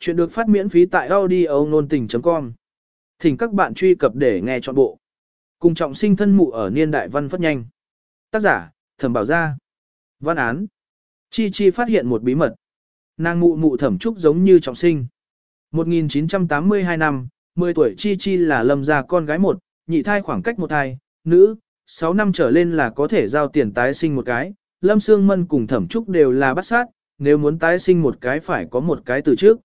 Chuyện được phát miễn phí tại audio nôn tình.com. Thỉnh các bạn truy cập để nghe trọn bộ. Cùng trọng sinh thân mụ ở niên đại văn phất nhanh. Tác giả, thẩm bảo gia. Văn án. Chi Chi phát hiện một bí mật. Nàng mụ mụ thẩm trúc giống như trọng sinh. 1982 năm, 10 tuổi Chi Chi là lâm gia con gái một, nhị thai khoảng cách một thai, nữ, 6 năm trở lên là có thể giao tiền tái sinh một cái. Lâm Sương Mân cùng thẩm trúc đều là bắt sát, nếu muốn tái sinh một cái phải có một cái từ trước.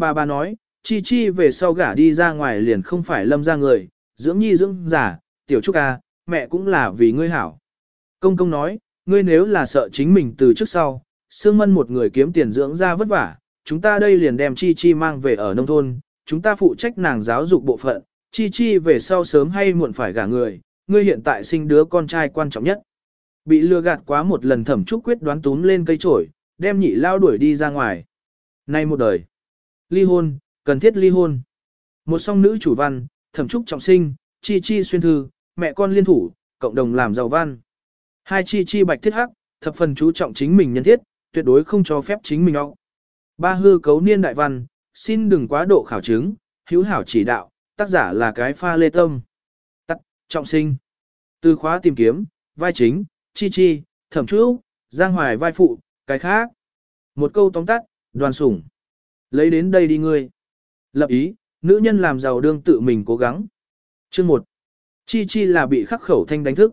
Bà bà nói, chi chi về sau gả đi ra ngoài liền không phải lâm ra người, dưỡng nhi dưỡng giả, tiểu trúc à, mẹ cũng là vì ngươi hảo. Công công nói, ngươi nếu là sợ chính mình từ trước sau, sương mân một người kiếm tiền dưỡng ra vất vả, chúng ta đây liền đem chi chi mang về ở nông thôn, chúng ta phụ trách nàng giáo dục bộ phận, chi chi về sau sớm hay muộn phải gả người, ngươi hiện tại sinh đứa con trai quan trọng nhất. Bị lừa gạt quá một lần thẩm trúc quyết đoán túm lên cây trổi, đem nhị lao đuổi đi ra ngoài. Nay một đời, ly hôn, cần thiết ly hôn. Một song nữ chủ văn, thẩm trúc trọng sinh, chi chi xuyên thư, mẹ con liên thủ, cộng đồng làm giàu văn. Hai chi chi bạch thiết hắc, thập phần chú trọng chính mình nhân thiết, tuyệt đối không cho phép chính mình ọc. Ba hư cấu niên đại văn, xin đừng quá độ khảo chứng, hữu hảo chỉ đạo, tác giả là cái pha lê tâm. Tắt, trọng sinh. Từ khóa tìm kiếm, vai chính, chi chi, thẩm trúc, giang hoài vai phụ, cái khác. Một câu tóm tắt, đoàn sủng. Lấy đến đây đi ngươi. Lập ý, nữ nhân làm giàu đương tự mình cố gắng. Chương 1. Chi Chi là bị khắc khẩu thanh đánh thức.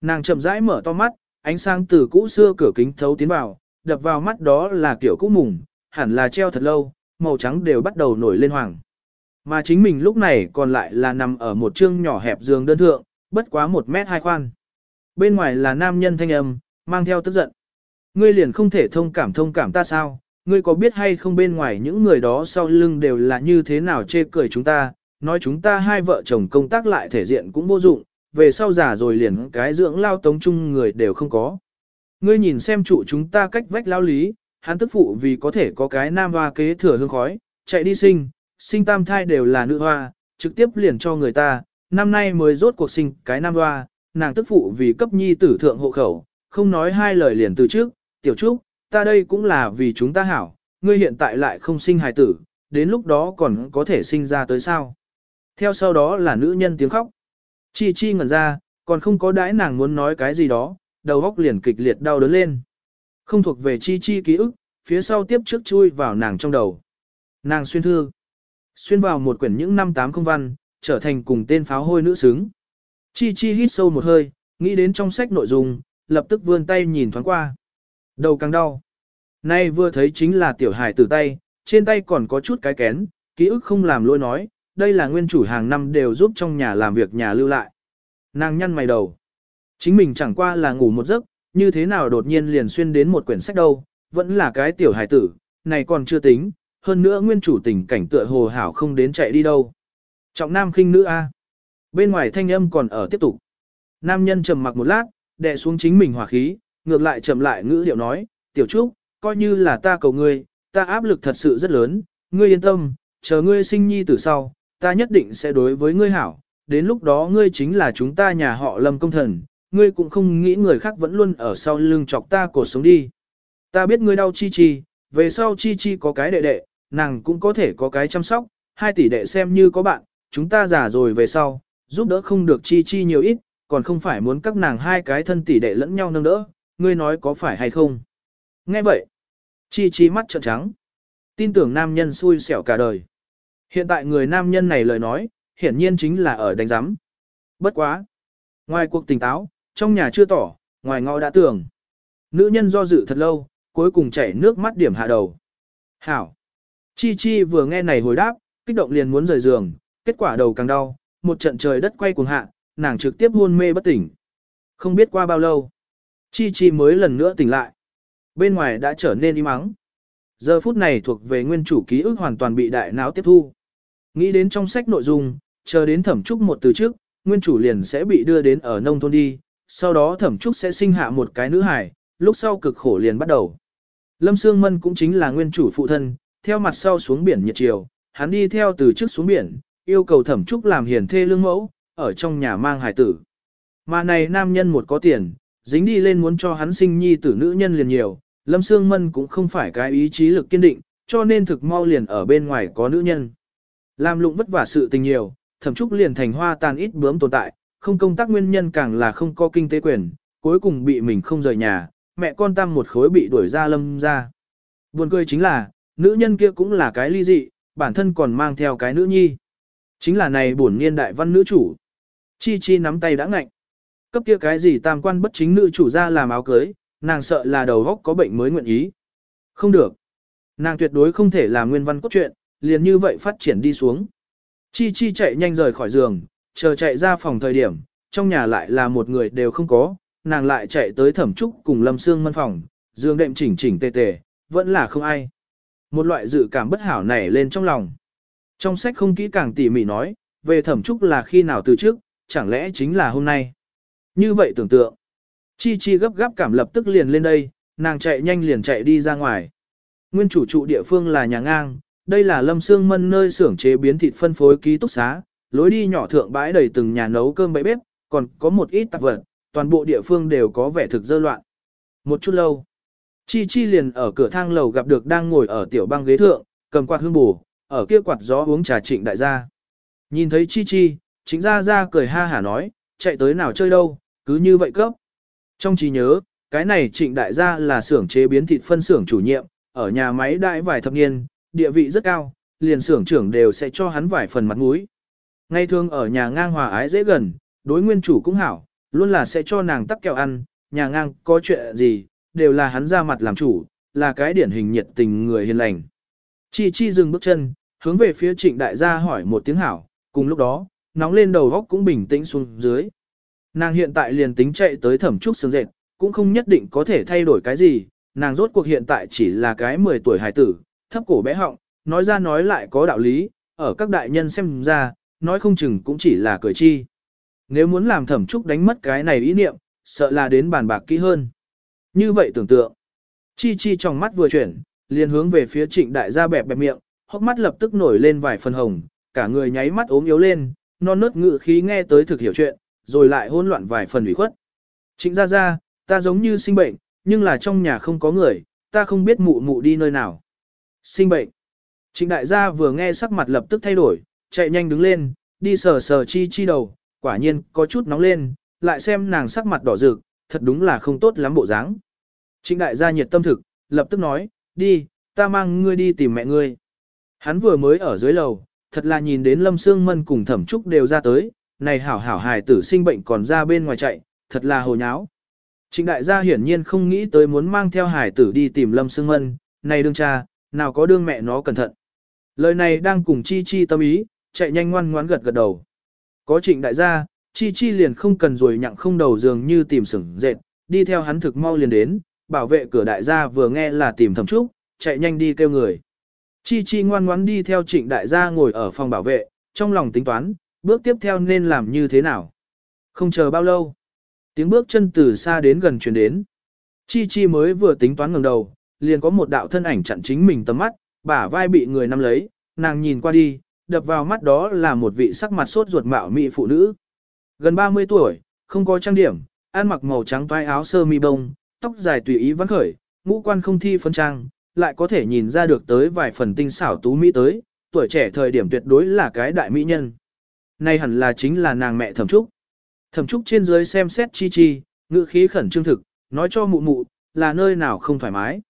Nàng chậm rãi mở to mắt, ánh sáng từ cũ xưa cửa kính thấu tiến vào, đập vào mắt đó là kiểu cũ mùng, hẳn là treo thật lâu, màu trắng đều bắt đầu nổi lên hoàng. Mà chính mình lúc này còn lại là nằm ở một chương nhỏ hẹp giường đơn thượng, bất quá một mét hai khoan. Bên ngoài là nam nhân thanh âm, mang theo tức giận. Ngươi liền không thể thông cảm thông cảm ta sao, ngươi có biết hay không bên ngoài những người đó sau lưng đều là như thế nào chê cười chúng ta, nói chúng ta hai vợ chồng công tác lại thể diện cũng vô dụng, về sau già rồi liền cái dưỡng lao tống chung người đều không có. Ngươi nhìn xem trụ chúng ta cách vách lao lý, hắn tức phụ vì có thể có cái nam hoa kế thừa hương khói, chạy đi sinh, sinh tam thai đều là nữ hoa, trực tiếp liền cho người ta, năm nay mới rốt cuộc sinh cái nam hoa, nàng tức phụ vì cấp nhi tử thượng hộ khẩu, không nói hai lời liền từ trước, tiểu trúc, ta đây cũng là vì chúng ta hảo, ngươi hiện tại lại không sinh hài tử, đến lúc đó còn có thể sinh ra tới sao. Theo sau đó là nữ nhân tiếng khóc. Chi chi ngẩn ra, còn không có đãi nàng muốn nói cái gì đó, đầu óc liền kịch liệt đau đớn lên. Không thuộc về chi chi ký ức, phía sau tiếp trước chui vào nàng trong đầu. Nàng xuyên thư. Xuyên vào một quyển những năm tám công văn, trở thành cùng tên pháo hôi nữ xứng. Chi chi hít sâu một hơi, nghĩ đến trong sách nội dung, lập tức vươn tay nhìn thoáng qua. Đầu càng đau. Nay vừa thấy chính là tiểu hài từ tay, trên tay còn có chút cái kén, ký ức không làm lôi nói, đây là nguyên chủ hàng năm đều giúp trong nhà làm việc nhà lưu lại. Nàng nhăn mày đầu. Chính mình chẳng qua là ngủ một giấc, như thế nào đột nhiên liền xuyên đến một quyển sách đâu, vẫn là cái tiểu hài tử, này còn chưa tính, hơn nữa nguyên chủ tình cảnh tựa hồ hảo không đến chạy đi đâu. Trọng nam khinh nữ A. Bên ngoài thanh âm còn ở tiếp tục. Nam nhân trầm mặc một lát, đè xuống chính mình hỏa khí, ngược lại chậm lại ngữ điệu nói, tiểu trúc, coi như là ta cầu ngươi, ta áp lực thật sự rất lớn, ngươi yên tâm, chờ ngươi sinh nhi từ sau, ta nhất định sẽ đối với ngươi hảo, đến lúc đó ngươi chính là chúng ta nhà họ lâm công thần, ngươi cũng không nghĩ người khác vẫn luôn ở sau lưng chọc ta cổ sống đi. Ta biết ngươi đau chi chi, về sau chi chi có cái đệ đệ, nàng cũng có thể có cái chăm sóc, hai tỷ đệ xem như có bạn, chúng ta già rồi về sau, giúp đỡ không được chi chi nhiều ít, còn không phải muốn các nàng hai cái thân tỷ đệ lẫn nhau nâng đỡ, ngươi nói có phải hay không? Nghe vậy, chi chi mắt trợn trắng. Tin tưởng nam nhân xui xẻo cả đời. Hiện tại người nam nhân này lời nói, hiển nhiên chính là ở đánh giám. Bất quá. Ngoài cuộc tỉnh táo, trong nhà chưa tỏ, ngoài ngõ đã tưởng. Nữ nhân do dự thật lâu, cuối cùng chảy nước mắt điểm hạ đầu. Hảo. Chi Chi vừa nghe này hồi đáp, kích động liền muốn rời giường, kết quả đầu càng đau, một trận trời đất quay cuồng hạ, nàng trực tiếp hôn mê bất tỉnh. Không biết qua bao lâu, Chi Chi mới lần nữa tỉnh lại. Bên ngoài đã trở nên im ắng. Giờ phút này thuộc về nguyên chủ ký ức hoàn toàn bị đại não tiếp thu. Nghĩ đến trong sách nội dung, chờ đến thẩm trúc một từ trước, nguyên chủ liền sẽ bị đưa đến ở nông thôn đi, sau đó thẩm trúc sẽ sinh hạ một cái nữ hải, lúc sau cực khổ liền bắt đầu. Lâm Sương Mân cũng chính là nguyên chủ phụ thân, theo mặt sau xuống biển nhiệt chiều, hắn đi theo từ trước xuống biển, yêu cầu thẩm trúc làm hiền thê lương mẫu, ở trong nhà mang hải tử. Mà này nam nhân một có tiền, dính đi lên muốn cho hắn sinh nhi tử nữ nhân liền nhiều, Lâm Sương Mân cũng không phải cái ý chí lực kiên định, cho nên thực mau liền ở bên ngoài có nữ nhân. Làm lụng vất vả sự tình nhiều, thậm chúc liền thành hoa tàn ít bướm tồn tại, không công tác nguyên nhân càng là không có kinh tế quyền, cuối cùng bị mình không rời nhà, mẹ con tam một khối bị đuổi ra lâm ra. Buồn cười chính là, nữ nhân kia cũng là cái ly dị, bản thân còn mang theo cái nữ nhi. Chính là này bổn niên đại văn nữ chủ. Chi chi nắm tay đã ngạnh. Cấp kia cái gì tam quan bất chính nữ chủ ra làm áo cưới, nàng sợ là đầu góc có bệnh mới nguyện ý. Không được. Nàng tuyệt đối không thể làm nguyên văn cốt truyện, liền như vậy phát triển đi xuống. Chi chi chạy nhanh rời khỏi giường, chờ chạy ra phòng thời điểm, trong nhà lại là một người đều không có, nàng lại chạy tới thẩm trúc cùng lâm xương mân phòng, giường đệm chỉnh chỉnh tề tề, vẫn là không ai. Một loại dự cảm bất hảo nảy lên trong lòng. Trong sách không kỹ càng tỉ mỉ nói, về thẩm trúc là khi nào từ trước, chẳng lẽ chính là hôm nay. Như vậy tưởng tượng. Chi chi gấp gáp cảm lập tức liền lên đây, nàng chạy nhanh liền chạy đi ra ngoài. Nguyên chủ trụ địa phương là nhà ngang, đây là lâm xương mân nơi xưởng chế biến thịt phân phối ký túc xá, lối đi nhỏ thượng bãi đầy từng nhà nấu cơm bẫy bếp, còn có một ít tạp vật, toàn bộ địa phương đều có vẻ thực dơ loạn. Một chút lâu, Chi Chi liền ở cửa thang lầu gặp được đang ngồi ở tiểu băng ghế thượng, cầm quạt hương bù, ở kia quạt gió uống trà trịnh đại gia. Nhìn thấy Chi Chi, chính gia gia cười ha hả nói, chạy tới nào chơi đâu, cứ như vậy cấp. Trong trí nhớ, cái này trịnh đại gia là xưởng chế biến thịt phân xưởng chủ nhiệm, ở nhà máy đại vài thập niên, địa vị rất cao, liền xưởng trưởng đều sẽ cho hắn vài phần mặt mũi. Ngay thường ở nhà ngang hòa ái dễ gần, đối nguyên chủ cũng hảo, luôn là sẽ cho nàng tắc kẹo ăn, nhà ngang có chuyện gì, đều là hắn ra mặt làm chủ, là cái điển hình nhiệt tình người hiền lành. Chi Chi dừng bước chân, hướng về phía trịnh đại gia hỏi một tiếng hảo, cùng lúc đó, nóng lên đầu góc cũng bình tĩnh xuống dưới. Nàng hiện tại liền tính chạy tới thẩm trúc sướng dệt, cũng không nhất định có thể thay đổi cái gì, nàng rốt cuộc hiện tại chỉ là cái 10 tuổi hài tử, thấp cổ bé họng, nói ra nói lại có đạo lý, ở các đại nhân xem ra, nói không chừng cũng chỉ là cười chi. Nếu muốn làm thẩm trúc đánh mất cái này ý niệm, sợ là đến bàn bạc kỹ hơn. Như vậy tưởng tượng, chi chi trong mắt vừa chuyển, liền hướng về phía trịnh đại gia bẹp bẹp miệng, hốc mắt lập tức nổi lên vài phần hồng, cả người nháy mắt ốm yếu lên, non nớt ngự khí nghe tới thực hiểu chuyện, rồi lại hỗn loạn vài phần ủy khuất. Trịnh gia gia, ta giống như sinh bệnh, nhưng là trong nhà không có người, ta không biết mụ mụ đi nơi nào. Sinh bệnh. Trịnh đại gia vừa nghe sắc mặt lập tức thay đổi, chạy nhanh đứng lên, đi sờ sờ chi chi đầu, quả nhiên có chút nóng lên, lại xem nàng sắc mặt đỏ rực, thật đúng là không tốt lắm bộ dáng. Trịnh đại gia nhiệt tâm thực, lập tức nói, đi, ta mang ngươi đi tìm mẹ ngươi. Hắn vừa mới ở dưới lầu, thật là nhìn đến Lâm Sương Mân cùng Thẩm Trúc đều ra tới, này hảo hảo hài tử sinh bệnh còn ra bên ngoài chạy, thật là hồ nháo. Trịnh đại gia hiển nhiên không nghĩ tới muốn mang theo hài tử đi tìm Lâm Sương Mân, này đương cha, nào có đương mẹ nó cẩn thận. Lời này đang cùng Chi Chi tâm ý, chạy nhanh ngoan ngoãn gật gật đầu. Có trịnh đại gia, Chi Chi liền không cần rồi nhặng không đầu dường như tìm sửng dệt, đi theo hắn thực mau liền đến, bảo vệ cửa đại gia vừa nghe là tìm thầm trúc, chạy nhanh đi kêu người. Chi Chi ngoan ngoãn đi theo trịnh đại gia ngồi ở phòng bảo vệ, trong lòng tính toán, bước tiếp theo nên làm như thế nào. Không chờ bao lâu, tiếng bước chân từ xa đến gần chuyển đến. Chi Chi mới vừa tính toán ngẩng đầu, liền có một đạo thân ảnh chặn chính mình tầm mắt, bả vai bị người nắm lấy, nàng nhìn qua đi, đập vào mắt đó là một vị sắc mặt sốt ruột mạo mị phụ nữ. Gần 30 tuổi, không có trang điểm, ăn mặc màu trắng toái áo sơ mi bông, tóc dài tùy ý vắng khởi, ngũ quan không thi phấn trang, lại có thể nhìn ra được tới vài phần tinh xảo tú mỹ tới, tuổi trẻ thời điểm tuyệt đối là cái đại mỹ nhân nay hẳn là chính là nàng mẹ Thẩm Trúc. Thẩm Trúc trên dưới xem xét chi chi, ngữ khí khẩn trương thực, nói cho mụ mụ, là nơi nào không thoải mái.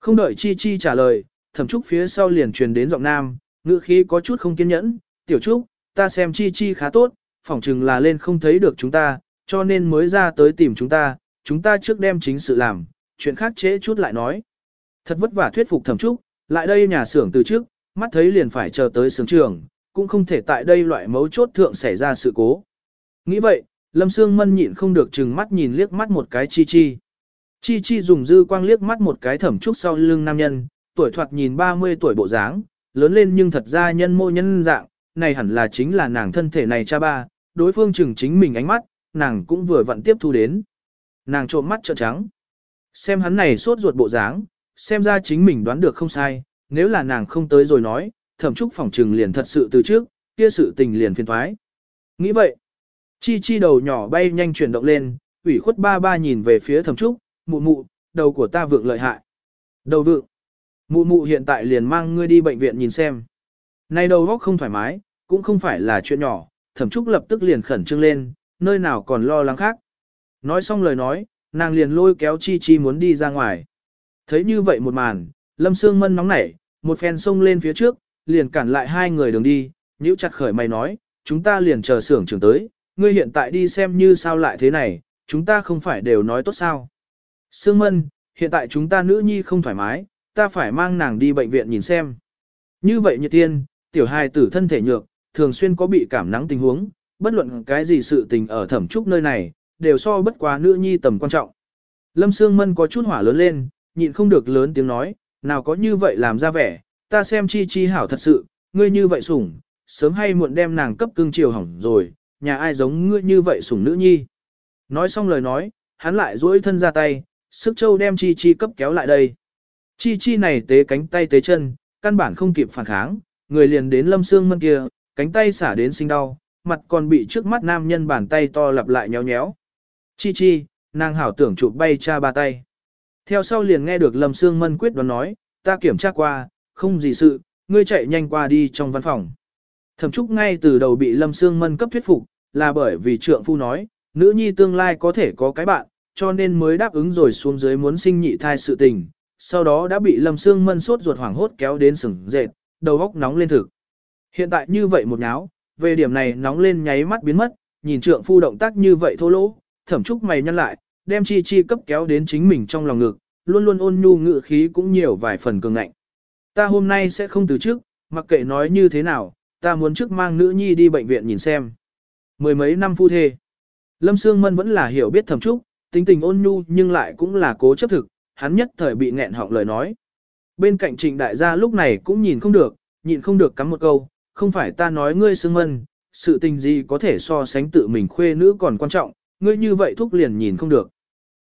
Không đợi chi chi trả lời, Thẩm Trúc phía sau liền truyền đến giọng nam, ngữ khí có chút không kiên nhẫn, tiểu Trúc, ta xem chi chi khá tốt, phỏng chừng là lên không thấy được chúng ta, cho nên mới ra tới tìm chúng ta, chúng ta trước đem chính sự làm, chuyện khác trễ chút lại nói. Thật vất vả thuyết phục thẩm trúc, lại đây nhà xưởng từ trước, mắt thấy liền phải chờ tới xưởng trường, cũng không thể tại đây loại mấu chốt thượng xảy ra sự cố. Nghĩ vậy, Lâm Sương Mân nhịn không được chừng mắt nhìn liếc mắt một cái chi chi. Chi chi dùng dư quang liếc mắt một cái thẩm trúc sau lưng nam nhân, tuổi thoạt nhìn 30 tuổi bộ dáng, lớn lên nhưng thật ra nhân mô nhân dạng, này hẳn là chính là nàng thân thể này cha ba, đối phương chừng chính mình ánh mắt, nàng cũng vừa vặn tiếp thu đến. Nàng trộm mắt trợn trắng. Xem hắn này sốt ruột bộ dáng, xem ra chính mình đoán được không sai, nếu là nàng không tới rồi nói, thẩm trúc phòng trừng liền thật sự từ trước, kia sự tình liền phiền thoái. Nghĩ vậy, chi chi đầu nhỏ bay nhanh chuyển động lên, ủy khuất ba ba nhìn về phía thẩm trúc, mụ mụ, đầu của ta vượng lợi hại. Đầu vượng. Mụ mụ hiện tại liền mang ngươi đi bệnh viện nhìn xem. Nay đầu óc không thoải mái, cũng không phải là chuyện nhỏ, thẩm trúc lập tức liền khẩn trương lên, nơi nào còn lo lắng khác. Nói xong lời nói, nàng liền lôi kéo chi chi muốn đi ra ngoài. Thấy như vậy một màn, lâm sương mân nóng nảy, một phen xông lên phía trước, liền cản lại hai người đường đi, nhíu chặt khởi mày nói, chúng ta liền chờ xưởng trưởng tới, ngươi hiện tại đi xem như sao lại thế này, chúng ta không phải đều nói tốt sao. Sương mân, hiện tại chúng ta nữ nhi không thoải mái, ta phải mang nàng đi bệnh viện nhìn xem. Như vậy nhiệt tiên, tiểu hài tử thân thể nhược, thường xuyên có bị cảm nắng tình huống, bất luận cái gì sự tình ở thẩm trúc nơi này, đều so bất quá nữ nhi tầm quan trọng. Lâm Sương Mân có chút hỏa lớn lên, nhịn không được lớn tiếng nói, nào có như vậy làm ra vẻ, ta xem chi chi hảo thật sự, ngươi như vậy sủng, sớm hay muộn đem nàng cấp cưng chiều hỏng rồi, nhà ai giống ngươi như vậy sủng nữ nhi. Nói xong lời nói, hắn lại duỗi thân ra tay, sức châu đem chi chi cấp kéo lại đây. Chi chi này tế cánh tay tế chân, căn bản không kịp phản kháng, người liền đến lâm xương mân kia, cánh tay xả đến sinh đau, mặt còn bị trước mắt nam nhân bàn tay to lặp lại nhéo nhéo. Chi chi, nàng hảo tưởng chụp bay cha ba tay. Theo sau liền nghe được lâm xương mân quyết đoán nói, ta kiểm tra qua, không gì sự, ngươi chạy nhanh qua đi trong văn phòng. Thẩm Trúc ngay từ đầu bị Lâm Sương Mân cấp thuyết phục, là bởi vì trượng phu nói, nữ nhi tương lai có thể có cái bạn, cho nên mới đáp ứng rồi xuống dưới muốn sinh nhị thai sự tình, sau đó đã bị Lâm Sương Mân sốt ruột hoảng hốt kéo đến sừng dệt, đầu óc nóng lên thực. Hiện tại như vậy một nháo, về điểm này nóng lên nháy mắt biến mất, nhìn trượng phu động tác như vậy thô lỗ, thẩm trúc mày nhăn lại, đem chi chi cấp kéo đến chính mình trong lòng ngực, luôn luôn ôn nhu ngự khí cũng nhiều vài phần cường ngạnh. Ta hôm nay sẽ không từ trước, mặc kệ nói như thế nào, ta muốn trước mang nữ nhi đi bệnh viện nhìn xem. Mười mấy năm phu thê. Lâm Sương Mân vẫn là hiểu biết thẩm trúc, tính tình ôn nhu nhưng lại cũng là cố chấp thực, hắn nhất thời bị nghẹn họng lời nói. Bên cạnh trịnh đại gia lúc này cũng nhìn không được, nhịn không được cắm một câu, không phải ta nói ngươi Sương Mân, sự tình gì có thể so sánh tự mình khuê nữ còn quan trọng, ngươi như vậy thúc liền nhìn không được.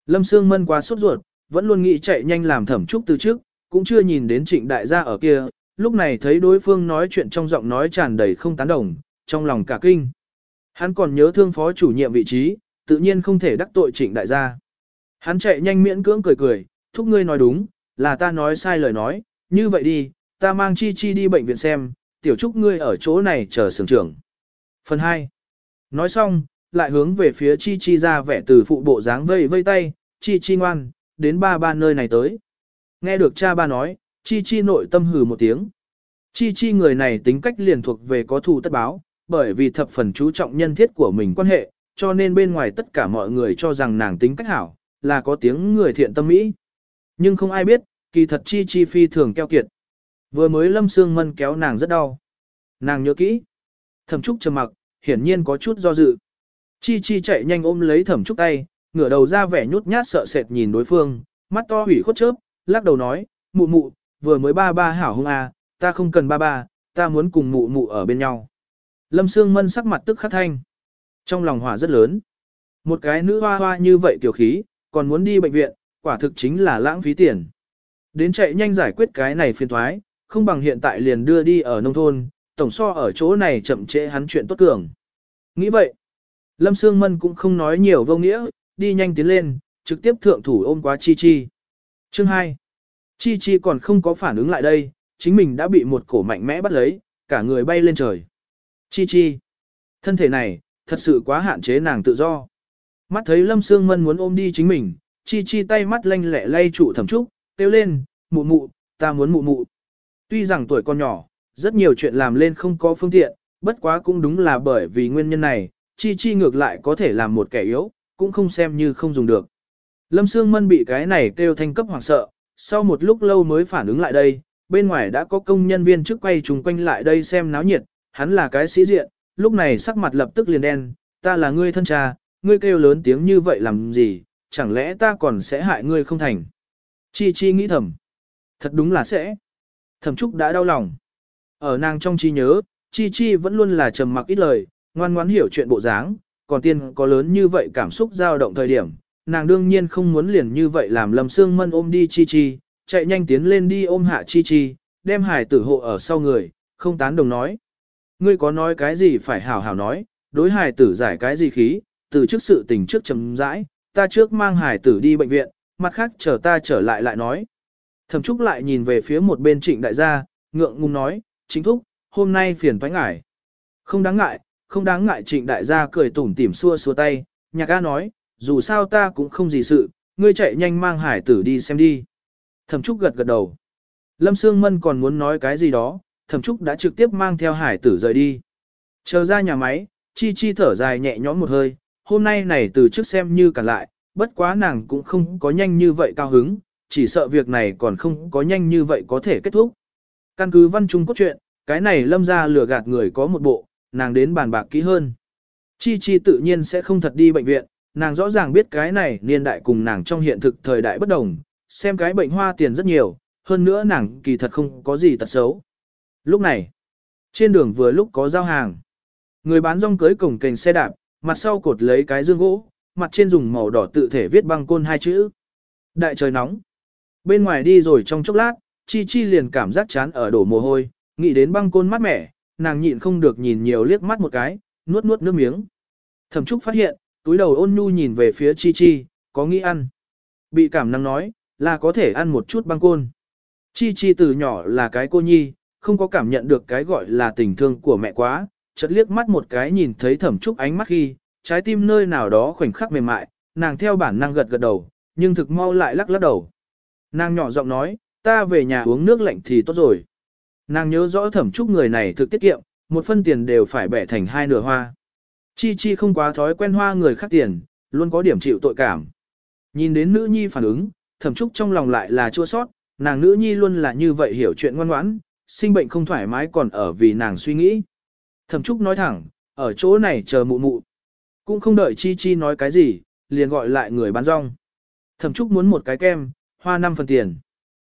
Lâm Sương Mân quá sốt ruột, vẫn luôn nghĩ chạy nhanh làm thẩm trúc từ trước, cũng chưa nhìn đến trịnh đại gia ở kia, lúc này thấy đối phương nói chuyện trong giọng nói tràn đầy không tán đồng, trong lòng cả kinh. Hắn còn nhớ thương phó chủ nhiệm vị trí, tự nhiên không thể đắc tội trịnh đại gia. Hắn chạy nhanh miễn cưỡng cười cười, thúc ngươi nói đúng, là ta nói sai lời nói, như vậy đi, ta mang chi chi đi bệnh viện xem, tiểu trúc ngươi ở chỗ này chờ sưởng trưởng. Phần 2. Nói xong, lại hướng về phía chi chi ra vẻ từ phụ bộ dáng vây vây tay, chi chi ngoan, đến ba ba nơi này tới. Nghe được cha ba nói, chi chi nội tâm hừ một tiếng. Chi chi người này tính cách liền thuộc về có thù tất báo, bởi vì thập phần chú trọng nhân thiết của mình quan hệ, cho nên bên ngoài tất cả mọi người cho rằng nàng tính cách hảo, là có tiếng người thiện tâm mỹ. Nhưng không ai biết, kỳ thật chi chi phi thường keo kiệt. Vừa mới lâm xương mân kéo nàng rất đau. Nàng nhớ kỹ. Thẩm trúc trầm mặc, hiển nhiên có chút do dự. Chi chi chạy nhanh ôm lấy thẩm trúc tay, ngửa đầu ra vẻ nhút nhát sợ sệt nhìn đối phương, mắt to hủy khuất chớp, lắc đầu nói, mụ mụ, vừa mới ba ba hảo hung à, ta không cần ba ba, ta muốn cùng mụ mụ ở bên nhau. Lâm Sương Mân sắc mặt tức khắc thanh. Trong lòng hỏa rất lớn. Một cái nữ hoa hoa như vậy tiểu khí, còn muốn đi bệnh viện, quả thực chính là lãng phí tiền. Đến chạy nhanh giải quyết cái này phiền thoái, không bằng hiện tại liền đưa đi ở nông thôn, tổng so ở chỗ này chậm trễ hắn chuyện tốt cường. Nghĩ vậy, Lâm Sương Mân cũng không nói nhiều vô nghĩa, đi nhanh tiến lên, trực tiếp thượng thủ ôm quá Chi Chi. Chương 2. Chi Chi còn không có phản ứng lại đây, chính mình đã bị một cổ mạnh mẽ bắt lấy, cả người bay lên trời. Chi Chi. Thân thể này, thật sự quá hạn chế nàng tự do. Mắt thấy Lâm Sương Mân muốn ôm đi chính mình, Chi Chi tay mắt lanh lẹ lay trụ thẩm trúc, kêu lên, mụ mụ, ta muốn mụ mụ. Tuy rằng tuổi con nhỏ, rất nhiều chuyện làm lên không có phương tiện, bất quá cũng đúng là bởi vì nguyên nhân này, Chi Chi ngược lại có thể làm một kẻ yếu, cũng không xem như không dùng được. Lâm Sương Mân bị cái này kêu thanh cấp hoảng sợ, sau một lúc lâu mới phản ứng lại đây, bên ngoài đã có công nhân viên trước quay trùng quanh lại đây xem náo nhiệt, hắn là cái sĩ diện, lúc này sắc mặt lập tức liền đen, ta là ngươi thân cha, ngươi kêu lớn tiếng như vậy làm gì, chẳng lẽ ta còn sẽ hại ngươi không thành. Chi Chi nghĩ thầm, thật đúng là sẽ. Thẩm Trúc đã đau lòng. Ở nàng trong trí nhớ, Chi Chi vẫn luôn là trầm mặc ít lời, ngoan ngoãn hiểu chuyện bộ dáng, còn tiên có lớn như vậy cảm xúc dao động thời điểm, nàng đương nhiên không muốn liền như vậy làm Lâm Sương Mân ôm đi Chi Chi, chạy nhanh tiến lên đi ôm hạ Chi Chi, đem hải tử hộ ở sau người, không tán đồng nói. Ngươi có nói cái gì phải hảo hảo nói, đối hải tử giải cái gì khí, từ trước sự tình trước chấm rãi, ta trước mang hải tử đi bệnh viện, mặt khác chờ ta trở lại lại nói. Thẩm Trúc lại nhìn về phía một bên trịnh đại gia, ngượng ngùng nói, chính thúc, hôm nay phiền toái ngải. Không đáng ngại, không đáng ngại trịnh đại gia cười tủm tỉm xua xua tay, nhạc ca nói, dù sao ta cũng không gì sự, ngươi chạy nhanh mang hải tử đi xem đi. Thẩm Trúc gật gật đầu. Lâm Sương Mân còn muốn nói cái gì đó, Thẩm Trúc đã trực tiếp mang theo hải tử rời đi. Chờ ra nhà máy, Chi Chi thở dài nhẹ nhõm một hơi, hôm nay này từ trước xem như cả lại, bất quá nàng cũng không có nhanh như vậy cao hứng, chỉ sợ việc này còn không có nhanh như vậy có thể kết thúc. Căn cứ văn trung cốt truyện, cái này lâm ra lừa gạt người có một bộ, nàng đến bàn bạc kỹ hơn. Chi Chi tự nhiên sẽ không thật đi bệnh viện, nàng rõ ràng biết cái này niên đại cùng nàng trong hiện thực thời đại bất đồng, xem cái bệnh hoa tiền rất nhiều, hơn nữa nàng kỳ thật không có gì tật xấu. Lúc này, trên đường vừa lúc có giao hàng. Người bán rong cưới cổng kềnh xe đạp, mặt sau cột lấy cái dương gỗ, mặt trên dùng màu đỏ tự thể viết băng côn hai chữ. Đại trời nóng. Bên ngoài đi rồi trong chốc lát, Chi Chi liền cảm giác chán ở đổ mồ hôi, nghĩ đến băng côn mát mẻ, nàng nhịn không được nhìn nhiều liếc mắt một cái, nuốt nuốt nước miếng. Thẩm Trúc phát hiện, túi đầu ôn nhu nhìn về phía Chi Chi, có nghĩ ăn. Bị cảm năng nói, là có thể ăn một chút băng côn. Chi Chi từ nhỏ là cái cô nhi, không có cảm nhận được cái gọi là tình thương của mẹ quá, chợt liếc mắt một cái nhìn thấy Thẩm Trúc ánh mắt khi, trái tim nơi nào đó khoảnh khắc mềm mại, nàng theo bản năng gật gật đầu, nhưng thực mau lại lắc lắc đầu. Nàng nhỏ giọng nói, ta về nhà uống nước lạnh thì tốt rồi. Nàng nhớ rõ thẩm trúc người này thực tiết kiệm, một phân tiền đều phải bẻ thành hai nửa hoa. Chi chi không quá thói quen hoa người khác tiền, luôn có điểm chịu tội cảm. Nhìn đến nữ nhi phản ứng, thẩm trúc trong lòng lại là chua sót, nàng nữ nhi luôn là như vậy hiểu chuyện ngoan ngoãn, sinh bệnh không thoải mái còn ở vì nàng suy nghĩ. Thẩm trúc nói thẳng, ở chỗ này chờ mụ mụ. Cũng không đợi chi chi nói cái gì, liền gọi lại người bán rong. Thẩm trúc muốn một cái kem, hoa 5 phần tiền.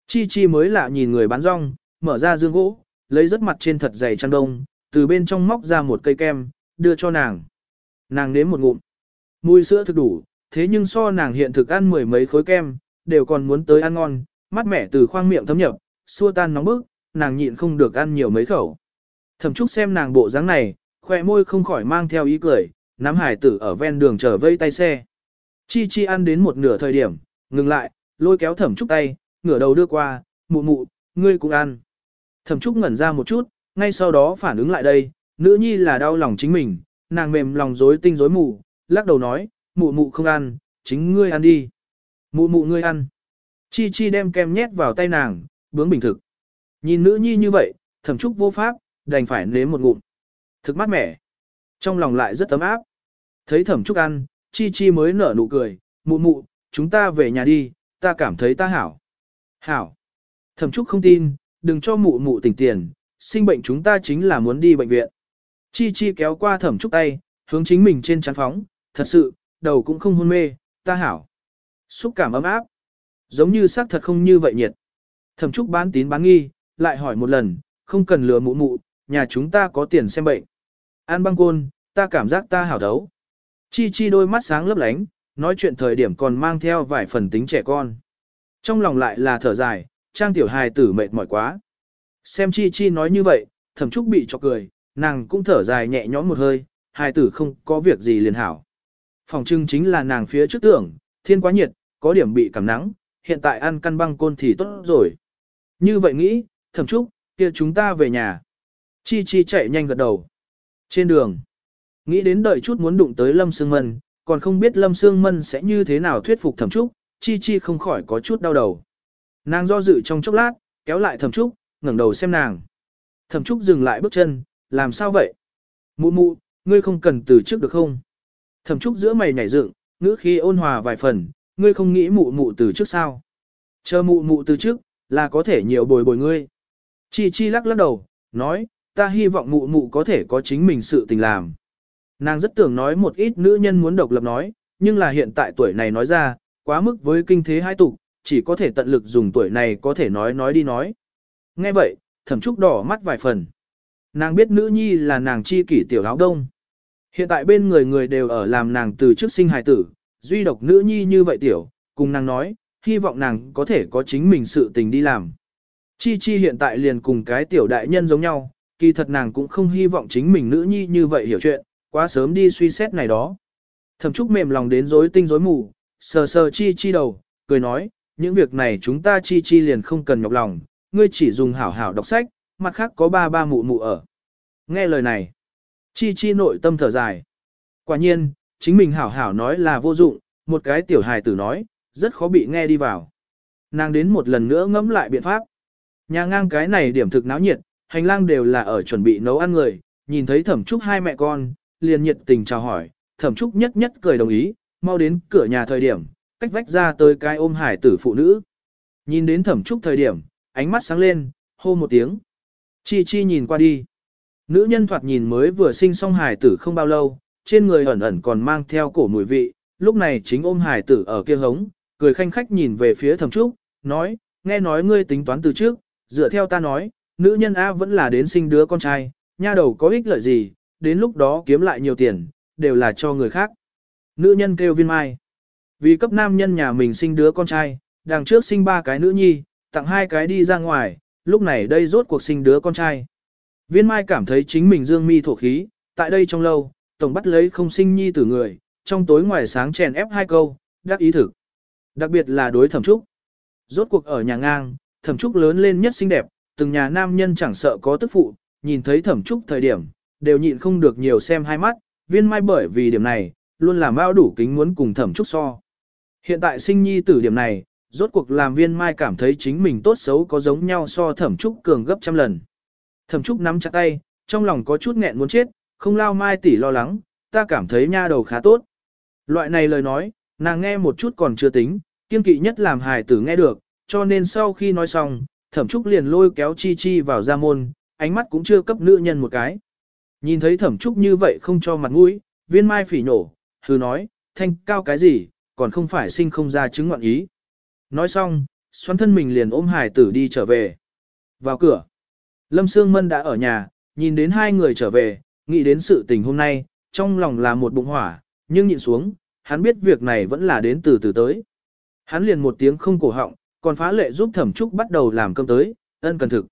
Chi chi mới lạ nhìn người bán rong, mở ra dương gỗ, lấy rất mặt trên thật dày chăn đông, từ bên trong móc ra một cây kem, đưa cho nàng. Nàng nếm một ngụm. Mùi sữa thực đủ, thế nhưng so nàng hiện thực ăn mười mấy khối kem, đều còn muốn tới ăn ngon, mắt mẻ từ khoang miệng thấm nhập, xua tan nóng bức, nàng nhịn không được ăn nhiều mấy khẩu. Thẩm Trúc xem nàng bộ dáng này, khoe môi không khỏi mang theo ý cười, nắm hải tử ở ven đường chờ vây tay xe. Chi Chi ăn đến một nửa thời điểm, ngừng lại, lôi kéo Thẩm Trúc tay, ngửa đầu đưa qua, mụ mụ, ngươi cũng ăn. Thẩm Trúc ngẩn ra một chút, ngay sau đó phản ứng lại đây, nữ nhi là đau lòng chính mình, nàng mềm lòng rối tinh rối mù, lắc đầu nói, mụ mụ không ăn, chính ngươi ăn đi. Mụ mụ ngươi ăn. Chi chi đem kem nhét vào tay nàng, bướng bình thực. Nhìn nữ nhi như vậy, thẩm trúc vô pháp, đành phải nếm một ngụm. Thực mát mẻ. Trong lòng lại rất ấm áp. Thấy thẩm trúc ăn, chi chi mới nở nụ cười, mụ mụ, chúng ta về nhà đi, ta cảm thấy ta hảo. Hảo. Thẩm trúc không tin, đừng cho mụ mụ tỉnh tiền, sinh bệnh chúng ta chính là muốn đi bệnh viện. Chi chi kéo qua thẩm trúc tay, hướng chính mình trên chắn phóng, thật sự, đầu cũng không hôn mê, ta hảo. Xúc cảm ấm áp, giống như xác thật không như vậy nhiệt. Thẩm trúc bán tín bán nghi, lại hỏi một lần, không cần lừa mụ mụ, nhà chúng ta có tiền xem bệnh. An băng côn, ta cảm giác ta hảo đấu. Chi chi đôi mắt sáng lấp lánh, nói chuyện thời điểm còn mang theo vài phần tính trẻ con. Trong lòng lại là thở dài, trang tiểu hài tử mệt mỏi quá. Xem chi chi nói như vậy, thẩm trúc bị cho cười, nàng cũng thở dài nhẹ nhõm một hơi, hài tử không có việc gì liền hảo. Phòng trưng chính là nàng phía trước tưởng, thiên quá nhiệt, có điểm bị cảm nắng, hiện tại ăn căn băng côn thì tốt rồi. Như vậy nghĩ, thẩm trúc, kia chúng ta về nhà. Chi chi chạy nhanh gật đầu. Trên đường, nghĩ đến đợi chút muốn đụng tới Lâm Sương Mân, còn không biết Lâm Sương Mân sẽ như thế nào thuyết phục thẩm trúc, chi chi không khỏi có chút đau đầu. Nàng do dự trong chốc lát, kéo lại thẩm trúc, ngẩng đầu xem nàng. Thẩm trúc dừng lại bước chân, làm sao vậy? Mụ mụ, ngươi không cần từ trước được không? Thẩm trúc giữa mày nhảy dựng, ngữ khí ôn hòa vài phần, ngươi không nghĩ mụ mụ từ trước sao? Chờ mụ mụ từ trước, là có thể nhiều bồi bồi ngươi. Chi chi lắc lắc đầu, nói, ta hy vọng mụ mụ có thể có chính mình sự tình làm. Nàng rất tưởng nói một ít nữ nhân muốn độc lập nói, nhưng là hiện tại tuổi này nói ra, quá mức với kinh thế hai tục, chỉ có thể tận lực dùng tuổi này có thể nói nói đi nói. Nghe vậy, thẩm trúc đỏ mắt vài phần. Nàng biết nữ nhi là nàng chi kỷ tiểu áo đông. Hiện tại bên người người đều ở làm nàng từ trước sinh hài tử, duy độc nữ nhi như vậy tiểu, cùng nàng nói, hy vọng nàng có thể có chính mình sự tình đi làm. Chi chi hiện tại liền cùng cái tiểu đại nhân giống nhau, kỳ thật nàng cũng không hy vọng chính mình nữ nhi như vậy hiểu chuyện, quá sớm đi suy xét này đó. Thẩm trúc mềm lòng đến rối tinh rối mù, sờ sờ chi chi đầu, cười nói, những việc này chúng ta chi chi liền không cần nhọc lòng, ngươi chỉ dùng hảo hảo đọc sách, mặt khác có ba ba mụ mụ ở. Nghe lời này, chi chi nội tâm thở dài. Quả nhiên, chính mình hảo hảo nói là vô dụng, một cái tiểu hài tử nói, rất khó bị nghe đi vào. Nàng đến một lần nữa ngẫm lại biện pháp. Nhà ngang cái này điểm thực náo nhiệt, hành lang đều là ở chuẩn bị nấu ăn người, nhìn thấy thẩm trúc hai mẹ con, liền nhiệt tình chào hỏi, thẩm trúc nhất nhất cười đồng ý, mau đến cửa nhà thời điểm, cách vách ra tới cái ôm hải tử phụ nữ. Nhìn đến thẩm trúc thời điểm, ánh mắt sáng lên, hô một tiếng. Chi chi nhìn qua đi. Nữ nhân thoạt nhìn mới vừa sinh xong hải tử không bao lâu, trên người ẩn ẩn còn mang theo cổ mùi vị, lúc này chính ôm hải tử ở kia hống, cười khanh khách nhìn về phía thầm trúc, nói, nghe nói ngươi tính toán từ trước, dựa theo ta nói, nữ nhân A vẫn là đến sinh đứa con trai, nha đầu có ích lợi gì, đến lúc đó kiếm lại nhiều tiền, đều là cho người khác. Nữ nhân kêu viên mai. Vì cấp nam nhân nhà mình sinh đứa con trai, đằng trước sinh ba cái nữ nhi, tặng hai cái đi ra ngoài, lúc này đây rốt cuộc sinh đứa con trai. Viên mai cảm thấy chính mình dương mi thổ khí, tại đây trong lâu, tổng bắt lấy không sinh nhi tử người, trong tối ngoài sáng chèn ép hai câu, đắc ý thực. Đặc biệt là đối thẩm trúc. Rốt cuộc ở nhà ngang, thẩm trúc lớn lên nhất xinh đẹp, từng nhà nam nhân chẳng sợ có tức phụ, nhìn thấy thẩm trúc thời điểm, đều nhịn không được nhiều xem hai mắt, viên mai bởi vì điểm này, luôn làm bao đủ kính muốn cùng thẩm trúc so. Hiện tại sinh nhi tử điểm này, rốt cuộc làm viên mai cảm thấy chính mình tốt xấu có giống nhau so thẩm trúc cường gấp trăm lần. Thẩm trúc nắm chặt tay, trong lòng có chút nghẹn muốn chết, không lao mai tỷ lo lắng, ta cảm thấy nha đầu khá tốt. Loại này lời nói, nàng nghe một chút còn chưa tính, kiên kỵ nhất làm hài tử nghe được, cho nên sau khi nói xong, thẩm trúc liền lôi kéo chi chi vào ra môn, ánh mắt cũng chưa cấp nữ nhân một cái. Nhìn thấy thẩm trúc như vậy không cho mặt mũi, viên mai phỉ nổ, hừ nói, thanh cao cái gì, còn không phải sinh không ra chứng ngoạn ý. Nói xong, xoắn thân mình liền ôm hải tử đi trở về. Vào cửa, Lâm Sương Mân đã ở nhà, nhìn đến hai người trở về, nghĩ đến sự tình hôm nay, trong lòng là một bụng hỏa, nhưng nhịn xuống, hắn biết việc này vẫn là đến từ từ tới. Hắn liền một tiếng không cổ họng, còn phá lệ giúp thẩm trúc bắt đầu làm cơm tới, ân cần thực.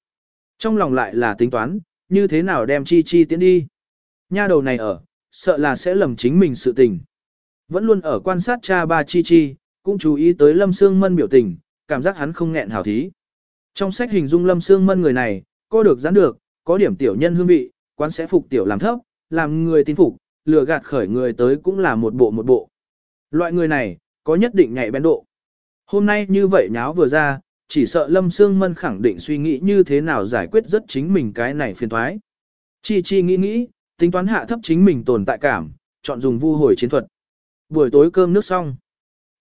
Trong lòng lại là tính toán, như thế nào đem chi chi tiến đi. Nha đầu này ở, sợ là sẽ lầm chính mình sự tình. Vẫn luôn ở quan sát cha ba chi chi, cũng chú ý tới Lâm Sương Mân biểu tình, cảm giác hắn không nghẹn hảo thí. Trong sách hình dung Lâm Sương Mân người này, có được gián được, có điểm tiểu nhân hương vị, quán sẽ phục tiểu làm thấp, làm người tin phục, lừa gạt khởi người tới cũng là một bộ một bộ. Loại người này, có nhất định nhạy bén độ. Hôm nay như vậy nháo vừa ra, chỉ sợ Lâm Sương Mân khẳng định suy nghĩ như thế nào giải quyết rất chính mình cái này phiền thoái. Chi chi nghĩ nghĩ, tính toán hạ thấp chính mình tồn tại cảm, chọn dùng vu hồi chiến thuật. Buổi tối cơm nước xong.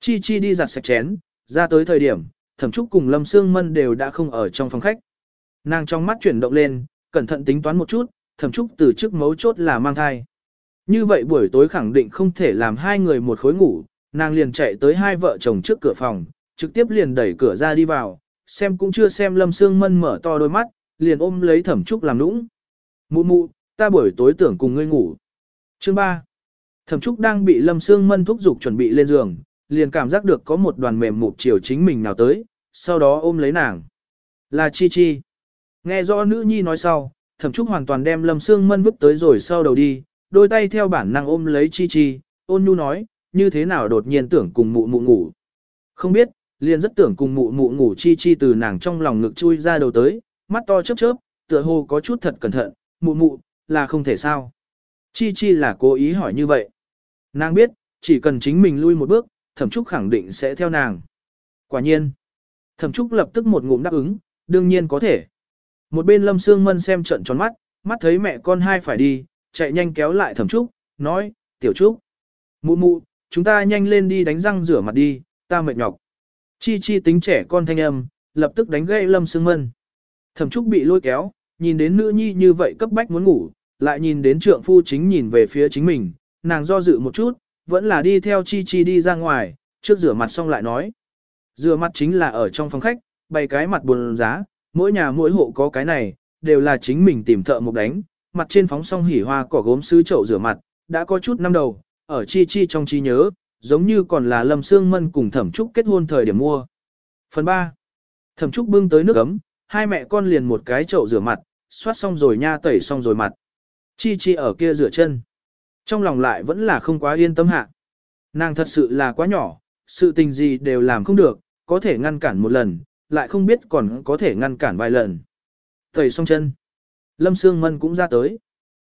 Chi chi đi giặt sạch chén, ra tới thời điểm, thẩm trúc cùng Lâm Sương Mân đều đã không ở trong phòng khách. Nàng trong mắt chuyển động lên, cẩn thận tính toán một chút, thẩm trúc từ trước mấu chốt là mang thai. Như vậy buổi tối khẳng định không thể làm hai người một khối ngủ, nàng liền chạy tới hai vợ chồng trước cửa phòng, trực tiếp liền đẩy cửa ra đi vào, xem cũng chưa xem Lâm Sương Mân mở to đôi mắt, liền ôm lấy thẩm trúc làm nũng. Mụ mụ, ta buổi tối tưởng cùng ngươi ngủ. Chương 3 Thẩm trúc đang bị Lâm Sương Mân thúc giục chuẩn bị lên giường, liền cảm giác được có một đoàn mềm mụp chiều chính mình nào tới, sau đó ôm lấy nàng. Là Chi Chi. Nghe rõ nữ nhi nói sau, thẩm trúc hoàn toàn đem Lâm Sương Mân vứt tới rồi sau đầu đi, đôi tay theo bản năng ôm lấy Chi Chi, ôn nhu nói, như thế nào đột nhiên tưởng cùng mụ mụ ngủ. Không biết, liền rất tưởng cùng mụ mụ ngủ Chi Chi từ nàng trong lòng ngực chui ra đầu tới, mắt to chớp chớp, tựa hồ có chút thật cẩn thận, mụ mụ, là không thể sao. Chi Chi là cố ý hỏi như vậy. Nàng biết, chỉ cần chính mình lui một bước, thẩm trúc khẳng định sẽ theo nàng. Quả nhiên, thẩm trúc lập tức một ngụm đáp ứng, đương nhiên có thể. Một bên lâm sương mân xem trận tròn mắt, mắt thấy mẹ con hai phải đi, chạy nhanh kéo lại thẩm trúc, nói, tiểu trúc, mụ mụ, chúng ta nhanh lên đi đánh răng rửa mặt đi, ta mệt nhọc. Chi chi tính trẻ con thanh âm, lập tức đánh gây lâm sương mân. Thẩm trúc bị lôi kéo, nhìn đến nữ nhi như vậy cấp bách muốn ngủ, lại nhìn đến trượng phu chính nhìn về phía chính mình, nàng do dự một chút, vẫn là đi theo Chi Chi đi ra ngoài, trước rửa mặt xong lại nói. Rửa mặt chính là ở trong phòng khách, bày cái mặt buồn giá, mỗi nhà mỗi hộ có cái này, đều là chính mình tìm thợ mộc đánh, mặt trên phóng xong hỉ hoa cỏ gốm sứ chậu rửa mặt, đã có chút năm đầu, ở Chi Chi trong trí nhớ, giống như còn là Lâm Sương Mân cùng Thẩm Trúc kết hôn thời điểm mua. Phần 3. Thẩm Trúc bưng tới nước ấm, hai mẹ con liền một cái chậu rửa mặt, xoát xong rồi nha tẩy xong rồi mặt. Chi Chi ở kia rửa chân. Trong lòng lại vẫn là không quá yên tâm hạ. Nàng thật sự là quá nhỏ, sự tình gì đều làm không được, có thể ngăn cản một lần, lại không biết còn có thể ngăn cản vài lần. thầy xong chân. Lâm Sương Mân cũng ra tới.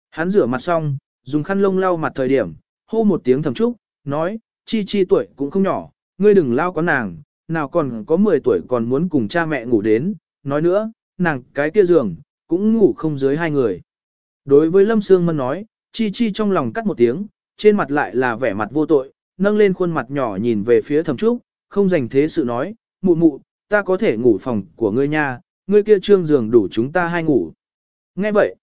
Hắn rửa mặt xong, dùng khăn lông lau mặt thời điểm, hô một tiếng thầm chúc, nói, chi chi tuổi cũng không nhỏ, ngươi đừng lao có nàng, nào còn có 10 tuổi còn muốn cùng cha mẹ ngủ đến, nói nữa, nàng cái kia giường, cũng ngủ không dưới hai người. Đối với Lâm Sương Mân nói, chi chi trong lòng cắt một tiếng, trên mặt lại là vẻ mặt vô tội, nâng lên khuôn mặt nhỏ nhìn về phía thầm trúc, không dành thế sự nói, mụ mụ, ta có thể ngủ phòng của ngươi nha, ngươi kia trương giường đủ chúng ta hai ngủ. Nghe vậy,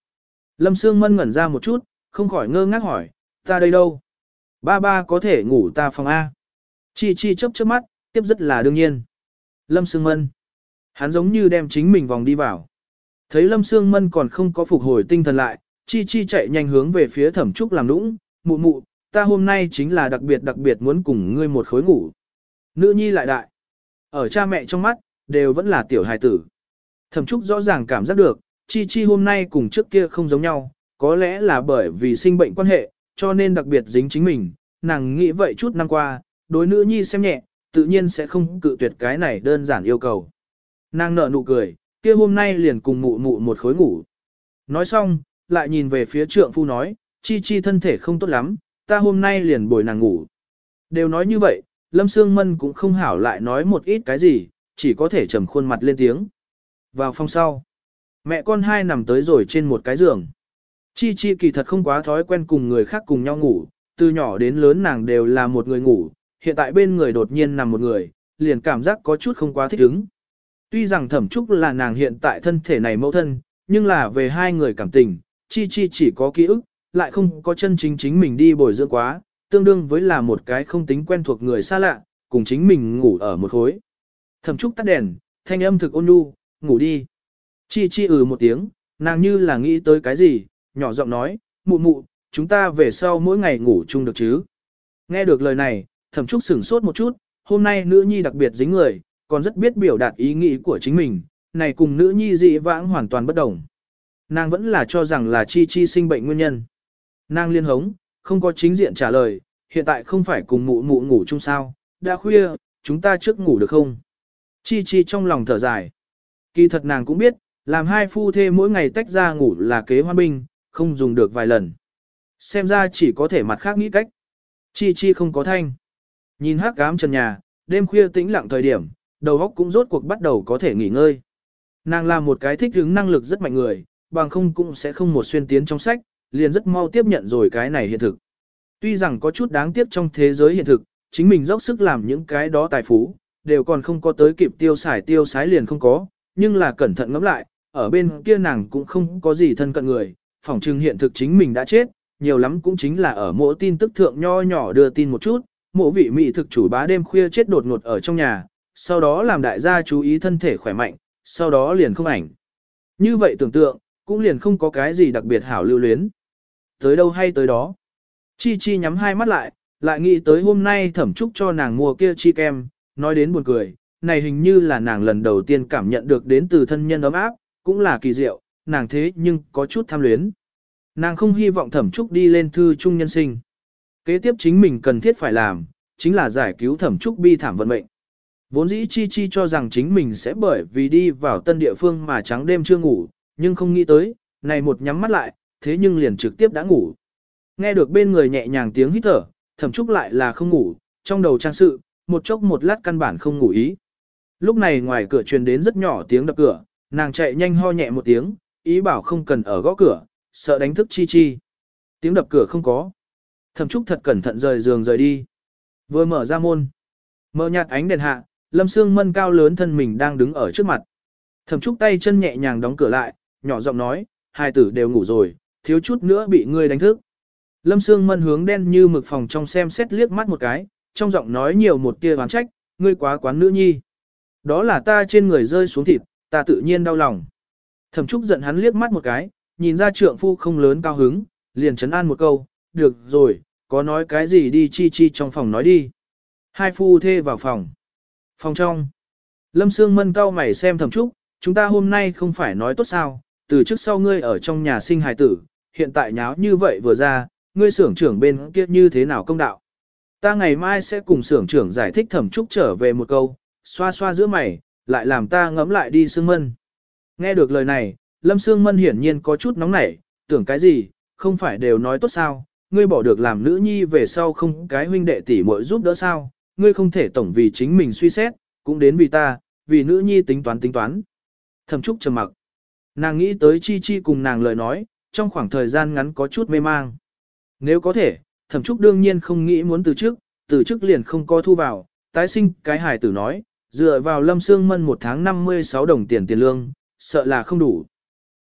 Lâm Sương Mân ngẩn ra một chút, không khỏi ngơ ngác hỏi, ta đây đâu? Ba ba có thể ngủ ta phòng A. Chi chi chớp chớp mắt, tiếp rất là đương nhiên. Lâm Sương Mân. Hắn giống như đem chính mình vòng đi vào. Thấy Lâm Sương Mân còn không có phục hồi tinh thần lại, chi chi chạy nhanh hướng về phía thẩm trúc làm nũng, mụ mụ, ta hôm nay chính là đặc biệt đặc biệt muốn cùng ngươi một khối ngủ. Nữ nhi lại đại. Ở cha mẹ trong mắt, đều vẫn là tiểu hài tử. Thẩm trúc rõ ràng cảm giác được, chi chi hôm nay cùng trước kia không giống nhau, có lẽ là bởi vì sinh bệnh quan hệ, cho nên đặc biệt dính chính mình, nàng nghĩ vậy chút năm qua, đối nữ nhi xem nhẹ, tự nhiên sẽ không cự tuyệt cái này đơn giản yêu cầu. Nàng nở nụ cười, kia hôm nay liền cùng mụ mụ một khối ngủ. Nói xong, lại nhìn về phía trượng phu nói, chi chi thân thể không tốt lắm, ta hôm nay liền bồi nàng ngủ. Đều nói như vậy, Lâm Sương Mân cũng không hảo lại nói một ít cái gì, chỉ có thể trầm khuôn mặt lên tiếng. Vào phòng sau, mẹ con hai nằm tới rồi trên một cái giường. Chi Chi kỳ thật không quá thói quen cùng người khác cùng nhau ngủ, từ nhỏ đến lớn nàng đều là một người ngủ, hiện tại bên người đột nhiên nằm một người, liền cảm giác có chút không quá thích ứng. Tuy rằng thẩm trúc là nàng hiện tại thân thể này mẫu thân, nhưng là về hai người cảm tình, Chi Chi chỉ có ký ức, lại không có chân chính chính mình đi bồi dưỡng quá, tương đương với là một cái không tính quen thuộc người xa lạ, cùng chính mình ngủ ở một khối. Thẩm trúc tắt đèn, thanh âm thực ôn nhu, ngủ đi. Chi Chi ừ một tiếng, nàng như là nghĩ tới cái gì, nhỏ giọng nói, mụ mụ, chúng ta về sau mỗi ngày ngủ chung được chứ. Nghe được lời này, thẩm trúc sửng sốt một chút, hôm nay nữ nhi đặc biệt dính người, còn rất biết biểu đạt ý nghĩ của chính mình, này cùng nữ nhi dị vãng hoàn toàn bất đồng. Nàng vẫn là cho rằng là chi chi sinh bệnh nguyên nhân. Nàng liên hống, không có chính diện trả lời, hiện tại không phải cùng mụ mụ ngủ chung sao, đã khuya, chúng ta trước ngủ được không? Chi chi trong lòng thở dài. Kỳ thật nàng cũng biết, làm hai phu thê mỗi ngày tách ra ngủ là kế hoan binh, không dùng được vài lần. Xem ra chỉ có thể mặt khác nghĩ cách. Chi chi không có thanh. Nhìn hát cám trần nhà, đêm khuya tĩnh lặng thời điểm, đầu óc cũng rốt cuộc bắt đầu có thể nghỉ ngơi. Nàng là một cái thích ứng năng lực rất mạnh người, bằng không cũng sẽ không một xuyên tiến trong sách, liền rất mau tiếp nhận rồi cái này hiện thực. Tuy rằng có chút đáng tiếc trong thế giới hiện thực, chính mình dốc sức làm những cái đó tài phú, đều còn không có tới kịp tiêu xài tiêu xái liền không có, nhưng là cẩn thận ngẫm lại, ở bên kia nàng cũng không có gì thân cận người, phỏng chừng hiện thực chính mình đã chết, nhiều lắm cũng chính là ở mỗi tin tức thượng nho nhỏ đưa tin một chút, mộ vị mỹ thực chủ bá đêm khuya chết đột ngột ở trong nhà, sau đó làm đại gia chú ý thân thể khỏe mạnh, sau đó liền không ảnh. Như vậy tưởng tượng, cũng liền không có cái gì đặc biệt hảo lưu luyến. Tới đâu hay tới đó. Chi Chi nhắm hai mắt lại, lại nghĩ tới hôm nay thẩm trúc cho nàng mua kia chi kem, nói đến buồn cười, này hình như là nàng lần đầu tiên cảm nhận được đến từ thân nhân ấm áp, cũng là kỳ diệu, nàng thế nhưng có chút tham luyến. Nàng không hy vọng thẩm trúc đi lên thư trung nhân sinh. Kế tiếp chính mình cần thiết phải làm, chính là giải cứu thẩm trúc bi thảm vận mệnh. Vốn dĩ chi chi cho rằng chính mình sẽ bởi vì đi vào tân địa phương mà trắng đêm chưa ngủ, nhưng không nghĩ tới, này một nhắm mắt lại, thế nhưng liền trực tiếp đã ngủ. Nghe được bên người nhẹ nhàng tiếng hít thở, thẩm trúc lại là không ngủ, trong đầu trang sự, một chốc một lát căn bản không ngủ ý. Lúc này ngoài cửa truyền đến rất nhỏ tiếng đập cửa, nàng chạy nhanh ho nhẹ một tiếng, ý bảo không cần ở gõ cửa, sợ đánh thức chi chi. Tiếng đập cửa không có. Thẩm Trúc thật cẩn thận rời giường rời đi. Vừa mở ra môn. Mở nhạt ánh đèn hạ, Lâm Sương Mân cao lớn thân mình đang đứng ở trước mặt. Thẩm Trúc tay chân nhẹ nhàng đóng cửa lại, nhỏ giọng nói, hai tử đều ngủ rồi, thiếu chút nữa bị ngươi đánh thức. Lâm Sương Mân hướng đen như mực phòng trong xem xét liếc mắt một cái, trong giọng nói nhiều một tia oán trách, ngươi quá quán nữ nhi. Đó là ta trên người rơi xuống thịt, ta tự nhiên đau lòng. Thẩm Trúc giận hắn liếc mắt một cái, nhìn ra trượng phu không lớn cao hứng, liền chấn an một câu, được rồi, có nói cái gì đi chi chi trong phòng nói đi. Hai phu thê vào phòng. Phòng trong. Lâm Sương Mân cao mày xem Thẩm Trúc, chúng ta hôm nay không phải nói tốt sao, từ trước sau ngươi ở trong nhà sinh hài tử, hiện tại nháo như vậy vừa ra, ngươi xưởng trưởng bên kia như thế nào công đạo. Ta ngày mai sẽ cùng xưởng trưởng giải thích Thẩm Trúc trở về một câu, xoa xoa giữa mày, lại làm ta ngẫm lại đi Sương Mân. Nghe được lời này, Lâm Sương Mân hiển nhiên có chút nóng nảy, tưởng cái gì, không phải đều nói tốt sao, ngươi bỏ được làm nữ nhi về sau không cái huynh đệ tỷ muội giúp đỡ sao, ngươi không thể tổng vì chính mình suy xét, cũng đến vì ta, vì nữ nhi tính toán tính toán. Thẩm Trúc trầm mặc. Nàng nghĩ tới Chi Chi cùng nàng lời nói, trong khoảng thời gian ngắn có chút mê mang. Nếu có thể, Thẩm Trúc đương nhiên không nghĩ muốn từ trước, từ trước liền không có thu vào, tái sinh cái hài tử nói, dựa vào Lâm Sương Mân một tháng 56 đồng tiền tiền lương, sợ là không đủ.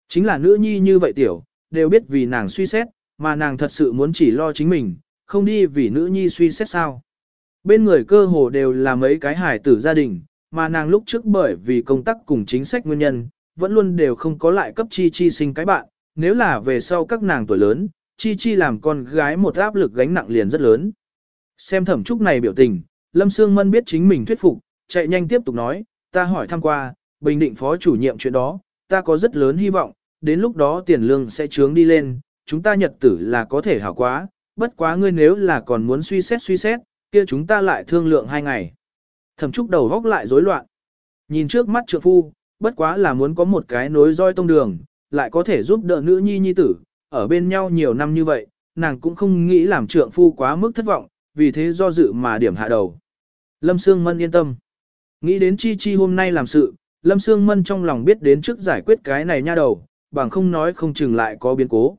Chính là nữ nhi như vậy tiểu, đều biết vì nàng suy xét, mà nàng thật sự muốn chỉ lo chính mình, không đi vì nữ nhi suy xét sao. Bên người cơ hồ đều là mấy cái hài tử gia đình, mà nàng lúc trước bởi vì công tác cùng chính sách nguyên nhân, vẫn luôn đều không có lại cấp chi chi sinh cái bạn, nếu là về sau các nàng tuổi lớn, chi chi làm con gái một áp lực gánh nặng liền rất lớn. Xem thẩm trúc này biểu tình, Lâm Sương Mân biết chính mình thuyết phục, chạy nhanh tiếp tục nói, ta hỏi thăm qua, bình định phó chủ nhiệm chuyện đó, ta có rất lớn hy vọng, đến lúc đó tiền lương sẽ trướng đi lên, chúng ta nhật tử là có thể hảo quá, bất quá ngươi nếu là còn muốn suy xét suy xét, kia chúng ta lại thương lượng hai ngày. Thẩm trúc đầu góc lại rối loạn. Nhìn trước mắt trượng phu, bất quá là muốn có một cái nối roi tông đường, lại có thể giúp đỡ nữ nhi nhi tử, ở bên nhau nhiều năm như vậy, nàng cũng không nghĩ làm trượng phu quá mức thất vọng, vì thế do dự mà điểm hạ đầu. Lâm Sương Mân yên tâm. Nghĩ đến Chi Chi hôm nay làm sự, Lâm Sương Mân trong lòng biết đến trước giải quyết cái này nha đầu, bằng không nói không chừng lại có biến cố.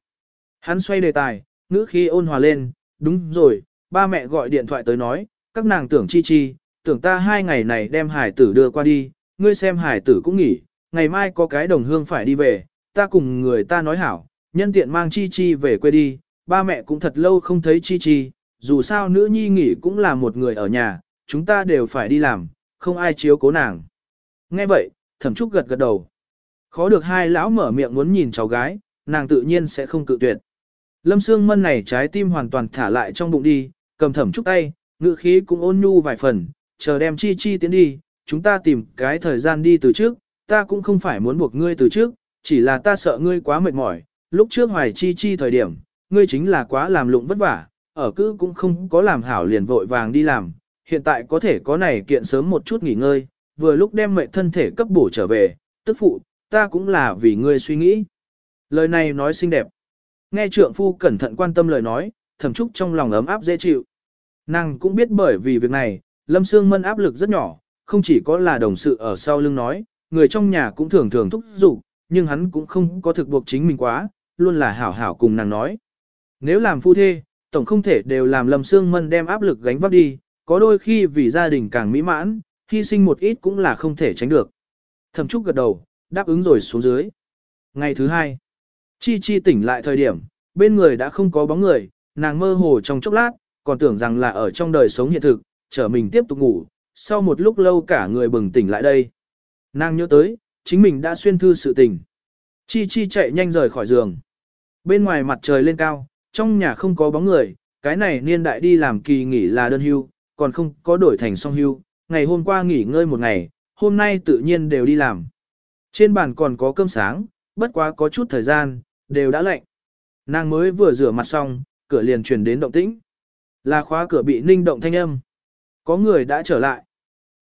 Hắn xoay đề tài, ngữ khí ôn hòa lên, đúng rồi, ba mẹ gọi điện thoại tới nói, các nàng tưởng Chi Chi, tưởng ta hai ngày này đem hải tử đưa qua đi, ngươi xem hải tử cũng nghỉ, ngày mai có cái đồng hương phải đi về, ta cùng người ta nói hảo, nhân tiện mang Chi Chi về quê đi, ba mẹ cũng thật lâu không thấy Chi Chi, dù sao nữ nhi nghỉ cũng là một người ở nhà, chúng ta đều phải đi làm, không ai chiếu cố nàng. Nghe vậy, thẩm trúc gật gật đầu. Khó được hai lão mở miệng muốn nhìn cháu gái, nàng tự nhiên sẽ không cự tuyệt. Lâm Sương Mân này trái tim hoàn toàn thả lại trong bụng đi, cầm thẩm trúc tay, ngự khí cũng ôn nhu vài phần, chờ đem chi chi tiến đi, chúng ta tìm cái thời gian đi từ trước, ta cũng không phải muốn buộc ngươi từ trước, chỉ là ta sợ ngươi quá mệt mỏi, lúc trước hoài chi chi thời điểm, ngươi chính là quá làm lụng vất vả, ở cứ cũng không có làm hảo liền vội vàng đi làm, hiện tại có thể có này kiện sớm một chút nghỉ ngơi, vừa lúc đem mệnh thân thể cấp bổ trở về, tức phụ, ta cũng là vì ngươi suy nghĩ. Lời này nói xinh đẹp. Nghe trượng phu cẩn thận quan tâm lời nói, thẩm trúc trong lòng ấm áp dễ chịu. Nàng cũng biết bởi vì việc này, Lâm Sương Mân áp lực rất nhỏ, không chỉ có là đồng sự ở sau lưng nói, người trong nhà cũng thường thường thúc giục, nhưng hắn cũng không có thực buộc chính mình quá, luôn là hảo hảo cùng nàng nói. Nếu làm phu thê, tổng không thể đều làm Lâm Sương Mân đem áp lực gánh vác đi, có đôi khi vì gia đình càng mỹ mãn, hy sinh một ít cũng là không thể tránh được. Thẩm Trúc gật đầu, đáp ứng rồi xuống dưới. Ngày thứ hai, Chi Chi tỉnh lại thời điểm, bên người đã không có bóng người, nàng mơ hồ trong chốc lát, còn tưởng rằng là ở trong đời sống hiện thực, trở mình tiếp tục ngủ, sau một lúc lâu cả người bừng tỉnh lại đây. Nàng nhớ tới, chính mình đã xuyên thư sự tình. Chi Chi chạy nhanh rời khỏi giường. Bên ngoài mặt trời lên cao, trong nhà không có bóng người, cái này niên đại đi làm kỳ nghỉ là đơn hưu, còn không có đổi thành song hưu, ngày hôm qua nghỉ ngơi một ngày, hôm nay tự nhiên đều đi làm. Trên bàn còn có cơm sáng, bất quá có chút thời gian, đều đã lạnh. Nàng mới vừa rửa mặt xong, cửa liền truyền đến động tĩnh. Là khóa cửa bị ninh động thanh âm. Có người đã trở lại.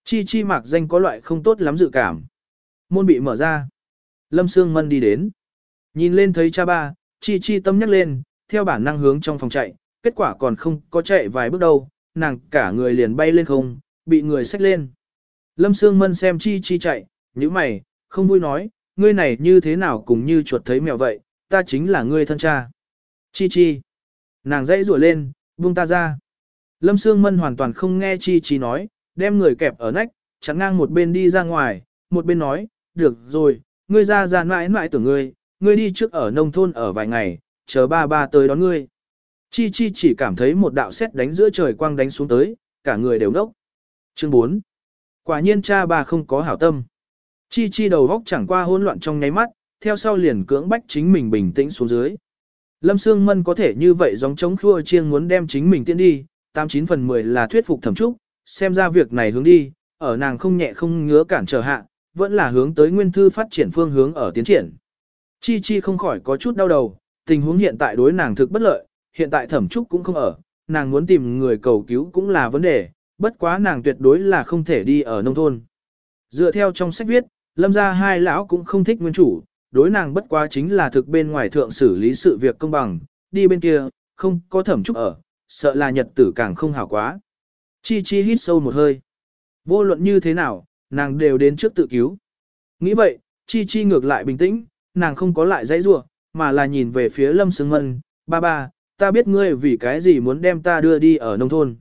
Chi chi mạc danh có loại không tốt lắm dự cảm. Môn bị mở ra. Lâm Sương Mân đi đến. Nhìn lên thấy cha ba, chi chi tâm nhắc lên, theo bản năng hướng trong phòng chạy, kết quả còn không có chạy vài bước đâu, nàng cả người liền bay lên không, bị người xách lên. Lâm Sương Mân xem chi chi chạy, như mày, không vui nói, ngươi này như thế nào cũng như chuột thấy mèo vậy, ta chính là ngươi thân cha. Chi chi. Nàng dãy rủa lên, buông ta ra. Lâm Sương Mân hoàn toàn không nghe chi chi nói, đem người kẹp ở nách, chắn ngang một bên đi ra ngoài, một bên nói, được rồi, ngươi ra ra mãi mãi tưởng ngươi, ngươi đi trước ở nông thôn ở vài ngày, chờ ba ba tới đón ngươi. Chi Chi chỉ cảm thấy một đạo sét đánh giữa trời quang đánh xuống tới, cả người đều nốc. Chương 4. Quả nhiên cha bà không có hảo tâm. Chi Chi đầu góc chẳng qua hỗn loạn trong nháy mắt, theo sau liền cưỡng bách chính mình bình tĩnh xuống dưới. Lâm Sương Mân có thể như vậy giống chống khua chiêng muốn đem chính mình tiến đi, 89 phần 10 là thuyết phục thẩm trúc, xem ra việc này hướng đi, ở nàng không nhẹ không ngứa cản trở hạ, vẫn là hướng tới nguyên thư phát triển phương hướng ở tiến triển. Chi Chi không khỏi có chút đau đầu, tình huống hiện tại đối nàng thực bất lợi, hiện tại thẩm trúc cũng không ở, nàng muốn tìm người cầu cứu cũng là vấn đề, bất quá nàng tuyệt đối là không thể đi ở nông thôn. Dựa theo trong sách viết, lâm gia hai lão cũng không thích nguyên chủ, đối nàng bất quá chính là thực bên ngoài thượng xử lý sự việc công bằng, đi bên kia, không có thẩm trúc ở, sợ là nhật tử càng không hảo quá. Chi chi hít sâu một hơi. Vô luận như thế nào, nàng đều đến trước tự cứu. Nghĩ vậy, chi chi ngược lại bình tĩnh, nàng không có lại dãy rủa mà là nhìn về phía lâm sướng mân, ba ba, ta biết ngươi vì cái gì muốn đem ta đưa đi ở nông thôn.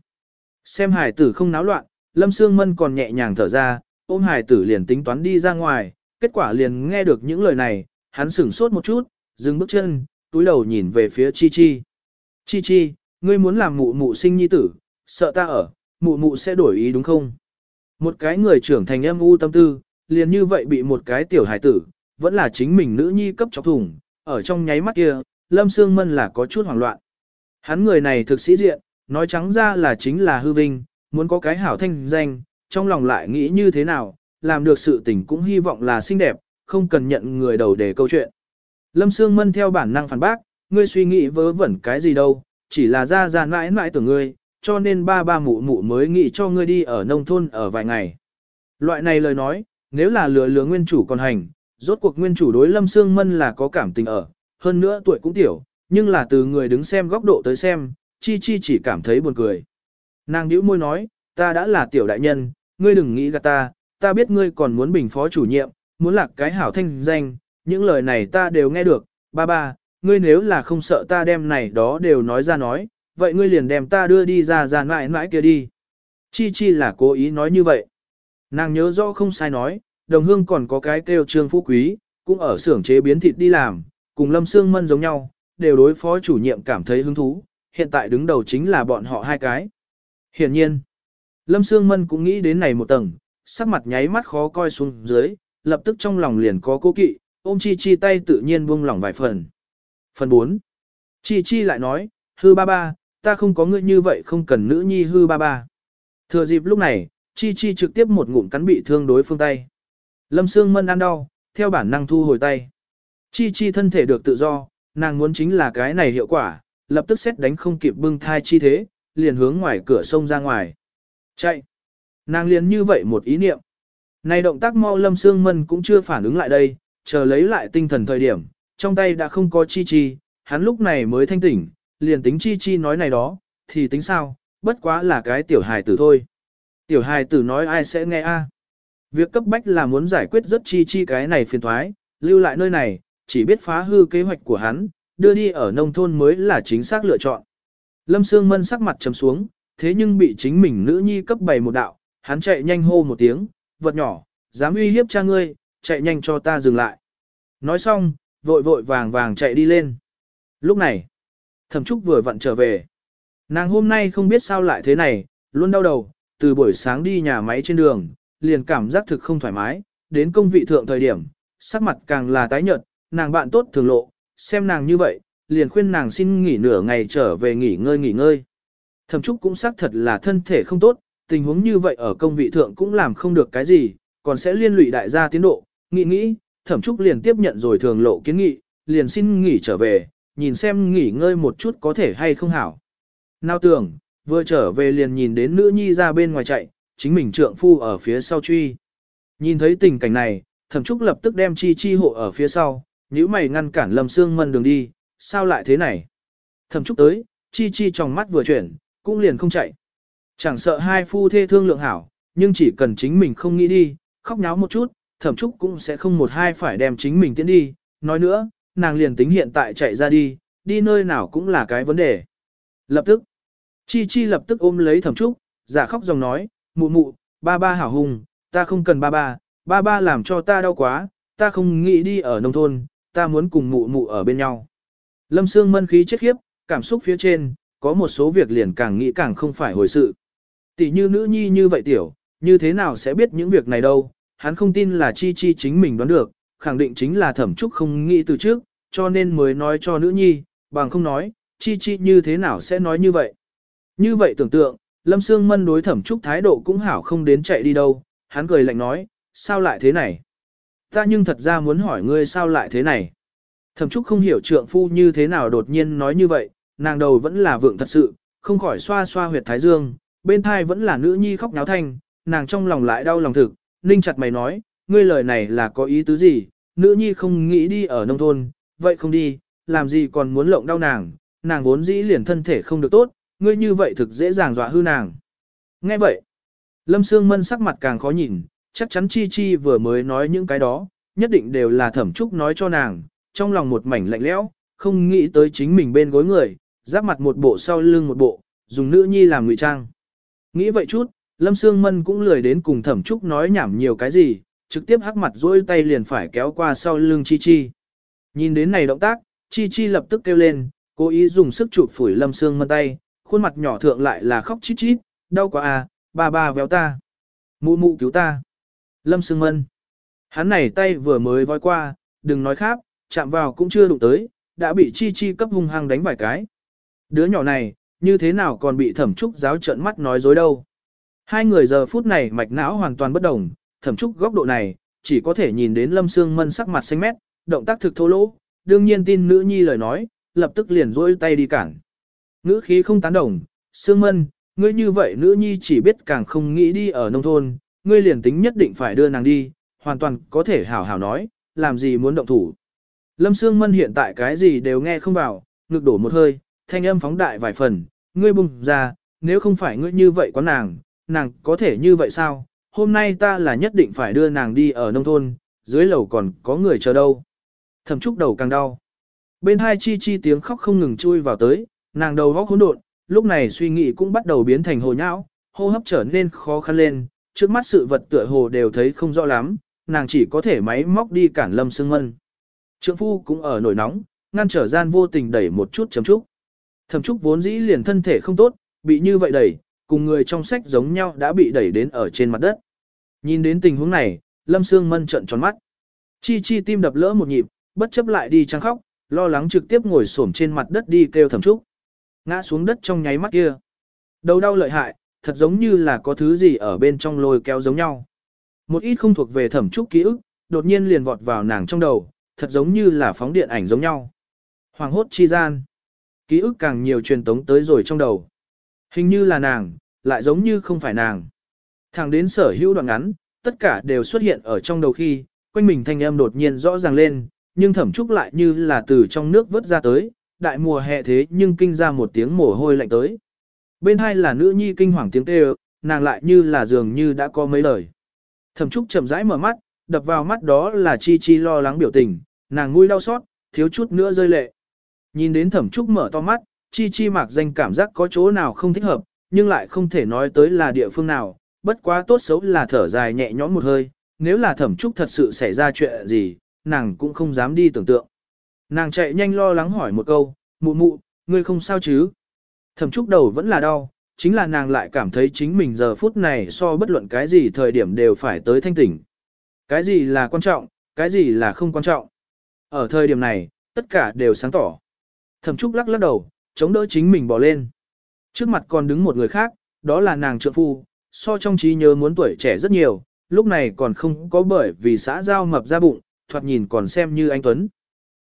Xem hải tử không náo loạn, lâm sương mân còn nhẹ nhàng thở ra, ôm hải tử liền tính toán đi ra ngoài, kết quả liền nghe được những lời này, hắn sửng sốt một chút, dừng bước chân, túi đầu nhìn về phía chi chi. Chi chi, ngươi muốn làm mụ mụ sinh nhi tử, sợ ta ở, mụ mụ sẽ đổi ý đúng không? Một cái người trưởng thành âm u tâm tư, liền như vậy bị một cái tiểu hải tử, vẫn là chính mình nữ nhi cấp chọc thủng, ở trong nháy mắt kia, Lâm Sương Mân là có chút hoảng loạn. Hắn người này thực sĩ diện, nói trắng ra là chính là hư vinh, muốn có cái hảo thanh danh, trong lòng lại nghĩ như thế nào, làm được sự tình cũng hy vọng là xinh đẹp, không cần nhận người đầu để câu chuyện. Lâm Sương Mân theo bản năng phản bác, ngươi suy nghĩ vớ vẩn cái gì đâu, chỉ là ra ra mãi mãi tưởng ngươi, cho nên ba ba mụ mụ mới nghĩ cho ngươi đi ở nông thôn ở vài ngày. Loại này lời nói, nếu là lừa lừa nguyên chủ còn hành, rốt cuộc nguyên chủ đối Lâm Sương Mân là có cảm tình ở, hơn nữa tuổi cũng tiểu, nhưng là từ người đứng xem góc độ tới xem, Chi Chi chỉ cảm thấy buồn cười. Nàng nhíu môi nói, ta đã là tiểu đại nhân, ngươi đừng nghĩ gạt ta, ta biết ngươi còn muốn bình phó chủ nhiệm, muốn lạc cái hảo thanh danh, những lời này ta đều nghe được, ba ba, ngươi nếu là không sợ ta đem này đó đều nói ra nói, vậy ngươi liền đem ta đưa đi ra ra mãi mãi kia đi. Chi Chi là cố ý nói như vậy. Nàng nhớ rõ không sai nói, đồng hương còn có cái kêu trương phú quý, cũng ở xưởng chế biến thịt đi làm, cùng Lâm Sương Mân giống nhau, đều đối phó chủ nhiệm cảm thấy hứng thú, hiện tại đứng đầu chính là bọn họ hai cái. Hiển nhiên, Lâm Sương Mân cũng nghĩ đến này một tầng, sắc mặt nháy mắt khó coi xuống dưới, lập tức trong lòng liền có cố kỵ, ôm Chi Chi tay tự nhiên buông lỏng vài phần. Phần 4. Chi Chi lại nói, hư ba ba, ta không có ngươi như vậy không cần nữ nhi hư ba ba. Thừa dịp lúc này, Chi Chi trực tiếp một ngụm cắn bị thương đối phương tay. Lâm Sương Mân ăn đau, theo bản năng thu hồi tay. Chi Chi thân thể được tự do, nàng muốn chính là cái này hiệu quả, lập tức xét đánh không kịp bưng thai chi thế, liền hướng ngoài cửa sông ra ngoài. Chạy! Nàng liền như vậy một ý niệm. Này động tác mau Lâm Sương Mân cũng chưa phản ứng lại đây, chờ lấy lại tinh thần thời điểm, trong tay đã không có Chi Chi, hắn lúc này mới thanh tỉnh, liền tính Chi Chi nói này đó, thì tính sao, bất quá là cái tiểu hài tử thôi. Tiểu hài tử nói ai sẽ nghe a? Việc cấp bách là muốn giải quyết rất Chi Chi cái này phiền thoái, lưu lại nơi này, chỉ biết phá hư kế hoạch của hắn, đưa đi ở nông thôn mới là chính xác lựa chọn. Lâm Sương Mân sắc mặt trầm xuống, thế nhưng bị chính mình nữ nhi cấp bày một đạo, hắn chạy nhanh hô một tiếng, vật nhỏ, dám uy hiếp cha ngươi, chạy nhanh cho ta dừng lại. Nói xong, vội vội vàng vàng chạy đi lên. Lúc này, thẩm trúc vừa vặn trở về. Nàng hôm nay không biết sao lại thế này, luôn đau đầu, từ buổi sáng đi nhà máy trên đường, liền cảm giác thực không thoải mái, đến công vị thượng thời điểm, sắc mặt càng là tái nhợt, nàng bạn tốt thường lộ, xem nàng như vậy, liền khuyên nàng xin nghỉ nửa ngày trở về nghỉ ngơi nghỉ ngơi. Thẩm Trúc cũng xác thật là thân thể không tốt, tình huống như vậy ở công vị thượng cũng làm không được cái gì, còn sẽ liên lụy đại gia tiến độ, nghĩ nghĩ, Thẩm Trúc liền tiếp nhận rồi thường lộ kiến nghị, liền xin nghỉ trở về, nhìn xem nghỉ ngơi một chút có thể hay không hảo. Nào tưởng, vừa trở về liền nhìn đến nữ nhi ra bên ngoài chạy, chính mình trượng phu ở phía sau truy. Nhìn thấy tình cảnh này, Thẩm Trúc lập tức đem Chi Chi hộ ở phía sau, nhíu mày ngăn cản Lâm Sương Mân đường đi, sao lại thế này? Thẩm Trúc tới, Chi Chi trong mắt vừa chuyển, cũng liền không chạy. Chẳng sợ hai phu thê thương lượng hảo, nhưng chỉ cần chính mình không nghĩ đi, khóc nháo một chút, Thẩm Trúc cũng sẽ không một hai phải đem chính mình tiến đi. Nói nữa, nàng liền tính hiện tại chạy ra đi, đi nơi nào cũng là cái vấn đề. Lập tức, Chi Chi lập tức ôm lấy Thẩm Trúc, giả khóc dòng nói, mụ mụ, ba ba hảo hùng, ta không cần ba ba, ba ba làm cho ta đau quá, ta không nghĩ đi ở nông thôn, ta muốn cùng mụ mụ ở bên nhau. Lâm Sương mân khí chết khiếp, cảm xúc phía trên, có một số việc liền càng nghĩ càng không phải hồi sự. Tỷ như nữ nhi như vậy tiểu, như thế nào sẽ biết những việc này đâu, hắn không tin là chi chi chính mình đoán được, khẳng định chính là thẩm trúc không nghĩ từ trước, cho nên mới nói cho nữ nhi, bằng không nói, chi chi như thế nào sẽ nói như vậy. Như vậy tưởng tượng, Lâm Sương Mân đối thẩm trúc thái độ cũng hảo không đến chạy đi đâu, hắn cười lạnh nói, sao lại thế này? Ta nhưng thật ra muốn hỏi ngươi sao lại thế này. Thẩm Trúc không hiểu trượng phu như thế nào đột nhiên nói như vậy, nàng đầu vẫn là vượng thật sự, không khỏi xoa xoa huyệt thái dương, bên thai vẫn là nữ nhi khóc náo thanh, nàng trong lòng lại đau lòng thực, ninh chặt mày nói, ngươi lời này là có ý tứ gì, nữ nhi không nghĩ đi ở nông thôn, vậy không đi, làm gì còn muốn lộng đau nàng, nàng vốn dĩ liền thân thể không được tốt, ngươi như vậy thực dễ dàng dọa hư nàng. Nghe vậy, Lâm Sương Mân sắc mặt càng khó nhìn, chắc chắn Chi Chi vừa mới nói những cái đó, nhất định đều là thẩm trúc nói cho nàng, trong lòng một mảnh lạnh lẽo, không nghĩ tới chính mình bên gối người, giáp mặt một bộ sau lưng một bộ, dùng nữ nhi làm ngụy trang. Nghĩ vậy chút, Lâm Sương Mân cũng lười đến cùng thẩm trúc nói nhảm nhiều cái gì, trực tiếp hắc mặt dỗi tay liền phải kéo qua sau lưng Chi Chi. Nhìn đến này động tác, Chi Chi lập tức kêu lên, cố ý dùng sức chụp phủi Lâm Sương Mân tay, khuôn mặt nhỏ thượng lại là khóc chít chít, đau quá à, ba ba véo ta. Mụ mụ cứu ta. Lâm Sương Mân. Hắn này tay vừa mới voi qua, đừng nói khác, chạm vào cũng chưa đụng tới, đã bị Chi Chi cấp hung hăng đánh vài cái. Đứa nhỏ này, như thế nào còn bị thẩm trúc giáo trợn mắt nói dối đâu. Hai người giờ phút này mạch não hoàn toàn bất đồng, thẩm trúc góc độ này, chỉ có thể nhìn đến lâm Sương mân sắc mặt xanh mét, động tác thực thô lỗ, đương nhiên tin nữ nhi lời nói, lập tức liền rỗi tay đi cản. nữ khí không tán đồng, Sương mân, ngươi như vậy nữ nhi chỉ biết càng không nghĩ đi ở nông thôn, ngươi liền tính nhất định phải đưa nàng đi, hoàn toàn có thể hảo hảo nói, làm gì muốn động thủ. Lâm Sương Mân hiện tại cái gì đều nghe không vào, ngực đổ một hơi, thanh âm phóng đại vài phần, ngươi bùng ra, nếu không phải ngươi như vậy có nàng, nàng có thể như vậy sao? Hôm nay ta là nhất định phải đưa nàng đi ở nông thôn, dưới lầu còn có người chờ đâu. Thẩm trúc đầu càng đau. Bên hai chi chi tiếng khóc không ngừng chui vào tới, nàng đầu góc hỗn độn, lúc này suy nghĩ cũng bắt đầu biến thành hồ nhão, hô hấp trở nên khó khăn lên, trước mắt sự vật tựa hồ đều thấy không rõ lắm, nàng chỉ có thể máy móc đi cản lâm sương mân. Trượng phu cũng ở nổi nóng, ngăn trở gian vô tình đẩy một chút chấm trúc. Thẩm trúc vốn dĩ liền thân thể không tốt, bị như vậy đẩy, cùng người trong sách giống nhau đã bị đẩy đến ở trên mặt đất. Nhìn đến tình huống này, Lâm Sương Mân trợn tròn mắt. Chi chi tim đập lỡ một nhịp, bất chấp lại đi trăng khóc, lo lắng trực tiếp ngồi xổm trên mặt đất đi kêu thẩm trúc. Ngã xuống đất trong nháy mắt kia. Đầu đau lợi hại, thật giống như là có thứ gì ở bên trong lôi kéo giống nhau. Một ít không thuộc về thẩm trúc ký ức, đột nhiên liền vọt vào nàng trong đầu, thật giống như là phóng điện ảnh giống nhau. Hoàng hốt chi gian. Ký ức càng nhiều truyền tống tới rồi trong đầu. Hình như là nàng, lại giống như không phải nàng. Thẳng đến sở hữu đoạn ngắn, tất cả đều xuất hiện ở trong đầu khi, quanh mình thanh âm đột nhiên rõ ràng lên, nhưng thẩm trúc lại như là từ trong nước vớt ra tới, đại mùa hè thế nhưng kinh ra một tiếng mồ hôi lạnh tới. Bên hai là nữ nhi kinh hoàng tiếng kêu, nàng lại như là dường như đã có mấy lời. Thẩm trúc chậm rãi mở mắt, đập vào mắt đó là chi chi lo lắng biểu tình, nàng mũi đau xót, thiếu chút nữa rơi lệ. Nhìn đến thẩm trúc mở to mắt, chi chi mạc danh cảm giác có chỗ nào không thích hợp, nhưng lại không thể nói tới là địa phương nào, bất quá tốt xấu là thở dài nhẹ nhõm một hơi, nếu là thẩm trúc thật sự xảy ra chuyện gì, nàng cũng không dám đi tưởng tượng. Nàng chạy nhanh lo lắng hỏi một câu, mụ mụ, ngươi không sao chứ? Thẩm trúc đầu vẫn là đau, chính là nàng lại cảm thấy chính mình giờ phút này so bất luận cái gì thời điểm đều phải tới thanh tỉnh. Cái gì là quan trọng, cái gì là không quan trọng. Ở thời điểm này, tất cả đều sáng tỏ. Thẩm trúc lắc lắc đầu, chống đỡ chính mình bỏ lên. Trước mặt còn đứng một người khác, đó là nàng trượng phu, so trong trí nhớ muốn tuổi trẻ rất nhiều, lúc này còn không có bởi vì xã giao mập ra bụng, thoạt nhìn còn xem như anh Tuấn.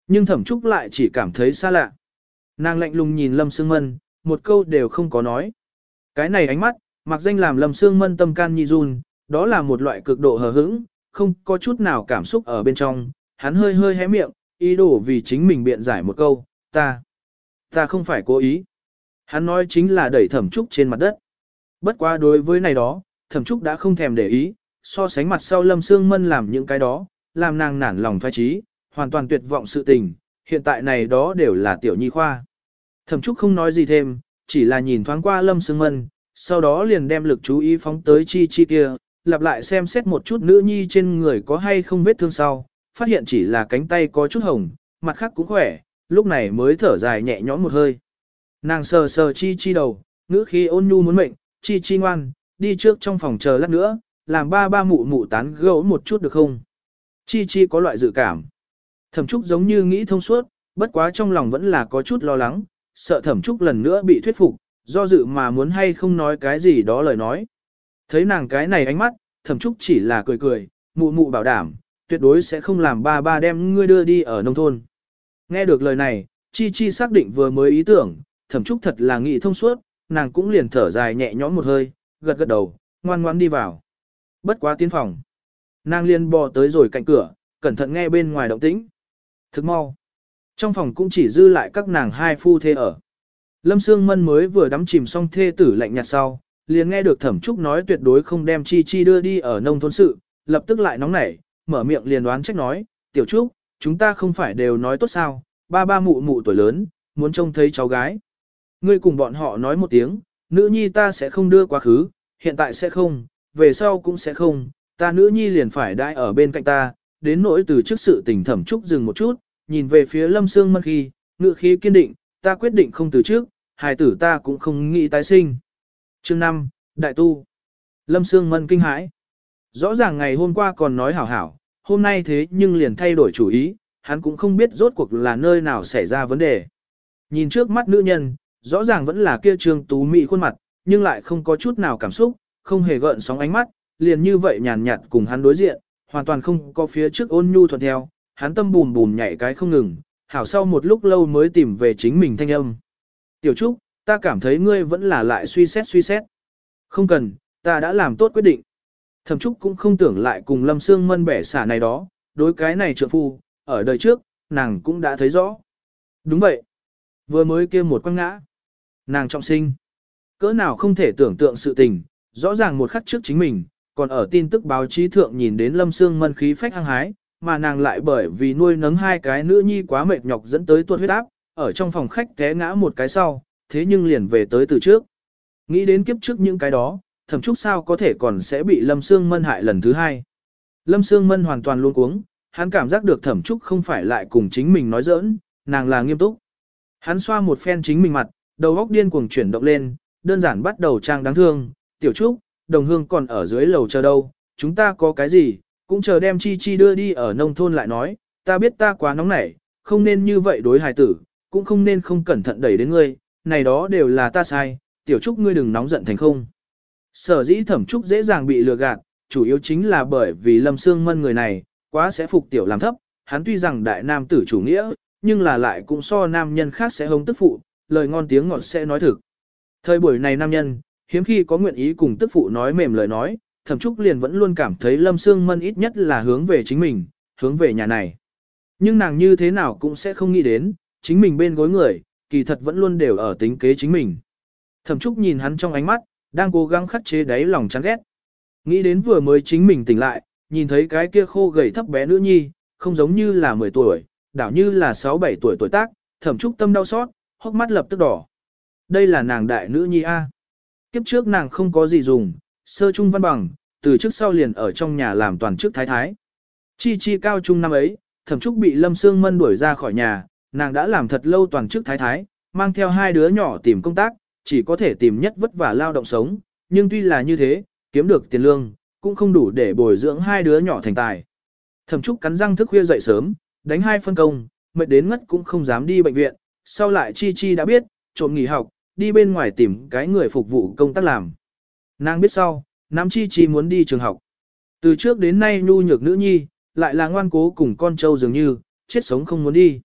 Nhưng thẩm trúc lại chỉ cảm thấy xa lạ. Nàng lạnh lùng nhìn Lâm Sương Mân, một câu đều không có nói. Cái này ánh mắt, mặc danh làm Lâm Sương Mân tâm can nhi run, đó là một loại cực độ hờ hững, không có chút nào cảm xúc ở bên trong, hắn hơi hơi hé miệng, ý đồ vì chính mình biện giải một câu, ta, ta không phải cố ý. Hắn nói chính là đẩy thẩm trúc trên mặt đất. Bất quá đối với này đó, thẩm trúc đã không thèm để ý, so sánh mặt sau lâm xương mân làm những cái đó, làm nàng nản lòng thoái trí, hoàn toàn tuyệt vọng sự tình, hiện tại này đó đều là tiểu nhi khoa. Thẩm trúc không nói gì thêm, chỉ là nhìn thoáng qua lâm xương mân, sau đó liền đem lực chú ý phóng tới chi chi kia, lặp lại xem xét một chút nữ nhi trên người có hay không vết thương sau, phát hiện chỉ là cánh tay có chút hồng, mặt khác cũng khỏe, lúc này mới thở dài nhẹ nhõm một hơi. Nàng sờ sờ chi chi đầu, ngữ khí ôn nhu muốn mệnh, chi chi ngoan, đi trước trong phòng chờ lát nữa, làm ba ba mụ mụ tán gẫu một chút được không? Chi chi có loại dự cảm. Thẩm trúc giống như nghĩ thông suốt, bất quá trong lòng vẫn là có chút lo lắng, sợ thẩm trúc lần nữa bị thuyết phục, do dự mà muốn hay không nói cái gì đó lời nói. Thấy nàng cái này ánh mắt, thẩm trúc chỉ là cười cười, mụ mụ bảo đảm, tuyệt đối sẽ không làm ba ba đem ngươi đưa đi ở nông thôn. Nghe được lời này, Chi Chi xác định vừa mới ý tưởng, thẩm trúc thật là nghĩ thông suốt, nàng cũng liền thở dài nhẹ nhõm một hơi, gật gật đầu, ngoan ngoãn đi vào. Bất quá tiến phòng. Nàng liền bò tới rồi cạnh cửa, cẩn thận nghe bên ngoài động tĩnh. Thức mau. Trong phòng cũng chỉ dư lại các nàng hai phu thê ở. Lâm Sương Mân mới vừa đắm chìm xong thê tử lạnh nhạt sau, liền nghe được Thẩm Trúc nói tuyệt đối không đem Chi Chi đưa đi ở nông thôn sự, lập tức lại nóng nảy, mở miệng liền đoán trách nói, "Tiểu Trúc, chúng ta không phải đều nói tốt sao, ba ba mụ mụ tuổi lớn, muốn trông thấy cháu gái. Ngươi cùng bọn họ nói một tiếng, nữ nhi ta sẽ không đưa quá khứ, hiện tại sẽ không, về sau cũng sẽ không, ta nữ nhi liền phải đãi ở bên cạnh ta, đến nỗi từ trước sự tình thẩm trúc dừng một chút, nhìn về phía lâm xương mân khi, ngự khí kiên định, ta quyết định không từ trước, hài tử ta cũng không nghĩ tái sinh. Chương 5, Đại Tu Lâm Sương Mân kinh hãi. Rõ ràng ngày hôm qua còn nói hảo hảo, hôm nay thế nhưng liền thay đổi chủ ý, hắn cũng không biết rốt cuộc là nơi nào xảy ra vấn đề. Nhìn trước mắt nữ nhân, rõ ràng vẫn là kia trương tú mỹ khuôn mặt, nhưng lại không có chút nào cảm xúc, không hề gợn sóng ánh mắt, liền như vậy nhàn nhạt cùng hắn đối diện, hoàn toàn không có phía trước ôn nhu thuận theo, hắn tâm bùm bùm nhảy cái không ngừng, hảo sau một lúc lâu mới tìm về chính mình thanh âm. Tiểu Trúc, ta cảm thấy ngươi vẫn là lại suy xét suy xét. Không cần, ta đã làm tốt quyết định. Thẩm Trúc cũng không tưởng lại cùng Lâm Sương Mân bẻ xả này đó, đối cái này trượng phu, ở đời trước, nàng cũng đã thấy rõ. Đúng vậy. Vừa mới kia một quăng ngã. Nàng trọng sinh. Cỡ nào không thể tưởng tượng sự tình, rõ ràng một khắc trước chính mình, còn ở tin tức báo chí thượng nhìn đến Lâm Sương Mân khí phách hăng hái, mà nàng lại bởi vì nuôi nấng hai cái nữ nhi quá mệt nhọc dẫn tới tuột huyết áp, ở trong phòng khách té ngã một cái sau, thế nhưng liền về tới từ trước. Nghĩ đến kiếp trước những cái đó, thẩm chúc sao có thể còn sẽ bị Lâm Sương Mân hại lần thứ hai. Lâm Sương Mân hoàn toàn luôn cuống, hắn cảm giác được thẩm trúc không phải lại cùng chính mình nói giỡn, nàng là nghiêm túc. Hắn xoa một phen chính mình mặt, đầu óc điên cuồng chuyển động lên, đơn giản bắt đầu trang đáng thương, tiểu trúc, đồng hương còn ở dưới lầu chờ đâu, chúng ta có cái gì, cũng chờ đem chi chi đưa đi ở nông thôn lại nói, ta biết ta quá nóng nảy, không nên như vậy đối hài tử, cũng không nên không cẩn thận đẩy đến ngươi, này đó đều là ta sai, tiểu trúc ngươi đừng nóng giận thành không. Sở dĩ thẩm trúc dễ dàng bị lừa gạt, chủ yếu chính là bởi vì lâm xương mân người này, quá sẽ phục tiểu làm thấp, hắn tuy rằng đại nam tử chủ nghĩa, nhưng là lại cũng so nam nhân khác sẽ hống tức phụ, lời ngon tiếng ngọt sẽ nói thực. Thời buổi này nam nhân, hiếm khi có nguyện ý cùng tức phụ nói mềm lời nói, thẩm trúc liền vẫn luôn cảm thấy lâm xương mân ít nhất là hướng về chính mình, hướng về nhà này. Nhưng nàng như thế nào cũng sẽ không nghĩ đến, chính mình bên gối người, kỳ thật vẫn luôn đều ở tính kế chính mình. Thẩm trúc nhìn hắn trong ánh mắt, đang cố gắng khắc chế đáy lòng chán ghét. Nghĩ đến vừa mới chính mình tỉnh lại, nhìn thấy cái kia khô gầy thấp bé nữ nhi, không giống như là 10 tuổi, đảo như là 6-7 tuổi tuổi tác, thẩm trúc tâm đau xót, hốc mắt lập tức đỏ. Đây là nàng đại nữ nhi A. Kiếp trước nàng không có gì dùng, sơ trung văn bằng, từ trước sau liền ở trong nhà làm toàn chức thái thái. Chi chi cao trung năm ấy, thẩm trúc bị Lâm Sương Mân đuổi ra khỏi nhà, nàng đã làm thật lâu toàn chức thái thái, mang theo hai đứa nhỏ tìm công tác, chỉ có thể tìm nhất vất vả lao động sống, nhưng tuy là như thế, kiếm được tiền lương, cũng không đủ để bồi dưỡng hai đứa nhỏ thành tài. Thẩm Trúc cắn răng thức khuya dậy sớm, đánh hai phân công, mệt đến ngất cũng không dám đi bệnh viện, sau lại Chi Chi đã biết, trộm nghỉ học, đi bên ngoài tìm cái người phục vụ công tác làm. Nàng biết sau, Nam Chi Chi muốn đi trường học. Từ trước đến nay nhu nhược nữ nhi, lại là ngoan cố cùng con trâu dường như, chết sống không muốn đi.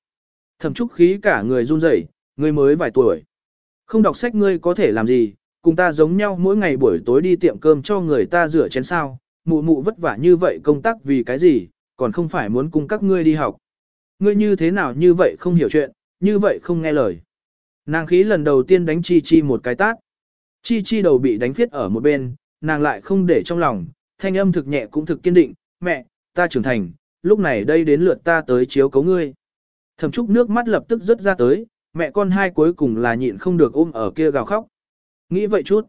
Thẩm Trúc khí cả người run rẩy, người mới vài tuổi. Không đọc sách ngươi có thể làm gì, cùng ta giống nhau mỗi ngày buổi tối đi tiệm cơm cho người ta rửa chén sao, mụ mụ vất vả như vậy công tác vì cái gì, còn không phải muốn cùng các ngươi đi học. Ngươi như thế nào như vậy không hiểu chuyện, như vậy không nghe lời. Nàng khí lần đầu tiên đánh Chi Chi một cái tát. Chi Chi đầu bị đánh phiết ở một bên, nàng lại không để trong lòng, thanh âm thực nhẹ cũng thực kiên định, mẹ, ta trưởng thành, lúc này đây đến lượt ta tới chiếu cấu ngươi. Thẩm trúc nước mắt lập tức rớt ra tới, mẹ con hai cuối cùng là nhịn không được ôm ở kia gào khóc. Nghĩ vậy chút.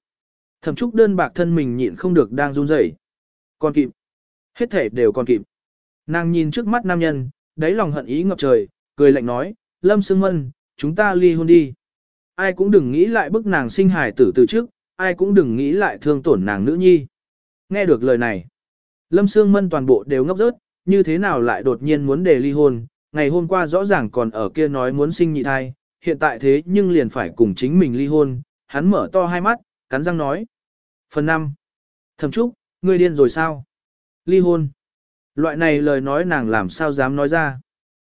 Thẩm trúc đơn bạc thân mình nhịn không được đang run rẩy. Còn kịp. Hết thể đều còn kịp. Nàng nhìn trước mắt nam nhân, đáy lòng hận ý ngập trời, cười lạnh nói, Lâm Sương Mân, chúng ta ly hôn đi. Ai cũng đừng nghĩ lại bức nàng sinh hài tử từ trước, ai cũng đừng nghĩ lại thương tổn nàng nữ nhi. Nghe được lời này, Lâm Sương Mân toàn bộ đều ngốc rớt, như thế nào lại đột nhiên muốn đề ly hôn, ngày hôm qua rõ ràng còn ở kia nói muốn sinh nhị thai, hiện tại thế nhưng liền phải cùng chính mình ly hôn, hắn mở to hai mắt, cắn răng nói. Phần 5. Thẩm Trúc, ngươi điên rồi sao? Ly hôn. Loại này lời nói nàng làm sao dám nói ra.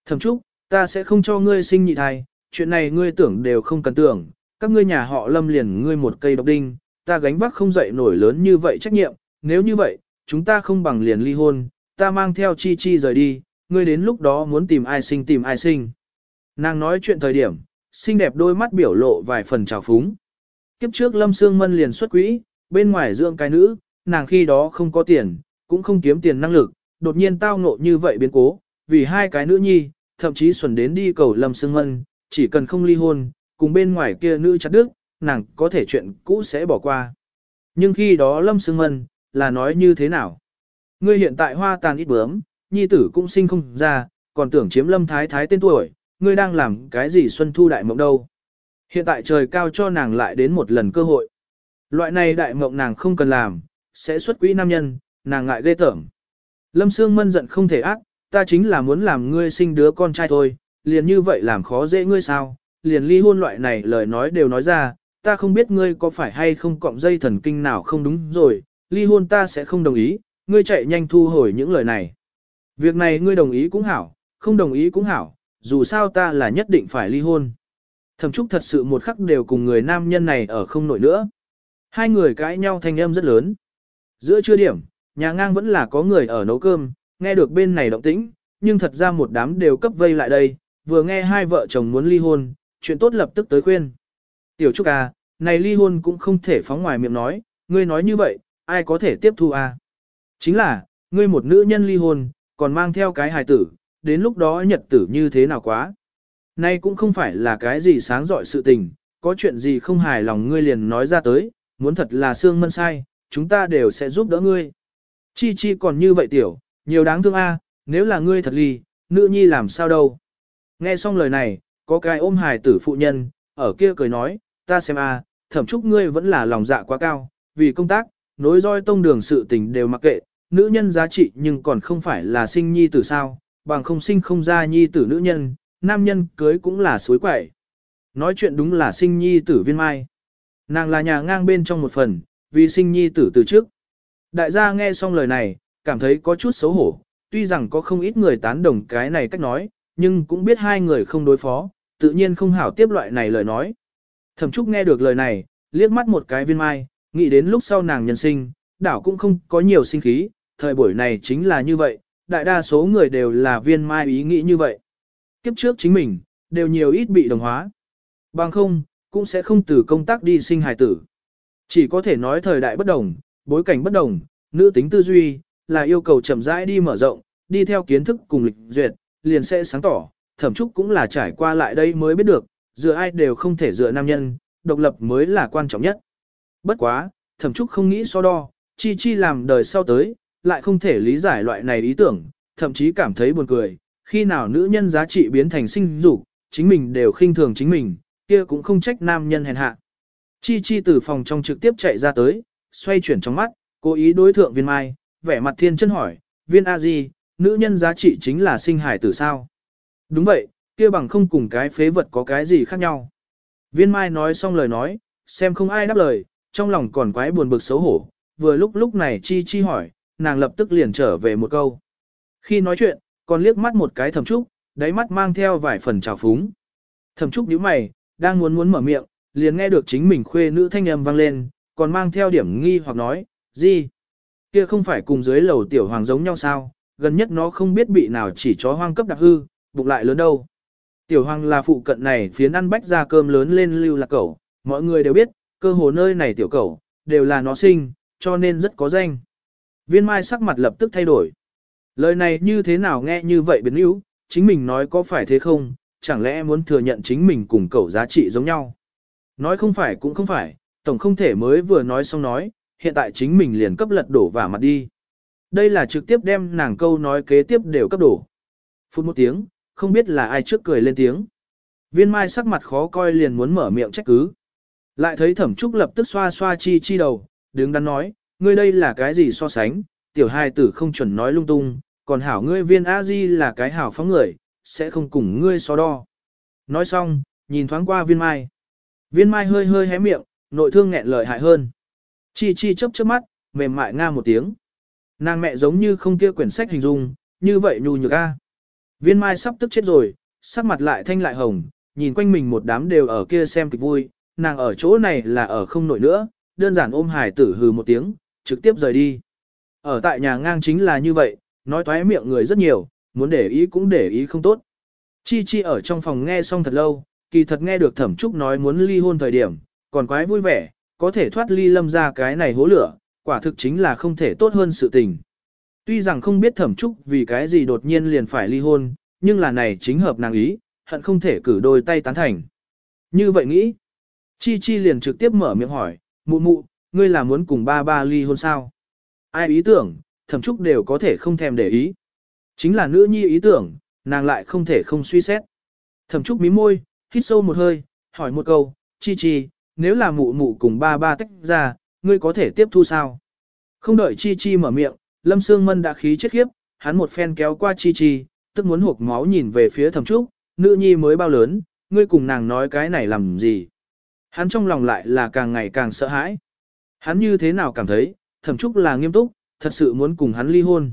Thẩm Trúc, ta sẽ không cho ngươi sinh nhị thai, chuyện này ngươi tưởng đều không cần tưởng, các ngươi nhà họ lâm liền ngươi một cây độc đinh, ta gánh vác không dậy nổi lớn như vậy trách nhiệm, nếu như vậy, chúng ta không bằng liền ly hôn, ta mang theo chi chi rời đi, ngươi đến lúc đó muốn tìm ai sinh tìm ai sinh. Nàng nói chuyện thời điểm, xinh đẹp đôi mắt biểu lộ vài phần trào phúng. Kiếp trước Lâm Sương Mân liền xuất quỹ, bên ngoài dưỡng cái nữ, nàng khi đó không có tiền, cũng không kiếm tiền năng lực, đột nhiên tao ngộ như vậy biến cố, vì hai cái nữ nhi, thậm chí xuẩn đến đi cầu Lâm Sương Mân, chỉ cần không ly hôn, cùng bên ngoài kia nữ chặt đức, nàng có thể chuyện cũ sẽ bỏ qua. Nhưng khi đó Lâm Sương Mân, là nói như thế nào? Ngươi hiện tại hoa tàn ít bướm, nhi tử cũng sinh không ra, còn tưởng chiếm Lâm Thái Thái tên tuổi, ngươi đang làm cái gì xuân thu đại mộng đâu? Hiện tại trời cao cho nàng lại đến một lần cơ hội. Loại này đại mộng nàng không cần làm, sẽ xuất quỹ nam nhân, nàng ngại ghê tởm. Lâm Sương Mân giận không thể ác, ta chính là muốn làm ngươi sinh đứa con trai thôi, liền như vậy làm khó dễ ngươi sao, liền ly hôn loại này lời nói đều nói ra, ta không biết ngươi có phải hay không cọng dây thần kinh nào không đúng rồi, ly hôn ta sẽ không đồng ý, ngươi chạy nhanh thu hồi những lời này. Việc này ngươi đồng ý cũng hảo, không đồng ý cũng hảo, dù sao ta là nhất định phải ly hôn. Thẩm Trúc thật sự một khắc đều cùng người nam nhân này ở không nổi nữa. Hai người cãi nhau thanh âm rất lớn. Giữa trưa điểm, nhà ngang vẫn là có người ở nấu cơm, nghe được bên này động tĩnh, nhưng thật ra một đám đều cấp vây lại đây, vừa nghe hai vợ chồng muốn ly hôn, chuyện tốt lập tức tới khuyên. Tiểu Trúc à, này ly hôn cũng không thể phóng ngoài miệng nói, ngươi nói như vậy, ai có thể tiếp thu à? Chính là, ngươi một nữ nhân ly hôn, còn mang theo cái hài tử, đến lúc đó nhật tử như thế nào quá. Nay cũng không phải là cái gì sáng dọi sự tình, có chuyện gì không hài lòng ngươi liền nói ra tới, muốn thật là xương mân sai, chúng ta đều sẽ giúp đỡ ngươi. Chi chi còn như vậy tiểu, nhiều đáng thương a, à, nếu là ngươi thật ly, nữ nhi làm sao đâu. Nghe xong lời này, có cái ôm hài tử phụ nhân, ở kia cười nói, ta xem a, thẩm chúc ngươi vẫn là lòng dạ quá cao, vì công tác, nối roi tông đường sự tình đều mặc kệ, nữ nhân giá trị nhưng còn không phải là sinh nhi tử sao, bằng không sinh không ra nhi tử nữ nhân, nam nhân cưới cũng là suối quậy. Nói chuyện đúng là sinh nhi tử viên mai. Nàng là nhà ngang bên trong một phần, vì sinh nhi tử từ trước. Đại gia nghe xong lời này, cảm thấy có chút xấu hổ, tuy rằng có không ít người tán đồng cái này cách nói, nhưng cũng biết hai người không đối phó, tự nhiên không hảo tiếp loại này lời nói. Thẩm Trúc nghe được lời này, liếc mắt một cái viên mai, nghĩ đến lúc sau nàng nhân sinh, đảo cũng không có nhiều sinh khí, thời buổi này chính là như vậy, đại đa số người đều là viên mai ý nghĩ như vậy. Kiếp trước chính mình, đều nhiều ít bị đồng hóa. Bằng không, cũng sẽ không từ công tác đi sinh hài tử. Chỉ có thể nói thời đại bất đồng, bối cảnh bất đồng, nữ tính tư duy, là yêu cầu chậm rãi đi mở rộng, đi theo kiến thức cùng lịch duyệt, liền sẽ sáng tỏ, thẩm chúc cũng là trải qua lại đây mới biết được, dựa ai đều không thể dựa nam nhân, độc lập mới là quan trọng nhất. Bất quá, thẩm chúc không nghĩ so đo, chi chi làm đời sau tới, lại không thể lý giải loại này ý tưởng, thậm chí cảm thấy buồn cười, khi nào nữ nhân giá trị biến thành sinh dục, chính mình đều khinh thường chính mình, kia cũng không trách nam nhân hèn hạ. Chi chi từ phòng trong trực tiếp chạy ra tới, xoay chuyển trong mắt, cố ý đối thượng viên mai, vẻ mặt thiên chân hỏi, viên a di, nữ nhân giá trị chính là sinh hải tử sao? Đúng vậy, kia bằng không cùng cái phế vật có cái gì khác nhau. Viên mai nói xong lời nói, xem không ai đáp lời, trong lòng còn quái buồn bực xấu hổ, vừa lúc lúc này chi chi hỏi, nàng lập tức liền trở về một câu. Khi nói chuyện, còn liếc mắt một cái thẩm trúc, đáy mắt mang theo vài phần trào phúng. Thẩm trúc nhíu mày, đang muốn muốn mở miệng, liền nghe được chính mình khuê nữ thanh âm vang lên, còn mang theo điểm nghi hoặc nói, gì? Kia không phải cùng dưới lầu tiểu hoàng giống nhau sao, gần nhất nó không biết bị nào chỉ chó hoang cấp đặc hư, bụng lại lớn đâu. Tiểu hoàng là phụ cận này phía ăn bách ra cơm lớn lên lưu lạc cẩu, mọi người đều biết, cơ hồ nơi này tiểu cẩu, đều là nó sinh, cho nên rất có danh. Viên mai sắc mặt lập tức thay đổi. Lời này như thế nào nghe như vậy biến yếu, chính mình nói có phải thế không, chẳng lẽ muốn thừa nhận chính mình cùng cậu giá trị giống nhau. Nói không phải cũng không phải, tổng không thể mới vừa nói xong nói, hiện tại chính mình liền cấp lật đổ và mặt đi. Đây là trực tiếp đem nàng câu nói kế tiếp đều cấp đổ. Phút một tiếng, không biết là ai trước cười lên tiếng. Viên mai sắc mặt khó coi liền muốn mở miệng trách cứ. Lại thấy thẩm trúc lập tức xoa xoa chi chi đầu, đứng đắn nói, ngươi đây là cái gì so sánh, tiểu hai tử không chuẩn nói lung tung, còn hảo ngươi viên a di là cái hảo phóng người, sẽ không cùng ngươi so đo. Nói xong, nhìn thoáng qua viên mai. Viên mai hơi hơi hé miệng, nội thương nghẹn lợi hại hơn. Chi chi chớp chớp mắt, mềm mại nga một tiếng. Nàng mẹ giống như không kia quyển sách hình dung, như vậy nhu nhược a. Viên mai sắp tức chết rồi, sắc mặt lại thanh lại hồng, nhìn quanh mình một đám đều ở kia xem kịch vui, nàng ở chỗ này là ở không nổi nữa, đơn giản ôm hải tử hừ một tiếng, trực tiếp rời đi. Ở tại nhà ngang chính là như vậy, nói toái miệng người rất nhiều, muốn để ý cũng để ý không tốt. Chi Chi ở trong phòng nghe xong thật lâu, kỳ thật nghe được Thẩm Trúc nói muốn ly hôn thời điểm, còn quái vui vẻ, có thể thoát ly lâm ra cái này hố lửa, quả thực chính là không thể tốt hơn sự tình. Tuy rằng không biết Thẩm Trúc vì cái gì đột nhiên liền phải ly hôn, nhưng là này chính hợp nàng ý, hận không thể cử đôi tay tán thành. Như vậy nghĩ, Chi Chi liền trực tiếp mở miệng hỏi, mụ mụ, ngươi là muốn cùng ba ba ly hôn sao? Ai ý tưởng, thẩm trúc đều có thể không thèm để ý. Chính là nữ nhi ý tưởng, nàng lại không thể không suy xét. Thẩm trúc mí môi, hít sâu một hơi, hỏi một câu, chi chi, nếu là mụ mụ cùng ba ba tách ra, ngươi có thể tiếp thu sao? Không đợi chi chi mở miệng, lâm sương mân đã khí chết khiếp, hắn một phen kéo qua chi chi, tức muốn hộp máu nhìn về phía thẩm trúc, nữ nhi mới bao lớn, ngươi cùng nàng nói cái này làm gì? Hắn trong lòng lại là càng ngày càng sợ hãi. Hắn như thế nào cảm thấy, thẩm trúc là nghiêm túc, thật sự muốn cùng hắn ly hôn.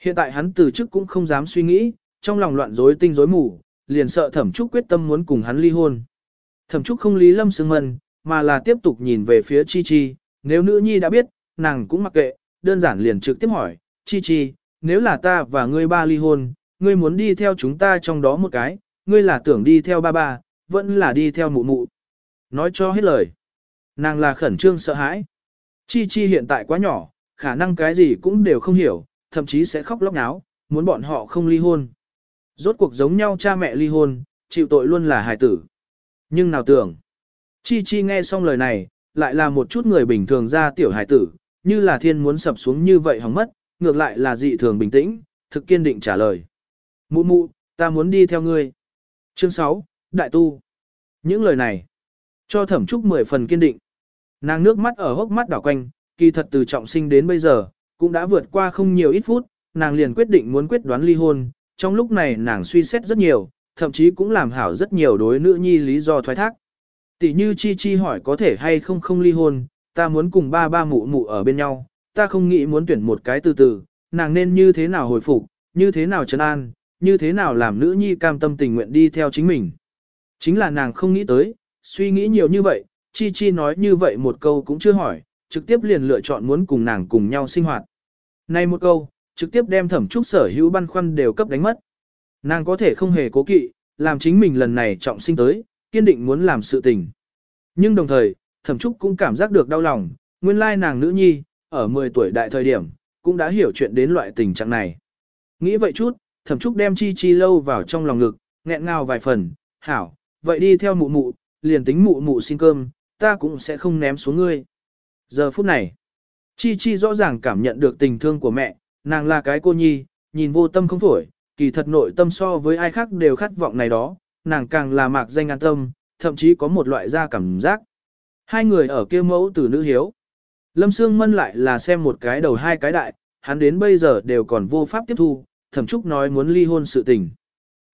Hiện tại hắn từ chức cũng không dám suy nghĩ, trong lòng loạn rối tinh rối mù, liền sợ thẩm trúc quyết tâm muốn cùng hắn ly hôn. Thẩm trúc không lý lâm sương mân, mà là tiếp tục nhìn về phía chi chi, nếu nữ nhi đã biết, nàng cũng mặc kệ, đơn giản liền trực tiếp hỏi, chi chi, nếu là ta và ngươi ba ly hôn, ngươi muốn đi theo chúng ta trong đó một cái, ngươi là tưởng đi theo ba ba, vẫn là đi theo mụ mụ. Nói cho hết lời. Nàng là khẩn trương sợ hãi. Chi Chi hiện tại quá nhỏ, khả năng cái gì cũng đều không hiểu, thậm chí sẽ khóc lóc náo, muốn bọn họ không ly hôn. Rốt cuộc giống nhau cha mẹ ly hôn, chịu tội luôn là hài tử. Nhưng nào tưởng, Chi Chi nghe xong lời này, lại là một chút người bình thường ra tiểu hài tử, như là thiên muốn sập xuống như vậy hỏng mất, ngược lại là dị thường bình tĩnh, thực kiên định trả lời. Mụ mụ, ta muốn đi theo ngươi. Chương 6, Đại Tu. Những lời này, cho thẩm trúc mười phần kiên định. Nàng nước mắt ở hốc mắt đảo quanh, kỳ thật từ trọng sinh đến bây giờ, cũng đã vượt qua không nhiều ít phút, nàng liền quyết định muốn quyết đoán ly hôn, trong lúc này nàng suy xét rất nhiều, thậm chí cũng làm hảo rất nhiều đối nữ nhi lý do thoái thác. Tỷ như Chi Chi hỏi có thể hay không không ly hôn, ta muốn cùng ba ba mụ mụ ở bên nhau, ta không nghĩ muốn tuyển một cái từ từ, nàng nên như thế nào hồi phục, như thế nào trấn an, như thế nào làm nữ nhi cam tâm tình nguyện đi theo chính mình. Chính là nàng không nghĩ tới, suy nghĩ nhiều như vậy, Chi Chi nói như vậy một câu cũng chưa hỏi, trực tiếp liền lựa chọn muốn cùng nàng cùng nhau sinh hoạt. Này một câu, trực tiếp đem thẩm trúc sở hữu băn khoăn đều cấp đánh mất. Nàng có thể không hề cố kỵ, làm chính mình lần này trọng sinh tới, kiên định muốn làm sự tình. Nhưng đồng thời, thẩm trúc cũng cảm giác được đau lòng, nguyên lai nàng nữ nhi, ở 10 tuổi đại thời điểm, cũng đã hiểu chuyện đến loại tình trạng này. Nghĩ vậy chút, thẩm trúc đem chi chi lâu vào trong lòng ngực, nghẹn ngào vài phần, hảo, vậy đi theo mụ mụ, liền tính mụ mụ xin cơm, ta cũng sẽ không ném xuống ngươi. Giờ phút này, Chi Chi rõ ràng cảm nhận được tình thương của mẹ, nàng là cái cô nhi, nhìn vô tâm không phổi, kỳ thật nội tâm so với ai khác đều khát vọng này đó, nàng càng là mạc danh an tâm, thậm chí có một loại da cảm giác. Hai người ở kia mẫu tử nữ hiếu. Lâm Sương Mân lại là xem một cái đầu hai cái đại, hắn đến bây giờ đều còn vô pháp tiếp thu, thẩm trúc nói muốn ly hôn sự tình.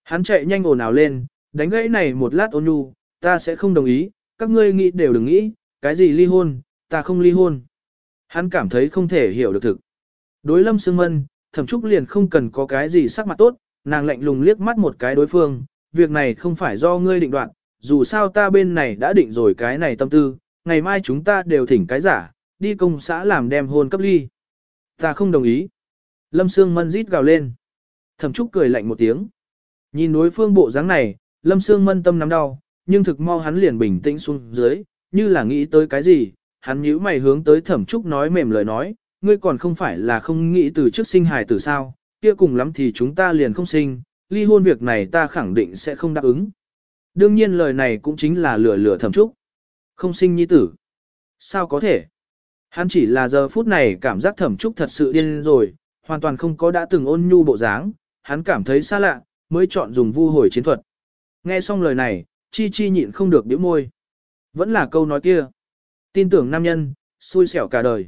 Hắn chạy nhanh ồn ào lên, đánh gãy này một lát ôn nhu, ta sẽ không đồng ý, các ngươi nghĩ đều đừng nghĩ, cái gì ly hôn, ta không ly hôn. Hắn cảm thấy không thể hiểu được thực. Đối lâm sương mân, thẩm trúc liền không cần có cái gì sắc mặt tốt, nàng lạnh lùng liếc mắt một cái đối phương, việc này không phải do ngươi định đoạt, dù sao ta bên này đã định rồi cái này tâm tư, ngày mai chúng ta đều thỉnh cái giả, đi công xã làm đem hôn cấp ly. Ta không đồng ý. Lâm Sương Mân rít gào lên. Thẩm Trúc cười lạnh một tiếng. Nhìn đối phương bộ dáng này, Lâm Sương Mân tâm nắm đau, nhưng thực mau hắn liền bình tĩnh xuống dưới, như là nghĩ tới cái gì, hắn nhíu mày hướng tới thẩm trúc nói mềm lời nói, ngươi còn không phải là không nghĩ từ trước sinh hài tử sao, kia cùng lắm thì chúng ta liền không sinh, ly hôn việc này ta khẳng định sẽ không đáp ứng. Đương nhiên lời này cũng chính là lừa lừa thẩm trúc. Không sinh nhi tử. Sao có thể? Hắn chỉ là giờ phút này cảm giác thẩm trúc thật sự điên rồi, hoàn toàn không có đã từng ôn nhu bộ dáng, hắn cảm thấy xa lạ, mới chọn dùng vu hồi chiến thuật. Nghe xong lời này, chi chi nhịn không được điểm môi. Vẫn là câu nói kia. Tin tưởng nam nhân, xui xẻo cả đời.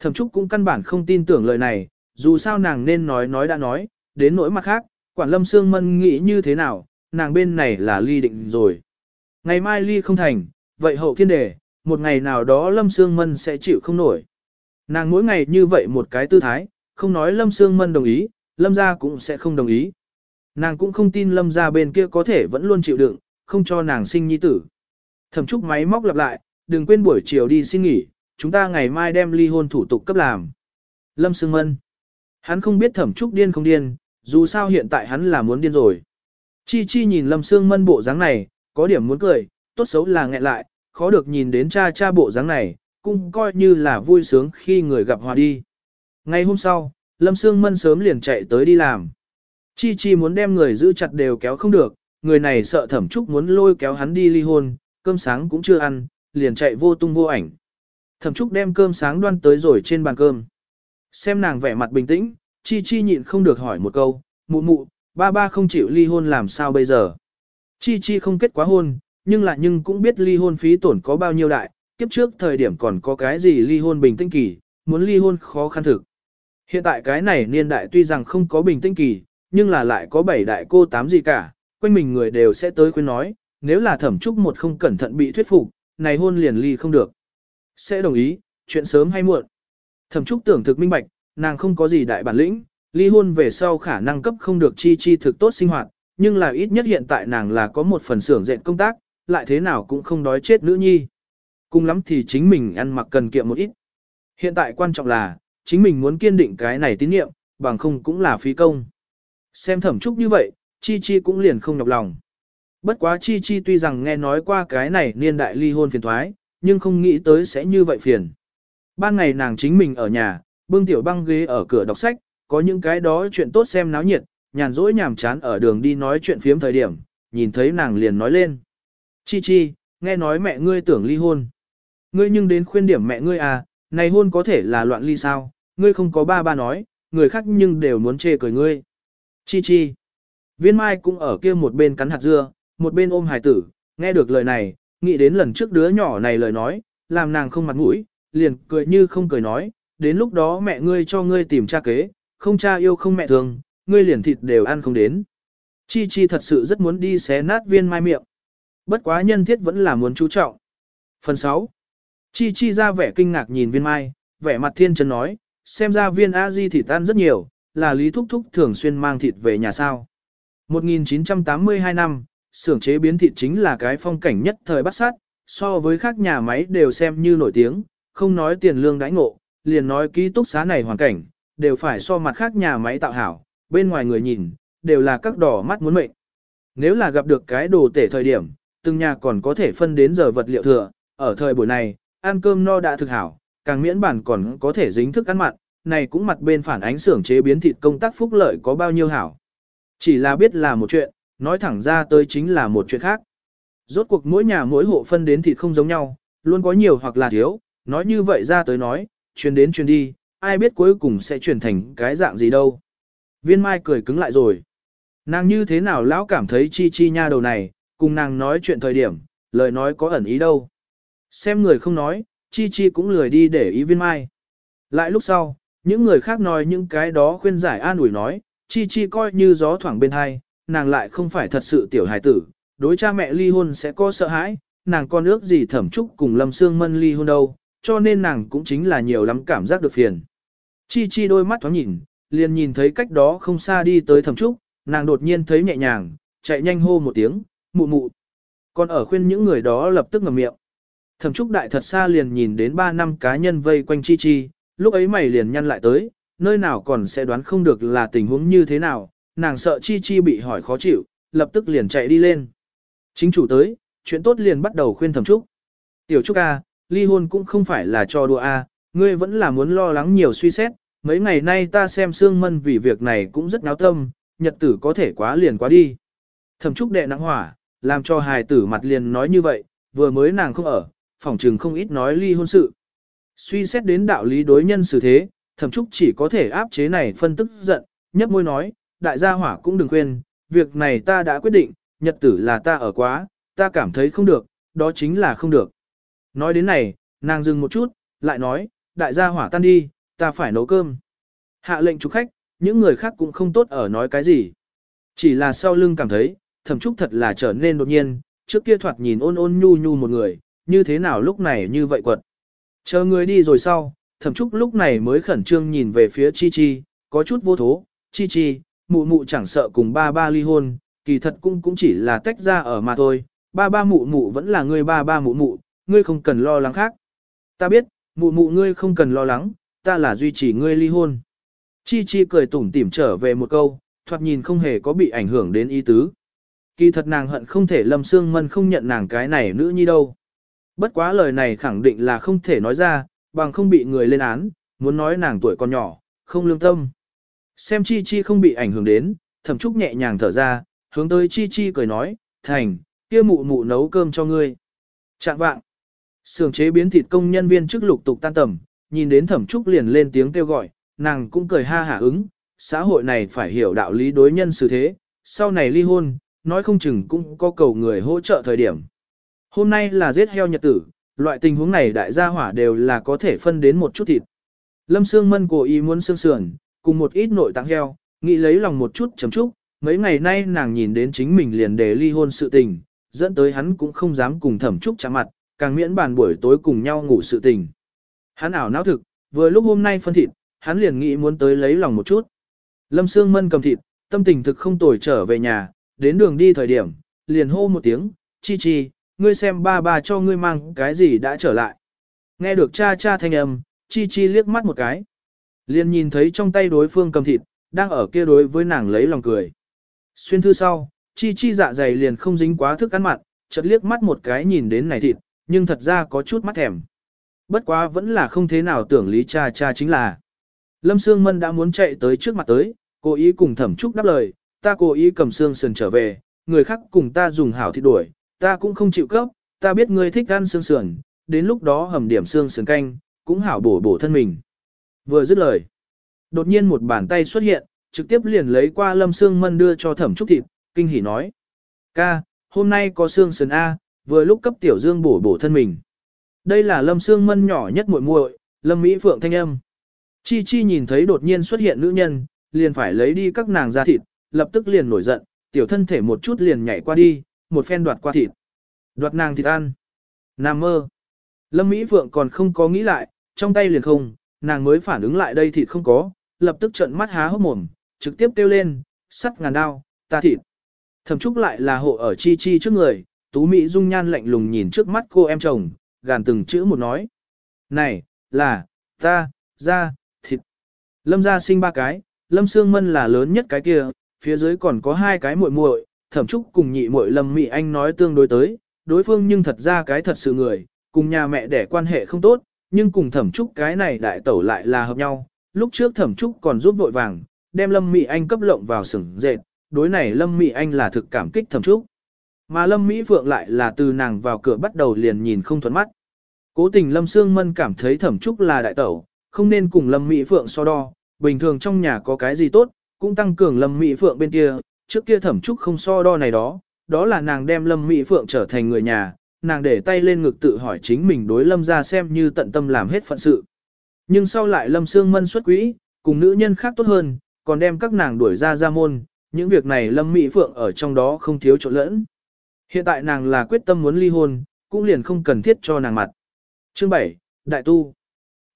Thẩm Trúc cũng căn bản không tin tưởng lời này, dù sao nàng nên nói nói đã nói, đến nỗi mặt khác, quản lâm sương mân nghĩ như thế nào, nàng bên này là ly định rồi. Ngày mai ly không thành, vậy hậu thiên đề, một ngày nào đó lâm sương mân sẽ chịu không nổi. Nàng mỗi ngày như vậy một cái tư thái, không nói lâm sương mân đồng ý, lâm gia cũng sẽ không đồng ý. Nàng cũng không tin lâm gia bên kia có thể vẫn luôn chịu đựng, không cho nàng sinh nhi tử. Thẩm trúc máy móc lặp lại, đừng quên buổi chiều đi xin nghỉ, chúng ta ngày mai đem ly hôn thủ tục cấp làm. Lâm Sương Mân. Hắn không biết thẩm trúc điên không điên, dù sao hiện tại hắn là muốn điên rồi. Chi Chi nhìn Lâm Sương Mân bộ dáng này, có điểm muốn cười, tốt xấu là nghẹn lại, khó được nhìn đến cha cha bộ dáng này, cũng coi như là vui sướng khi người gặp hòa đi. Ngày hôm sau, Lâm Sương Mân sớm liền chạy tới đi làm. Chi Chi muốn đem người giữ chặt đều kéo không được, người này sợ thẩm trúc muốn lôi kéo hắn đi ly hôn, cơm sáng cũng chưa ăn, liền chạy vô tung vô ảnh. Thẩm trúc đem cơm sáng đoan tới rồi trên bàn cơm. Xem nàng vẻ mặt bình tĩnh, Chi Chi nhịn không được hỏi một câu, mụ mụ, ba ba không chịu ly hôn làm sao bây giờ. Chi Chi không kết quá hôn, nhưng lại nhưng cũng biết ly hôn phí tổn có bao nhiêu đại, kiếp trước thời điểm còn có cái gì ly hôn bình tĩnh kỳ, muốn ly hôn khó khăn thực. Hiện tại cái này niên đại tuy rằng không có bình tĩnh kỳ, nhưng là lại có bảy đại cô tám gì cả, quanh mình người đều sẽ tới khuyên nói, nếu là thẩm trúc một không cẩn thận bị thuyết phục, này hôn liền ly không được. Sẽ đồng ý, chuyện sớm hay muộn. Thẩm trúc tưởng thực minh bạch, nàng không có gì đại bản lĩnh, ly hôn về sau khả năng cấp không được chi chi thực tốt sinh hoạt, nhưng là ít nhất hiện tại nàng là có một phần xưởng dệt công tác, lại thế nào cũng không đói chết nữ nhi. Cùng lắm thì chính mình ăn mặc cần kiệm một ít. Hiện tại quan trọng là, chính mình muốn kiên định cái này tín nhiệm, bằng không cũng là phí công. Xem thẩm trúc như vậy, Chi Chi cũng liền không nhọc lòng. Bất quá Chi Chi tuy rằng nghe nói qua cái này niên đại ly hôn phiền thoái, nhưng không nghĩ tới sẽ như vậy phiền. Ban ngày nàng chính mình ở nhà, bưng tiểu băng ghế ở cửa đọc sách, có những cái đó chuyện tốt xem náo nhiệt, nhàn rỗi nhàm chán ở đường đi nói chuyện phiếm thời điểm, nhìn thấy nàng liền nói lên. Chi Chi, nghe nói mẹ ngươi tưởng ly hôn. Ngươi nhưng đến khuyên điểm mẹ ngươi à, này hôn có thể là loạn ly sao, ngươi không có ba ba nói, người khác nhưng đều muốn chê cười ngươi. Chi chi. Viên mai cũng ở kia một bên cắn hạt dưa, một bên ôm hải tử, nghe được lời này, nghĩ đến lần trước đứa nhỏ này lời nói, làm nàng không mặt mũi, liền cười như không cười nói, đến lúc đó mẹ ngươi cho ngươi tìm cha kế, không cha yêu không mẹ thương, ngươi liền thịt đều ăn không đến. Chi chi thật sự rất muốn đi xé nát viên mai miệng. Bất quá nhân thiết vẫn là muốn chú trọng. Phần 6. Chi chi ra vẻ kinh ngạc nhìn viên mai, vẻ mặt thiên chân nói, xem ra viên a di thịt ăn rất nhiều, là Lý Thúc Thúc thường xuyên mang thịt về nhà sao. 1982 năm, xưởng chế biến thịt chính là cái phong cảnh nhất thời bắt sát, so với các nhà máy đều xem như nổi tiếng, không nói tiền lương đãi ngộ, liền nói ký túc xá này hoàn cảnh, đều phải so mặt khác nhà máy tạo hảo, bên ngoài người nhìn, đều là các đỏ mắt muốn mệnh. Nếu là gặp được cái đồ tể thời điểm, từng nhà còn có thể phân đến giờ vật liệu thừa, ở thời buổi này, ăn cơm no đã thực hảo, càng miễn bản còn có thể dính thức ăn mặn, này cũng mặt bên phản ánh xưởng chế biến thịt công tác phúc lợi có bao nhiêu hảo. Chỉ là biết là một chuyện, nói thẳng ra tới chính là một chuyện khác. Rốt cuộc mỗi nhà mỗi hộ phân đến thịt không giống nhau, luôn có nhiều hoặc là thiếu, nói như vậy ra tới nói, truyền đến truyền đi, ai biết cuối cùng sẽ truyền thành cái dạng gì đâu. Viên Mai cười cứng lại rồi. Nàng như thế nào lão cảm thấy chi chi nha đầu này, cùng nàng nói chuyện thời điểm, lời nói có ẩn ý đâu. Xem người không nói, chi chi cũng lười đi để ý viên mai. Lại lúc sau, những người khác nói những cái đó khuyên giải an ủi nói, chi chi coi như gió thoảng bên hai, nàng lại không phải thật sự tiểu hài tử, đối cha mẹ ly hôn sẽ có sợ hãi, nàng con ước gì thẩm trúc cùng Lâm Sương Mân ly hôn đâu, cho nên nàng cũng chính là nhiều lắm cảm giác được phiền. Chi chi đôi mắt thoáng nhìn, liền nhìn thấy cách đó không xa đi tới thẩm trúc, nàng đột nhiên thấy nhẹ nhàng, chạy nhanh hô một tiếng, mụ mụ. Còn ở khuyên những người đó lập tức ngậm miệng. Thẩm trúc đại thật xa liền nhìn đến ba năm cá nhân vây quanh chi chi, lúc ấy mày liền nhăn lại tới, nơi nào còn sẽ đoán không được là tình huống như thế nào, nàng sợ chi chi bị hỏi khó chịu, lập tức liền chạy đi lên. Chính chủ tới, chuyện tốt liền bắt đầu khuyên thẩm trúc. Tiểu trúc A, ly hôn cũng không phải là cho đùa A, ngươi vẫn là muốn lo lắng nhiều suy xét, mấy ngày nay ta xem Sương Mân vì việc này cũng rất náo tâm, nhật tử có thể quá liền quá đi. Thẩm trúc đệ nặng hỏa, làm cho hài tử mặt liền nói như vậy, vừa mới nàng không ở, phỏng trừng không ít nói ly hôn sự. Suy xét đến đạo lý đối nhân xử thế, thẩm trúc chỉ có thể áp chế này phân tức giận, nhấp môi nói, đại gia hỏa cũng đừng quên, việc này ta đã quyết định, nhật tử là ta ở quá, ta cảm thấy không được, đó chính là không được. Nói đến này, nàng dừng một chút, lại nói, đại gia hỏa tan đi, ta phải nấu cơm. Hạ lệnh chúc khách, những người khác cũng không tốt ở nói cái gì. Chỉ là sau lưng cảm thấy, thẩm trúc thật là trở nên đột nhiên, trước kia thoạt nhìn ôn ôn nhu nhu một người, như thế nào lúc này như vậy quật. Chờ người đi rồi sau, thẩm trúc lúc này mới khẩn trương nhìn về phía Chi Chi, có chút vô thố, Chi Chi, mụ mụ chẳng sợ cùng ba ba ly hôn, kỳ thật cũng cũng chỉ là tách ra ở mà thôi, ba ba mụ mụ vẫn là người ba ba mụ mụ, ngươi không cần lo lắng khác. Ta biết, mụ mụ ngươi không cần lo lắng, ta là duy trì ngươi ly hôn. Chi Chi cười tủm tỉm trở về một câu, thoạt nhìn không hề có bị ảnh hưởng đến ý tứ. Kỳ thật nàng hận không thể Lâm Sương Mân không nhận nàng cái này nữ nhi đâu. Bất quá lời này khẳng định là không thể nói ra, bằng không bị người lên án, muốn nói nàng tuổi còn nhỏ, không lương tâm. Xem Chi Chi không bị ảnh hưởng đến, thẩm trúc nhẹ nhàng thở ra, hướng tới Chi Chi cười nói, thành, kia mụ mụ nấu cơm cho ngươi. Trạng vạng, xưởng chế biến thịt công nhân viên trước lục tục tan tầm, nhìn đến thẩm trúc liền lên tiếng kêu gọi, nàng cũng cười ha hả ứng, xã hội này phải hiểu đạo lý đối nhân xử thế, sau này ly hôn, nói không chừng cũng có cầu người hỗ trợ thời điểm. Hôm nay là giết heo nhật tử, loại tình huống này đại gia hỏa đều là có thể phân đến một chút thịt. Lâm Sương Mân cố ý muốn xương sườn, cùng một ít nội tạng heo, nghĩ lấy lòng một chút chấm chúc, mấy ngày nay nàng nhìn đến chính mình liền để ly hôn sự tình, dẫn tới hắn cũng không dám cùng thẩm trúc chạm mặt, càng miễn bàn buổi tối cùng nhau ngủ sự tình. Hắn ảo não thực, vừa lúc hôm nay phân thịt, hắn liền nghĩ muốn tới lấy lòng một chút. Lâm Sương Mân cầm thịt, tâm tình thực không tồi trở về nhà, đến đường đi thời điểm, liền hô một tiếng, chi chi, ngươi xem ba ba cho ngươi mang cái gì đã trở lại. Nghe được cha cha thanh âm, chi chi liếc mắt một cái. Liền nhìn thấy trong tay đối phương cầm thịt, đang ở kia đối với nàng lấy lòng cười. Xuyên thư sau, chi chi dạ dày liền không dính quá thức ăn mặn, chợt liếc mắt một cái nhìn đến này thịt, nhưng thật ra có chút mắt thèm. Bất quá vẫn là không thế nào tưởng lý cha cha chính là. Lâm Sương Mân đã muốn chạy tới trước mặt tới, cố ý cùng thẩm trúc đáp lời, ta cố ý cầm xương sườn trở về, người khác cùng ta dùng hảo thịt đuổi, ta cũng không chịu cấp, ta biết ngươi thích ăn xương sườn, đến lúc đó hầm điểm xương sườn canh, cũng hảo bổ bổ thân mình. Vừa dứt lời, đột nhiên một bàn tay xuất hiện, trực tiếp liền lấy qua lâm xương mân đưa cho thẩm trúc thịt, kinh hỉ nói. Ca, hôm nay có xương sườn A, vừa lúc cấp tiểu dương bổ bổ thân mình. Đây là lâm xương mân nhỏ nhất muội muội, lâm Mỹ Phượng thanh âm. Chi Chi nhìn thấy đột nhiên xuất hiện nữ nhân, liền phải lấy đi các nàng ra thịt, lập tức liền nổi giận, tiểu thân thể một chút liền nhảy qua đi, một phen đoạt qua thịt. Đoạt nàng thịt ăn. Nam mơ. Lâm Mỹ Phượng còn không có nghĩ lại, trong tay liền không, nàng mới phản ứng lại đây thịt không có, lập tức trợn mắt há hốc mồm, trực tiếp kêu lên, sắt ngàn đao, ta thịt. Thẩm Trúc lại là hộ ở chi chi trước người, Tú Mỹ dung nhan lạnh lùng nhìn trước mắt cô em chồng, gàn từng chữ một nói. Này, là, ta, ra, thịt. Lâm gia sinh ba cái, Lâm Sương Mân là lớn nhất cái kia, phía dưới còn có hai cái muội muội, Thẩm Trúc cùng nhị muội Lâm Mỹ Anh nói tương đối tới, đối phương nhưng thật ra cái thật sự người, cùng nhà mẹ đẻ quan hệ không tốt, nhưng cùng Thẩm Trúc cái này đại tẩu lại là hợp nhau. Lúc trước Thẩm Trúc còn giúp vội vàng, đem Lâm Mỹ Anh cấp lộng vào sừng dệt, đối này Lâm Mỹ Anh là thực cảm kích Thẩm Trúc. Mà Lâm Mỹ Phượng lại là từ nàng vào cửa bắt đầu liền nhìn không thuận mắt. Cố tình Lâm Sương Mân cảm thấy Thẩm Trúc là đại tẩu, không nên cùng Lâm Mỹ Phượng so đo, bình thường trong nhà có cái gì tốt, cũng tăng cường Lâm Mỹ Phượng bên kia, trước kia Thẩm Trúc không so đo này đó, đó là nàng đem Lâm Mỹ Phượng trở thành người nhà, nàng để tay lên ngực tự hỏi chính mình đối Lâm ra xem như tận tâm làm hết phận sự. Nhưng sau lại Lâm Sương Mân xuất quỹ, cùng nữ nhân khác tốt hơn, còn đem các nàng đuổi ra ra môn, những việc này Lâm Mỹ Phượng ở trong đó không thiếu chỗ lẫn. Hiện tại nàng là quyết tâm muốn ly hôn, cũng liền không cần thiết cho nàng mặt. Chương 7. Đại Tu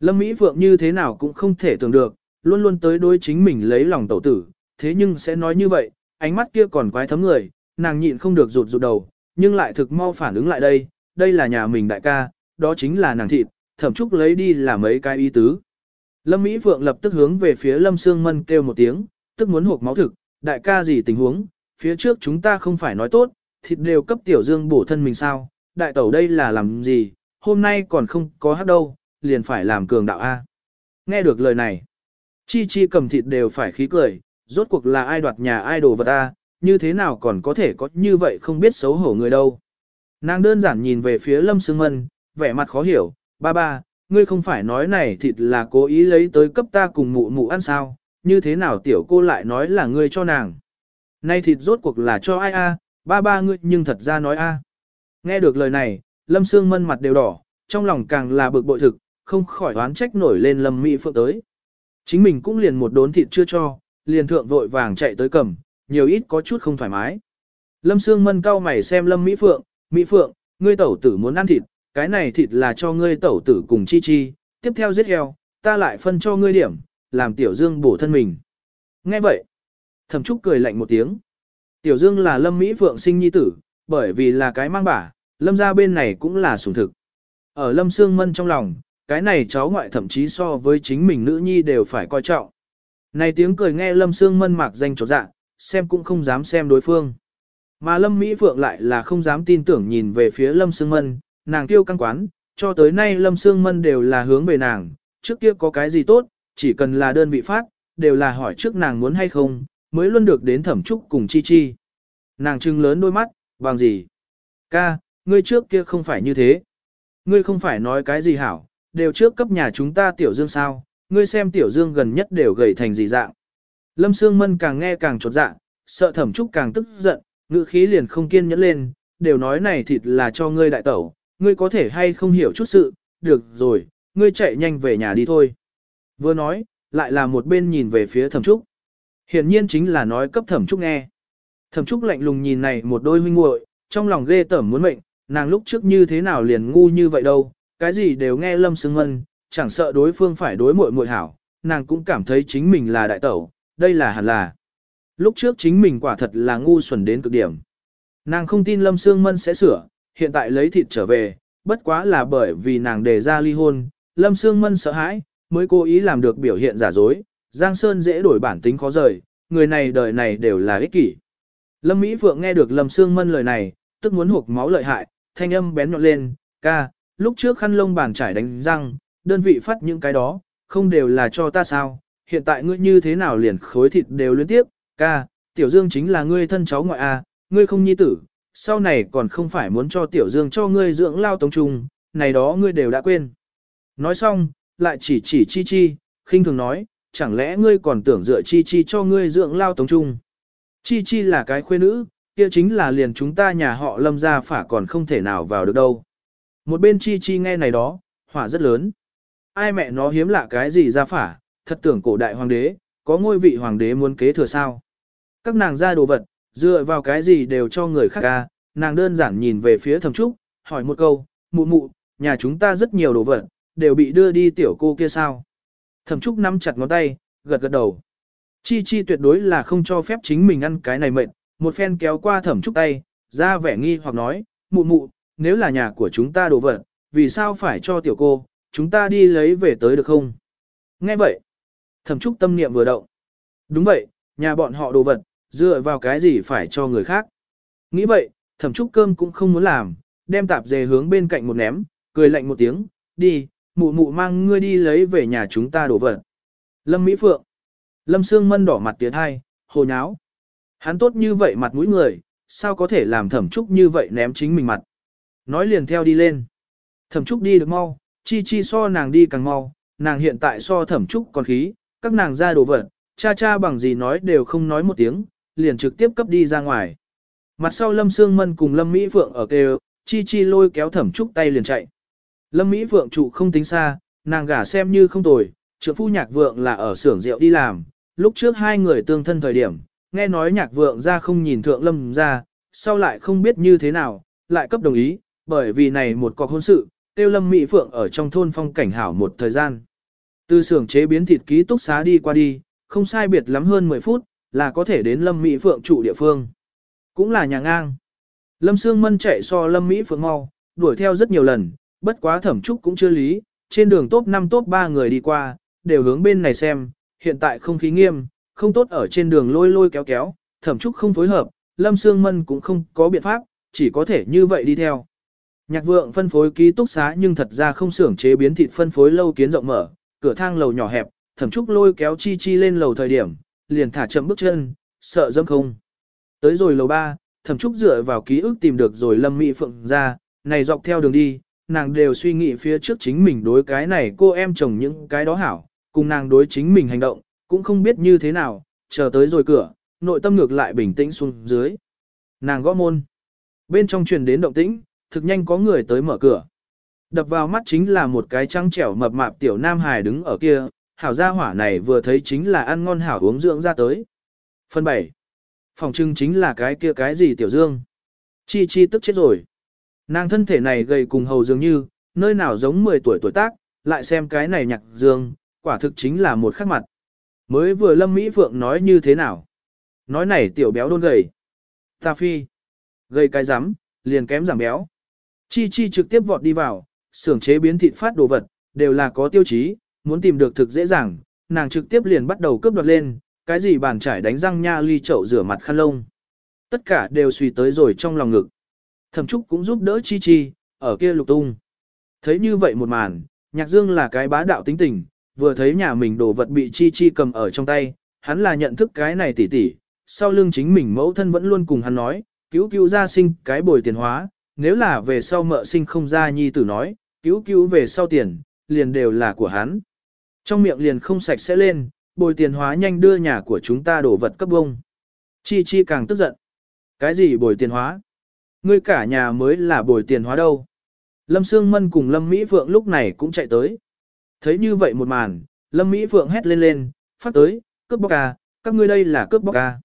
Lâm Mỹ Phượng như thế nào cũng không thể tưởng được, luôn luôn tới đối chính mình lấy lòng tẩu tử, thế nhưng sẽ nói như vậy, ánh mắt kia còn quái thấm người, nàng nhịn không được rụt rụt đầu, nhưng lại thực mau phản ứng lại đây, đây là nhà mình đại ca, đó chính là nàng thịt, thẩm trúc lấy đi là mấy cái y tứ. Lâm Mỹ Phượng lập tức hướng về phía Lâm Sương Mân kêu một tiếng, tức muốn hộp máu thực, đại ca gì tình huống, phía trước chúng ta không phải nói tốt, thịt đều cấp tiểu dương bổ thân mình sao, đại tẩu đây là làm gì, hôm nay còn không có hát đâu, liền phải làm cường đạo A. Nghe được lời này, chi chi cầm thịt đều phải khí cười, rốt cuộc là ai đoạt nhà ai đồ vật ta, như thế nào còn có thể có như vậy không biết xấu hổ người đâu. Nàng đơn giản nhìn về phía Lâm Sương Mân, vẻ mặt khó hiểu, ba ba, ngươi không phải nói này thịt là cố ý lấy tới cấp ta cùng mụ mụ ăn sao, như thế nào tiểu cô lại nói là ngươi cho nàng. Nay thịt rốt cuộc là cho ai a, ba ba ngươi nhưng thật ra nói a. Nghe được lời này, Lâm Sương Mân mặt đều đỏ, trong lòng càng là bực bội thực, không khỏi oán trách nổi lên Lâm Mỹ Phượng tới. Chính mình cũng liền một đốn thịt chưa cho, liền thượng vội vàng chạy tới cầm, nhiều ít có chút không thoải mái. Lâm Sương Mân cau mày xem Lâm Mỹ Phượng, Mỹ Phượng, ngươi tẩu tử muốn ăn thịt, cái này thịt là cho ngươi tẩu tử cùng chi chi, tiếp theo giết heo, ta lại phân cho ngươi điểm, làm Tiểu Dương bổ thân mình. Nghe vậy, Thẩm Trúc cười lạnh một tiếng. Tiểu Dương là Lâm Mỹ Phượng sinh nhi tử, bởi vì là cái mang bả, Lâm ra bên này cũng là sủng thực. Ở Lâm Sương Mân trong lòng, cái này cháu ngoại thậm chí so với chính mình nữ nhi đều phải coi trọng. Này tiếng cười nghe Lâm Sương Mân mạc danh trột dạ, xem cũng không dám xem đối phương. Mà Lâm Mỹ Phượng lại là không dám tin tưởng nhìn về phía Lâm Sương Mân, nàng tiêu căng quán, cho tới nay Lâm Sương Mân đều là hướng về nàng, trước kia có cái gì tốt, chỉ cần là đơn vị phát, đều là hỏi trước nàng muốn hay không, mới luôn được đến thẩm trúc cùng chi chi. Nàng trưng lớn đôi mắt, bằng gì? Ca, ngươi trước kia không phải như thế. Ngươi không phải nói cái gì hảo, đều trước cấp nhà chúng ta tiểu dương sao, ngươi xem tiểu dương gần nhất đều gầy thành gì dạng. Lâm Sương Mân càng nghe càng chột dạ, sợ thẩm trúc càng tức giận, ngữ khí liền không kiên nhẫn lên, đều nói này thịt là cho ngươi đại tẩu, ngươi có thể hay không hiểu chút sự, được rồi, ngươi chạy nhanh về nhà đi thôi. Vừa nói, lại là một bên nhìn về phía thẩm trúc. Hiển nhiên chính là nói cấp thẩm trúc nghe. Thẩm trúc lạnh lùng nhìn này một đôi huynh muội, trong lòng ghê tởm muốn mệnh, nàng lúc trước như thế nào liền ngu như vậy đâu, cái gì đều nghe lâm sương mân, chẳng sợ đối phương phải đối muội muội hảo, nàng cũng cảm thấy chính mình là đại tẩu, đây là hẳn là. Lúc trước chính mình quả thật là ngu xuẩn đến cực điểm. Nàng không tin lâm sương mân sẽ sửa, hiện tại lấy thịt trở về, bất quá là bởi vì nàng đề ra ly hôn, lâm sương mân sợ hãi, mới cố ý làm được biểu hiện giả dối, Giang Sơn dễ đổi bản tính khó rời, người này đời này đều là ích kỷ. Lâm Mỹ Phượng nghe được Lâm Sương Mân lời này, tức muốn hộp máu lợi hại, thanh âm bén nhọn lên, ca, lúc trước khăn lông bàn trải đánh răng, đơn vị phát những cái đó, không đều là cho ta sao, hiện tại ngươi như thế nào liền khối thịt đều liên tiếp, ca, Tiểu Dương chính là ngươi thân cháu ngoại a, ngươi không nhi tử, sau này còn không phải muốn cho Tiểu Dương cho ngươi dưỡng lao tống trung, này đó ngươi đều đã quên. Nói xong, lại chỉ chỉ chi chi, khinh thường nói, chẳng lẽ ngươi còn tưởng dựa chi chi cho ngươi dưỡng lao tống trung. Chi chi là cái khuê nữ, kia chính là liền chúng ta nhà họ lâm ra phả còn không thể nào vào được đâu. Một bên chi chi nghe này đó, hỏa rất lớn. Ai mẹ nó hiếm lạ cái gì ra phả, thật tưởng cổ đại hoàng đế, có ngôi vị hoàng đế muốn kế thừa sao. Các nàng ra đồ vật, dựa vào cái gì đều cho người khác ca, nàng đơn giản nhìn về phía thẩm trúc, hỏi một câu, mụ mụ, nhà chúng ta rất nhiều đồ vật, đều bị đưa đi tiểu cô kia sao. Thẩm Trúc nắm chặt ngón tay, gật gật đầu. Chi Chi tuyệt đối là không cho phép chính mình ăn cái này mệt, một phen kéo qua Thẩm Trúc tay, ra vẻ nghi hoặc nói, mụ mụ, nếu là nhà của chúng ta đồ vật, vì sao phải cho tiểu cô, chúng ta đi lấy về tới được không? Nghe vậy, Thẩm Trúc tâm niệm vừa động. Đúng vậy, nhà bọn họ đồ vật, dựa vào cái gì phải cho người khác? Nghĩ vậy, Thẩm Trúc cơm cũng không muốn làm, đem tạp dề hướng bên cạnh một ném, cười lạnh một tiếng, đi, mụ mụ mang ngươi đi lấy về nhà chúng ta đồ vật. Lâm Mỹ Phượng. Lâm Sương Mân đỏ mặt tiến thai, hồ nháo. Hắn tốt như vậy mặt mũi người, sao có thể làm thẩm trúc như vậy ném chính mình mặt. Nói liền theo đi lên. Thẩm trúc đi được mau, chi chi so nàng đi càng mau, nàng hiện tại so thẩm trúc còn khí, các nàng ra đồ vật, cha cha bằng gì nói đều không nói một tiếng, liền trực tiếp cấp đi ra ngoài. Mặt sau Lâm Sương Mân cùng Lâm Mỹ Phượng ở kêu, chi chi lôi kéo thẩm trúc tay liền chạy. Lâm Mỹ Phượng trụ không tính xa, nàng gả xem như không tồi, trưởng phu nhạc vượng là ở xưởng rượu đi làm, lúc trước hai người tương thân thời điểm, nghe nói nhạc vượng ra không nhìn thượng lâm ra, sau lại không biết như thế nào, lại cấp đồng ý, bởi vì này một cọc hôn sự, tiêu lâm Mỹ Phượng ở trong thôn phong cảnh hảo một thời gian. Từ xưởng chế biến thịt ký túc xá đi qua đi, không sai biệt lắm hơn 10 phút, là có thể đến lâm Mỹ Phượng trụ địa phương. Cũng là nhà ngang. Lâm Sương Mân chạy so lâm Mỹ Phượng mau, đuổi theo rất nhiều lần, bất quá thẩm trúc cũng chưa lý, trên đường top 5 top 3 người đi qua, đều hướng bên này xem, hiện tại không khí nghiêm, không tốt ở trên đường lôi lôi kéo kéo, thẩm trúc không phối hợp, Lâm Sương Mân cũng không có biện pháp, chỉ có thể như vậy đi theo. Nhạc vượng phân phối ký túc xá nhưng thật ra không xưởng chế biến thịt phân phối lâu kiến rộng mở, cửa thang lầu nhỏ hẹp, thẩm trúc lôi kéo chi chi lên lầu thời điểm, liền thả chậm bước chân, sợ dâm không. Tới rồi lầu 3, thẩm trúc dựa vào ký ức tìm được rồi Lâm Mỹ Phượng ra, này dọc theo đường đi, nàng đều suy nghĩ phía trước chính mình đối cái này cô em chồng những cái đó hảo, cùng nàng đối chính mình hành động, cũng không biết như thế nào, chờ tới rồi cửa, nội tâm ngược lại bình tĩnh xuống dưới. Nàng gõ môn. Bên trong truyền đến động tĩnh, thực nhanh có người tới mở cửa. Đập vào mắt chính là một cái trăng trẻo mập mạp tiểu nam hài đứng ở kia, hảo gia hỏa này vừa thấy chính là ăn ngon hảo uống dưỡng ra tới. Phần 7. Phòng trưng chính là cái kia cái gì tiểu dương. Chi chi tức chết rồi. Nàng thân thể này gầy cùng hầu dường như, nơi nào giống 10 tuổi tuổi tác, lại xem cái này nhạc dương, quả thực chính là một khắc mặt. Mới vừa Lâm Mỹ Phượng nói như thế nào? Nói này tiểu béo đôn gầy. Ta phi. Gầy cái rắm liền kém giảm béo. Chi Chi trực tiếp vọt đi vào, xưởng chế biến thịt phát đồ vật, đều là có tiêu chí, muốn tìm được thực dễ dàng, nàng trực tiếp liền bắt đầu cướp đoạt lên, cái gì bàn trải đánh răng nha ly chậu rửa mặt khăn lông. Tất cả đều suy tới rồi trong lòng ngực. Thẩm Trúc cũng giúp đỡ Chi Chi, ở kia lục tung. Thấy như vậy một màn, Nhạc Dương là cái bá đạo tính tình, vừa thấy nhà mình đồ vật bị Chi Chi cầm ở trong tay, hắn là nhận thức cái này tỉ tỉ, sau lưng chính mình mẫu thân vẫn luôn cùng hắn nói, cứu cứu gia sinh cái bồi tiền hóa, nếu là về sau mợ sinh không ra nhi tử nói, cứu cứu về sau tiền, liền đều là của hắn. Trong miệng liền không sạch sẽ lên, bồi tiền hóa nhanh đưa nhà của chúng ta đổ vật cấp bông. Chi chi càng tức giận. Cái gì bồi tiền hóa? Ngươi cả nhà mới là bồi tiền hóa đâu. Lâm Sương Mân cùng Lâm Mỹ Phượng lúc này cũng chạy tới. Thấy như vậy một màn, Lâm Mỹ Phượng hét lên lên, phát tới, cướp bóc à, các ngươi đây là cướp bóc à.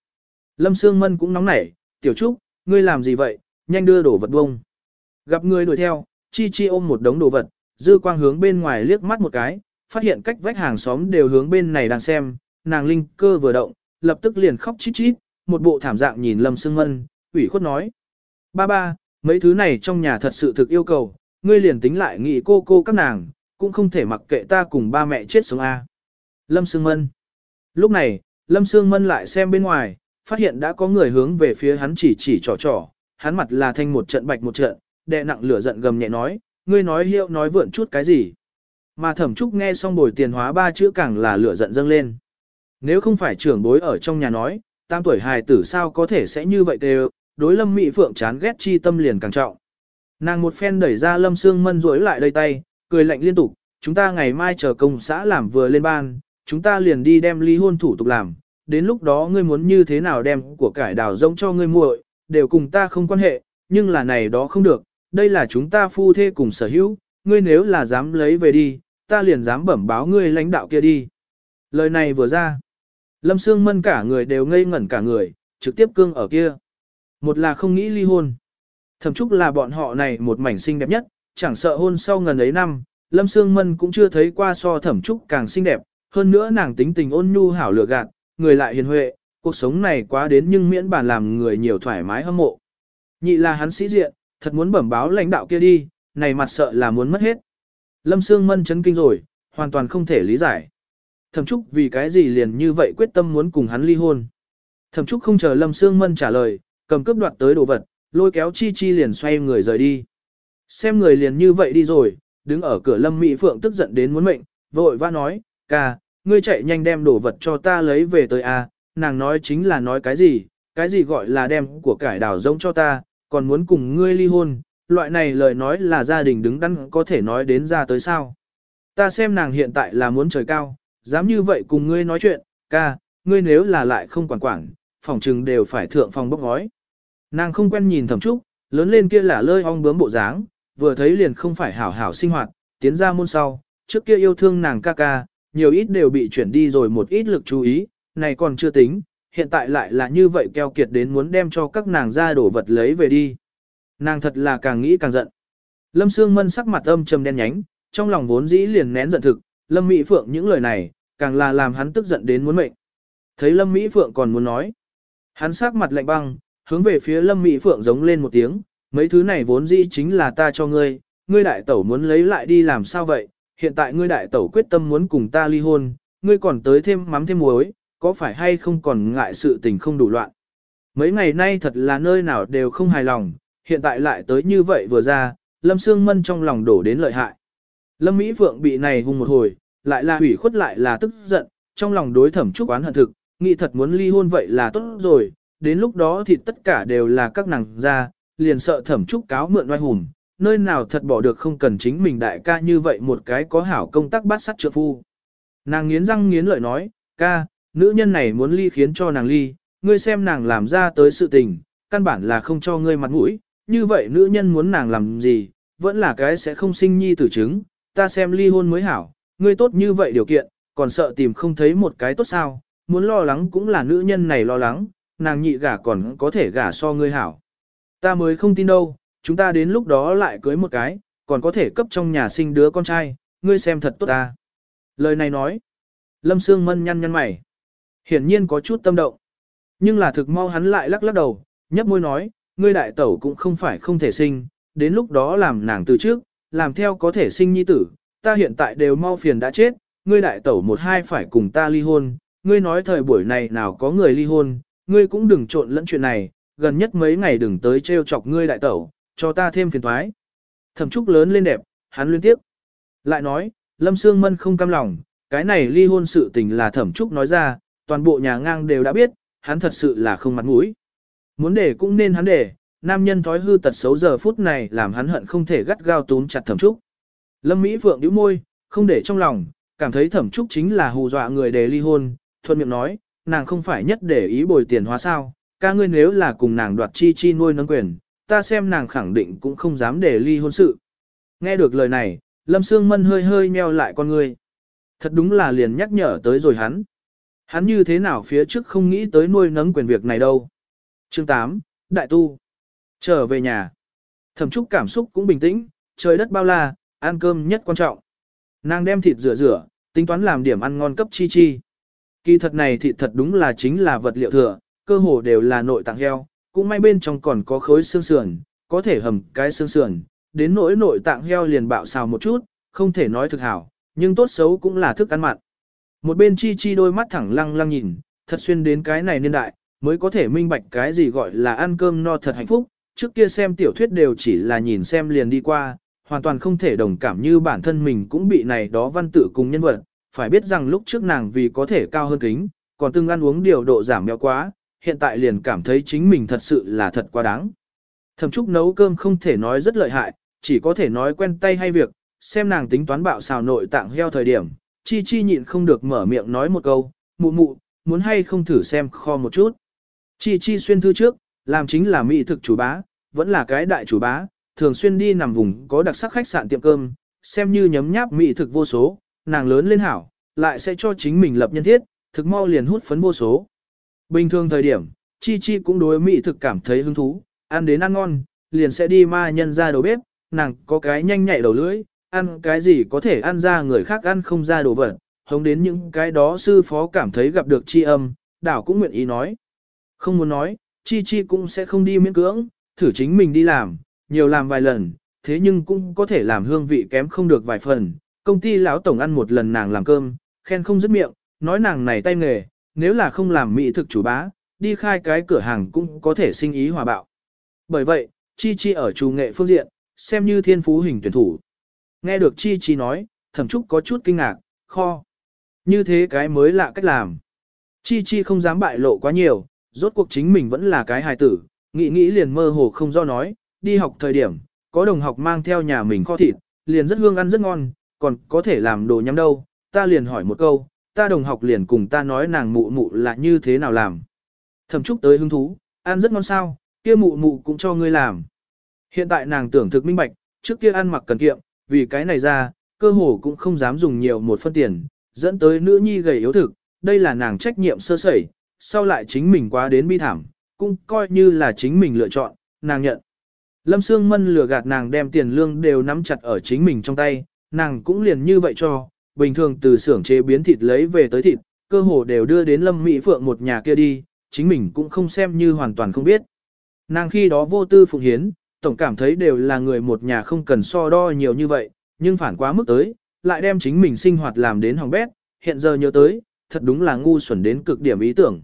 Lâm Sương Mân cũng nóng nảy, tiểu trúc, ngươi làm gì vậy, nhanh đưa đổ vật bông. Gặp người đuổi theo, Chi Chi ôm một đống đồ vật, dư quang hướng bên ngoài liếc mắt một cái, phát hiện cách vách hàng xóm đều hướng bên này đang xem, nàng linh cơ vừa động, lập tức liền khóc chít chít, một bộ thảm dạng nhìn Lâm Sương Mân, ủy khuất nói. Ba ba, mấy thứ này trong nhà thật sự thực yêu cầu, ngươi liền tính lại nghĩ cô cô các nàng, cũng không thể mặc kệ ta cùng ba mẹ chết sống A. Lâm Sương Mân. Lúc này, Lâm Sương Mân lại xem bên ngoài, phát hiện đã có người hướng về phía hắn chỉ chỉ trò trò, hắn mặt là thanh một trận bạch một trận, đệ nặng lửa giận gầm nhẹ nói, ngươi nói hiệu nói vượn chút cái gì. Mà thẩm trúc nghe xong bồi tiền hóa ba chữ càng là lửa giận dâng lên. Nếu không phải trưởng bối ở trong nhà nói, tam tuổi hài tử sao có thể sẽ như vậy đều, đối lâm mị phượng chán ghét chi tâm liền càng trọng. Nàng một phen đẩy ra lâm xương mân rối lại đây tay, cười lạnh liên tục, chúng ta ngày mai chờ công xã làm vừa lên ban, chúng ta liền đi đem ly hôn thủ tục làm, đến lúc đó ngươi muốn như thế nào đem của cải đào rông cho ngươi muội, đều cùng ta không quan hệ, nhưng là này đó không được, đây là chúng ta phu thê cùng sở hữu, ngươi nếu là dám lấy về đi, ta liền dám bẩm báo ngươi lãnh đạo kia đi. Lời này vừa ra, Lâm Sương Mân cả người đều ngây ngẩn cả người, trực tiếp cương ở kia. Một là không nghĩ ly hôn. Thậm chúc là bọn họ này một mảnh xinh đẹp nhất, chẳng sợ hôn sau ngần ấy năm, Lâm Sương Mân cũng chưa thấy qua so thẩm trúc càng xinh đẹp, hơn nữa nàng tính tình ôn nhu hảo lựa gạt, người lại hiền huệ, cuộc sống này quá đến nhưng miễn bản làm người nhiều thoải mái hâm mộ. Nhị là hắn sĩ diện, thật muốn bẩm báo lãnh đạo kia đi, này mặt sợ là muốn mất hết. Lâm Sương Mân chấn kinh rồi, hoàn toàn không thể lý giải. Thẩm Trúc vì cái gì liền như vậy quyết tâm muốn cùng hắn ly hôn. Thẩm Trúc không chờ Lâm Sương Mân trả lời, cầm cướp đoạt tới đồ vật, lôi kéo Chi Chi liền xoay người rời đi. Xem người liền như vậy đi rồi, đứng ở cửa Lâm Mỹ Phượng tức giận đến muốn mệnh, vội vã nói, ca, ngươi chạy nhanh đem đồ vật cho ta lấy về tới a. nàng nói chính là nói cái gì, cái gì gọi là đem của cải đảo giống cho ta, còn muốn cùng ngươi ly hôn, loại này lời nói là gia đình đứng đắn có thể nói đến ra tới sao. Ta xem nàng hiện tại là muốn trời cao, dám như vậy cùng ngươi nói chuyện, ca, ngươi nếu là lại không quản quản, phòng trừng đều phải thượng phòng bốc ngói. Nàng không quen nhìn thẩm trúc, lớn lên kia là lơi ong bướm bộ dáng, vừa thấy liền không phải hảo hảo sinh hoạt, tiến ra môn sau, trước kia yêu thương nàng ca ca, nhiều ít đều bị chuyển đi rồi một ít lực chú ý, này còn chưa tính, hiện tại lại là như vậy keo kiệt đến muốn đem cho các nàng ra đổ vật lấy về đi. Nàng thật là càng nghĩ càng giận. Lâm Sương Mân sắc mặt âm trầm đen nhánh, trong lòng vốn dĩ liền nén giận thực, Lâm Mỹ Phượng những lời này, càng là làm hắn tức giận đến muốn mệnh. Thấy Lâm Mỹ Phượng còn muốn nói. Hắn sắc mặt lạnh băng, hướng về phía Lâm Mỹ Phượng giống lên một tiếng, mấy thứ này vốn dĩ chính là ta cho ngươi, ngươi đại tẩu muốn lấy lại đi làm sao vậy, hiện tại ngươi đại tẩu quyết tâm muốn cùng ta ly hôn, ngươi còn tới thêm mắm thêm muối, có phải hay không còn ngại sự tình không đủ loạn. Mấy ngày nay thật là nơi nào đều không hài lòng, hiện tại lại tới như vậy vừa ra, Lâm Sương Mân trong lòng đổ đến lợi hại. Lâm Mỹ Phượng bị này hung một hồi, lại là hủy khuất lại là tức giận, trong lòng đối thẩm trúc oán hận thực, nghĩ thật muốn ly hôn vậy là tốt rồi, đến lúc đó thì tất cả đều là các nàng ra, liền sợ thẩm trúc cáo mượn oai hùng, nơi nào thật bỏ được không cần chính mình đại ca như vậy một cái có hảo công tác bát sát trợ phu. Nàng nghiến răng nghiến lợi nói, ca, nữ nhân này muốn ly khiến cho nàng ly, ngươi xem nàng làm ra tới sự tình, căn bản là không cho ngươi mặt mũi, như vậy nữ nhân muốn nàng làm gì, vẫn là cái sẽ không sinh nhi tử chứng, ta xem ly hôn mới hảo, ngươi tốt như vậy điều kiện, còn sợ tìm không thấy một cái tốt sao, muốn lo lắng cũng là nữ nhân này lo lắng, nàng nhị gả còn có thể gả so ngươi hảo. Ta mới không tin đâu, chúng ta đến lúc đó lại cưới một cái, còn có thể cấp trong nhà sinh đứa con trai, ngươi xem thật tốt ta. Lời này nói, Lâm Sương Mân nhăn nhăn mày. Hiển nhiên có chút tâm động. Nhưng là thực mau hắn lại lắc lắc đầu, nhấp môi nói, ngươi đại tẩu cũng không phải không thể sinh, đến lúc đó làm nàng từ trước, làm theo có thể sinh nhi tử, ta hiện tại đều mau phiền đã chết, ngươi đại tẩu một hai phải cùng ta ly hôn, ngươi nói thời buổi này nào có người ly hôn, ngươi cũng đừng trộn lẫn chuyện này, gần nhất mấy ngày đừng tới trêu chọc ngươi đại tẩu, cho ta thêm phiền thoái. Thẩm trúc lớn lên đẹp, hắn liên tiếp. Lại nói, Lâm Sương Mân không cam lòng, cái này ly hôn sự tình là thẩm trúc nói ra, toàn bộ nhà ngang đều đã biết, hắn thật sự là không mặt mũi. Muốn để cũng nên hắn để, nam nhân thói hư tật xấu giờ phút này làm hắn hận không thể gắt gao túm chặt thẩm trúc. Lâm Mỹ Phượng nhíu môi, không để trong lòng, cảm thấy thẩm trúc chính là hù dọa người để ly hôn, thuận miệng nói, nàng không phải nhất để ý bồi tiền hóa sao, ca ngươi nếu là cùng nàng đoạt chi chi nuôi nấng quyền, ta xem nàng khẳng định cũng không dám để ly hôn sự. Nghe được lời này, Lâm Sương Mân hơi hơi meo lại con ngươi. Thật đúng là liền nhắc nhở tới rồi hắn. Hắn như thế nào phía trước không nghĩ tới nuôi nấng quyền việc này đâu. Chương 8, Đại Tu. Trở về nhà. Thẩm Trúc cảm xúc cũng bình tĩnh, trời đất bao la, ăn cơm nhất quan trọng. Nàng đem thịt rửa rửa, tính toán làm điểm ăn ngon cấp chi chi. Kỳ thật này thịt thật đúng là chính là vật liệu thừa, cơ hồ đều là nội tạng heo, cũng may bên trong còn có khối xương sườn, có thể hầm cái xương sườn, đến nỗi nội tạng heo liền bạo xào một chút, không thể nói thực hảo, nhưng tốt xấu cũng là thức ăn mặn. Một bên chi chi đôi mắt thẳng lăng lăng nhìn, thật xuyên đến cái này niên đại, mới có thể minh bạch cái gì gọi là ăn cơm no thật hạnh phúc, trước kia xem tiểu thuyết đều chỉ là nhìn xem liền đi qua, hoàn toàn không thể đồng cảm như bản thân mình cũng bị này đó văn tự cùng nhân vật, phải biết rằng lúc trước nàng vì có thể cao hơn kính, còn từng ăn uống điều độ giảm béo quá, hiện tại liền cảm thấy chính mình thật sự là thật quá đáng. Thẩm Trúc nấu cơm không thể nói rất lợi hại, chỉ có thể nói quen tay hay việc, xem nàng tính toán bạo xào nội tạng heo thời điểm, chi chi nhịn không được mở miệng nói một câu, mụ mụ, muốn hay không thử xem kho một chút. Chi chi xuyên thư trước, làm chính là mỹ thực chủ bá, vẫn là cái đại chủ bá, thường xuyên đi nằm vùng có đặc sắc khách sạn tiệm cơm, xem như nhấm nháp mỹ thực vô số, nàng lớn lên hảo, lại sẽ cho chính mình lập nhân thiết, thực mau liền hút phấn vô số. Bình thường thời điểm, Chi Chi cũng đối mỹ thực cảm thấy hứng thú, ăn đến ăn ngon, liền sẽ đi ma nhân ra đầu bếp, nàng có cái nhanh nhạy đầu lưỡi, ăn cái gì có thể ăn ra người khác ăn không ra đồ vật, hống đến những cái đó sư phó cảm thấy gặp được chi âm, đảo cũng nguyện ý nói. Không muốn nói, Chi Chi cũng sẽ không đi miễn cưỡng, thử chính mình đi làm, nhiều làm vài lần, thế nhưng cũng có thể làm hương vị kém không được vài phần. Công ty lão tổng ăn một lần nàng làm cơm, khen không dứt miệng, nói nàng này tay nghề, nếu là không làm mỹ thực chủ bá, đi khai cái cửa hàng cũng có thể sinh ý hòa bạo. Bởi vậy, Chi Chi ở chủ nghệ phương diện, xem như thiên phú hình tuyển thủ. Nghe được Chi Chi nói, thẩm trúc có chút kinh ngạc, kho. Như thế cái mới lạ cách làm. Chi Chi không dám bại lộ quá nhiều, rốt cuộc chính mình vẫn là cái hài tử, nghĩ nghĩ liền mơ hồ không do nói, đi học thời điểm, có đồng học mang theo nhà mình kho thịt, liền rất hương ăn rất ngon, còn có thể làm đồ nhắm đâu, ta liền hỏi một câu, ta đồng học liền cùng ta nói nàng mụ mụ là như thế nào làm. Thẩm trúc tới hứng thú, ăn rất ngon sao, kia mụ mụ cũng cho ngươi làm. Hiện tại nàng tưởng thực minh bạch, trước kia ăn mặc cần kiệm, vì cái này ra, cơ hồ cũng không dám dùng nhiều một phân tiền, dẫn tới nữ nhi gầy yếu thực, đây là nàng trách nhiệm sơ sẩy, sau lại chính mình quá đến bi thảm, cũng coi như là chính mình lựa chọn, nàng nhận. Lâm Sương Mân lừa gạt nàng đem tiền lương đều nắm chặt ở chính mình trong tay, nàng cũng liền như vậy cho, bình thường từ xưởng chế biến thịt lấy về tới thịt, cơ hồ đều đưa đến Lâm Mỹ Phượng một nhà kia đi, chính mình cũng không xem như hoàn toàn không biết. Nàng khi đó vô tư phụng hiến, tổng cảm thấy đều là người một nhà không cần so đo nhiều như vậy, nhưng phản quá mức tới, lại đem chính mình sinh hoạt làm đến hỏng bét, hiện giờ nhớ tới, thật đúng là ngu xuẩn đến cực điểm ý tưởng.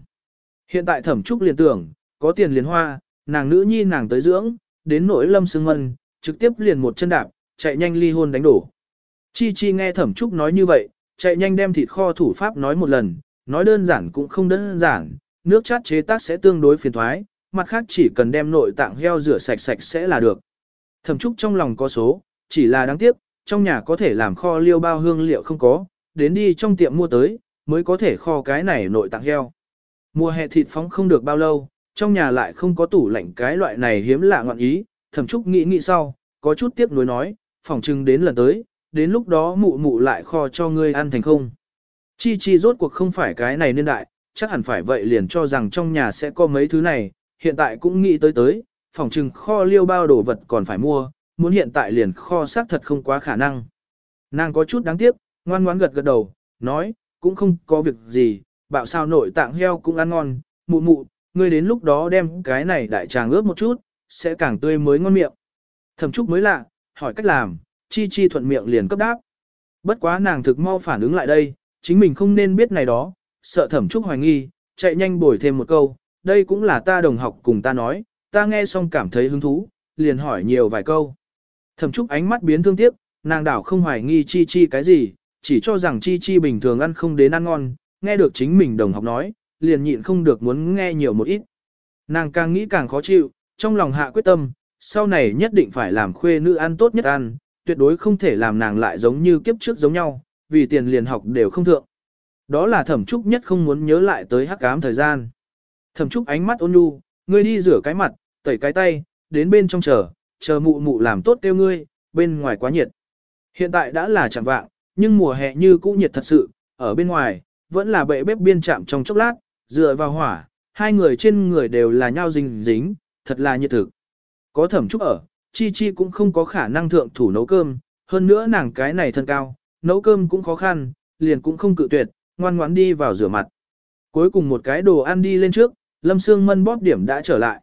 Hiện tại thẩm trúc liền tưởng, có tiền liền hoa, nàng nữ nhi nàng tới dưỡng, đến nỗi lâm sương mân, trực tiếp liền một chân đạp, chạy nhanh ly hôn đánh đổ. Chi Chi nghe Thẩm Trúc nói như vậy, chạy nhanh đem thịt kho thủ pháp nói một lần, nói đơn giản cũng không đơn giản, nước chát chế tác sẽ tương đối phiền thoái, mặt khác chỉ cần đem nội tạng heo rửa sạch sạch sẽ là được. Thẩm Trúc trong lòng có số, chỉ là đáng tiếc, trong nhà có thể làm kho liêu bao hương liệu không có, đến đi trong tiệm mua tới, mới có thể kho cái này nội tạng heo. Mùa hè thịt phóng không được bao lâu, trong nhà lại không có tủ lạnh cái loại này hiếm lạ ngọn ý, Thẩm Trúc nghĩ nghĩ sau, có chút tiếc nuối nói, phòng trưng đến lần tới, đến lúc đó mụ mụ lại kho cho ngươi ăn thành không. Chi chi rốt cuộc không phải cái này niên đại, chắc hẳn phải vậy liền cho rằng trong nhà sẽ có mấy thứ này, hiện tại cũng nghĩ tới tới, phòng trừng kho liêu bao đồ vật còn phải mua, muốn hiện tại liền kho xác thật không quá khả năng. Nàng có chút đáng tiếc, ngoan ngoãn gật gật đầu, nói, cũng không có việc gì, bạo sao nội tạng heo cũng ăn ngon, mụ mụ, ngươi đến lúc đó đem cái này đại tràng ướp một chút, sẽ càng tươi mới ngon miệng. Thẩm trúc mới lạ, hỏi cách làm, chi chi thuận miệng liền cấp đáp. Bất quá nàng thực mau phản ứng lại đây, chính mình không nên biết này đó, sợ thẩm trúc hoài nghi, chạy nhanh bổi thêm một câu, đây cũng là ta đồng học cùng ta nói, ta nghe xong cảm thấy hứng thú, liền hỏi nhiều vài câu. Thẩm trúc ánh mắt biến thương tiếc, nàng đảo không hoài nghi chi chi cái gì, chỉ cho rằng chi chi bình thường ăn không đến ăn ngon, nghe được chính mình đồng học nói, liền nhịn không được muốn nghe nhiều một ít. Nàng càng nghĩ càng khó chịu, trong lòng hạ quyết tâm, sau này nhất định phải làm khuê nữ ăn tốt nhất ăn, tuyệt đối không thể làm nàng lại giống như kiếp trước giống nhau, vì tiền liền học đều không thượng. Đó là thẩm trúc nhất không muốn nhớ lại tới hắc ám thời gian. Thẩm trúc ánh mắt ôn nhu, ngươi đi rửa cái mặt, tẩy cái tay, đến bên trong chờ, chờ mụ mụ làm tốt tiêu ngươi, bên ngoài quá nhiệt. Hiện tại đã là chẳng vạng, nhưng mùa hè như cũ nhiệt thật sự, ở bên ngoài, vẫn là bệ bếp biên chạm trong chốc lát, dựa vào hỏa, hai người trên người đều là nhau dính dính, thật là nhiệt thực. Có thẩm trúc ở, Chi Chi cũng không có khả năng thượng thủ nấu cơm, hơn nữa nàng cái này thân cao, nấu cơm cũng khó khăn, liền cũng không cự tuyệt, ngoan ngoãn đi vào rửa mặt. Cuối cùng một cái đồ ăn đi lên trước, Lâm Sương Mân bóp điểm đã trở lại.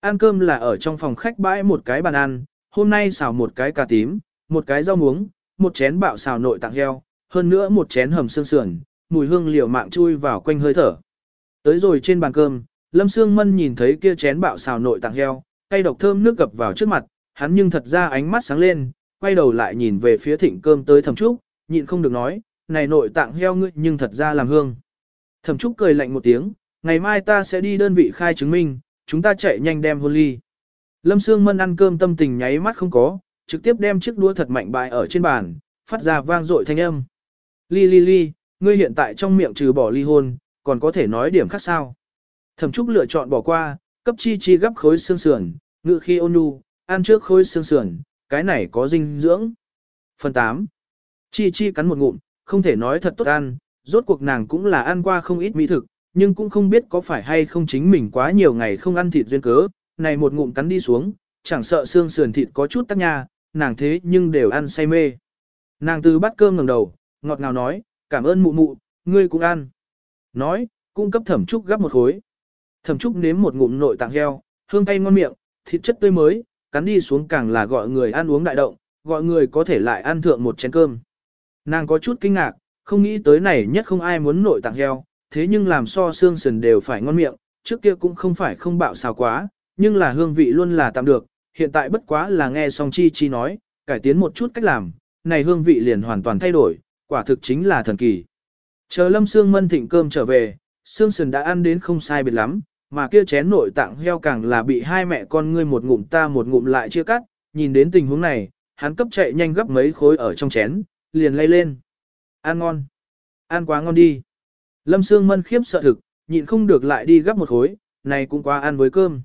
Ăn cơm là ở trong phòng khách bãi một cái bàn ăn, hôm nay xào một cái cà tím, một cái rau muống, một chén bạo xào nội tạng heo, hơn nữa một chén hầm xương sườn, mùi hương liều mạng chui vào quanh hơi thở. Tới rồi trên bàn cơm, Lâm Sương Mân nhìn thấy kia chén bạo xào nội tạng heo, cay độc thơm nước gập vào trước mặt, hắn nhưng thật ra ánh mắt sáng lên, quay đầu lại nhìn về phía thịnh cơm tới thẩm trúc, nhịn không được nói, này nội tạng heo ngươi nhưng thật ra làm hương. Thẩm trúc cười lạnh một tiếng, ngày mai ta sẽ đi đơn vị khai chứng minh, chúng ta chạy nhanh đem hôn ly. Lâm Sương Mân ăn cơm tâm tình nháy mắt không có, trực tiếp đem chiếc đũa thật mạnh bại ở trên bàn, phát ra vang dội thanh âm. Ly ly ly, ngươi hiện tại trong miệng trừ bỏ ly hôn, còn có thể nói điểm khác sao. Thẩm Trúc lựa chọn bỏ qua, cấp chi chi gấp khối xương sườn, ngự khi ôn nhu, ăn trước khối xương sườn, cái này có dinh dưỡng. Phần 8. Chi chi cắn một ngụm, không thể nói thật tốt ăn, rốt cuộc nàng cũng là ăn qua không ít mỹ thực, nhưng cũng không biết có phải hay không chính mình quá nhiều ngày không ăn thịt duyên cớ, này một ngụm cắn đi xuống, chẳng sợ xương sườn thịt có chút tắc nha, nàng thế nhưng đều ăn say mê. Nàng từ bát cơm ngẩng đầu, ngọt ngào nói, cảm ơn mụ mụ, ngươi cũng ăn. Nói, cung cấp thẩm trúc gắp một khối. Thẩm trúc nếm một ngụm nội tạng heo, hương cay ngon miệng, thịt chất tươi mới, cắn đi xuống càng là gọi người ăn uống đại động, gọi người có thể lại ăn thượng một chén cơm. Nàng có chút kinh ngạc, không nghĩ tới này nhất không ai muốn nội tạng heo, thế nhưng làm so xương sườn đều phải ngon miệng, trước kia cũng không phải không bạo xào quá, nhưng là hương vị luôn là tạm được, hiện tại bất quá là nghe song chi chi nói, cải tiến một chút cách làm, này hương vị liền hoàn toàn thay đổi, quả thực chính là thần kỳ. Chờ lâm xương mân thịnh cơm trở về, xương sườn đã ăn đến không sai biệt lắm, mà kia chén nội tạng heo càng là bị hai mẹ con ngươi một ngụm ta một ngụm lại chia cắt, nhìn đến tình huống này, hắn cấp chạy nhanh gấp mấy khối ở trong chén, liền lay lên. Ăn ngon. Ăn quá ngon đi. Lâm Sương Mân khiếp sợ thực, nhịn không được lại đi gấp một khối, này cũng quá ăn với cơm.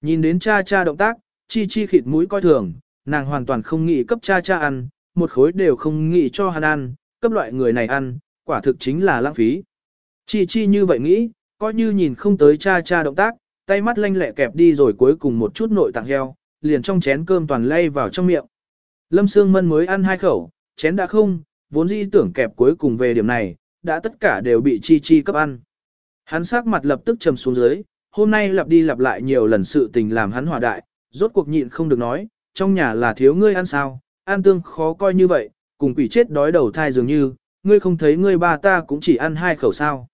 Nhìn đến cha cha động tác, chi chi khịt mũi coi thường, nàng hoàn toàn không nghĩ cấp cha cha ăn, một khối đều không nghĩ cho hắn ăn, cấp loại người này ăn, quả thực chính là lãng phí. Chi chi như vậy nghĩ, coi như nhìn không tới cha cha động tác, tay mắt lanh lẹ kẹp đi rồi cuối cùng một chút nội tạng heo, liền trong chén cơm toàn lay vào trong miệng. Lâm Sương Mân mới ăn hai khẩu, chén đã không, vốn dĩ tưởng kẹp cuối cùng về điểm này, đã tất cả đều bị chi chi cấp ăn. Hắn sắc mặt lập tức trầm xuống dưới, hôm nay lặp đi lặp lại nhiều lần sự tình làm hắn hỏa đại, rốt cuộc nhịn không được nói, trong nhà là thiếu ngươi ăn sao, ăn tương khó coi như vậy, cùng quỷ chết đói đầu thai dường như, ngươi không thấy ngươi ba ta cũng chỉ ăn hai khẩu sao.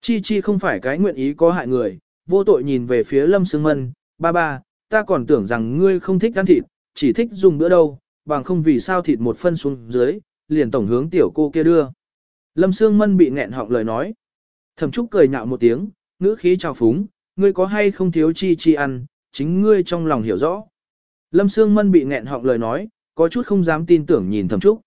Chi chi không phải cái nguyện ý có hại người, vô tội nhìn về phía lâm sương mân, ba ba, ta còn tưởng rằng ngươi không thích ăn thịt, chỉ thích dùng bữa đâu, bằng không vì sao thịt một phân xuống dưới, liền tổng hướng tiểu cô kia đưa. Lâm Sương Mân bị nghẹn họng lời nói. Thẩm Trúc cười nhạo một tiếng, ngữ khí trào phúng, ngươi có hay không thiếu chi chi ăn, chính ngươi trong lòng hiểu rõ. Lâm Sương Mân bị nghẹn họng lời nói, có chút không dám tin tưởng nhìn Thẩm Trúc.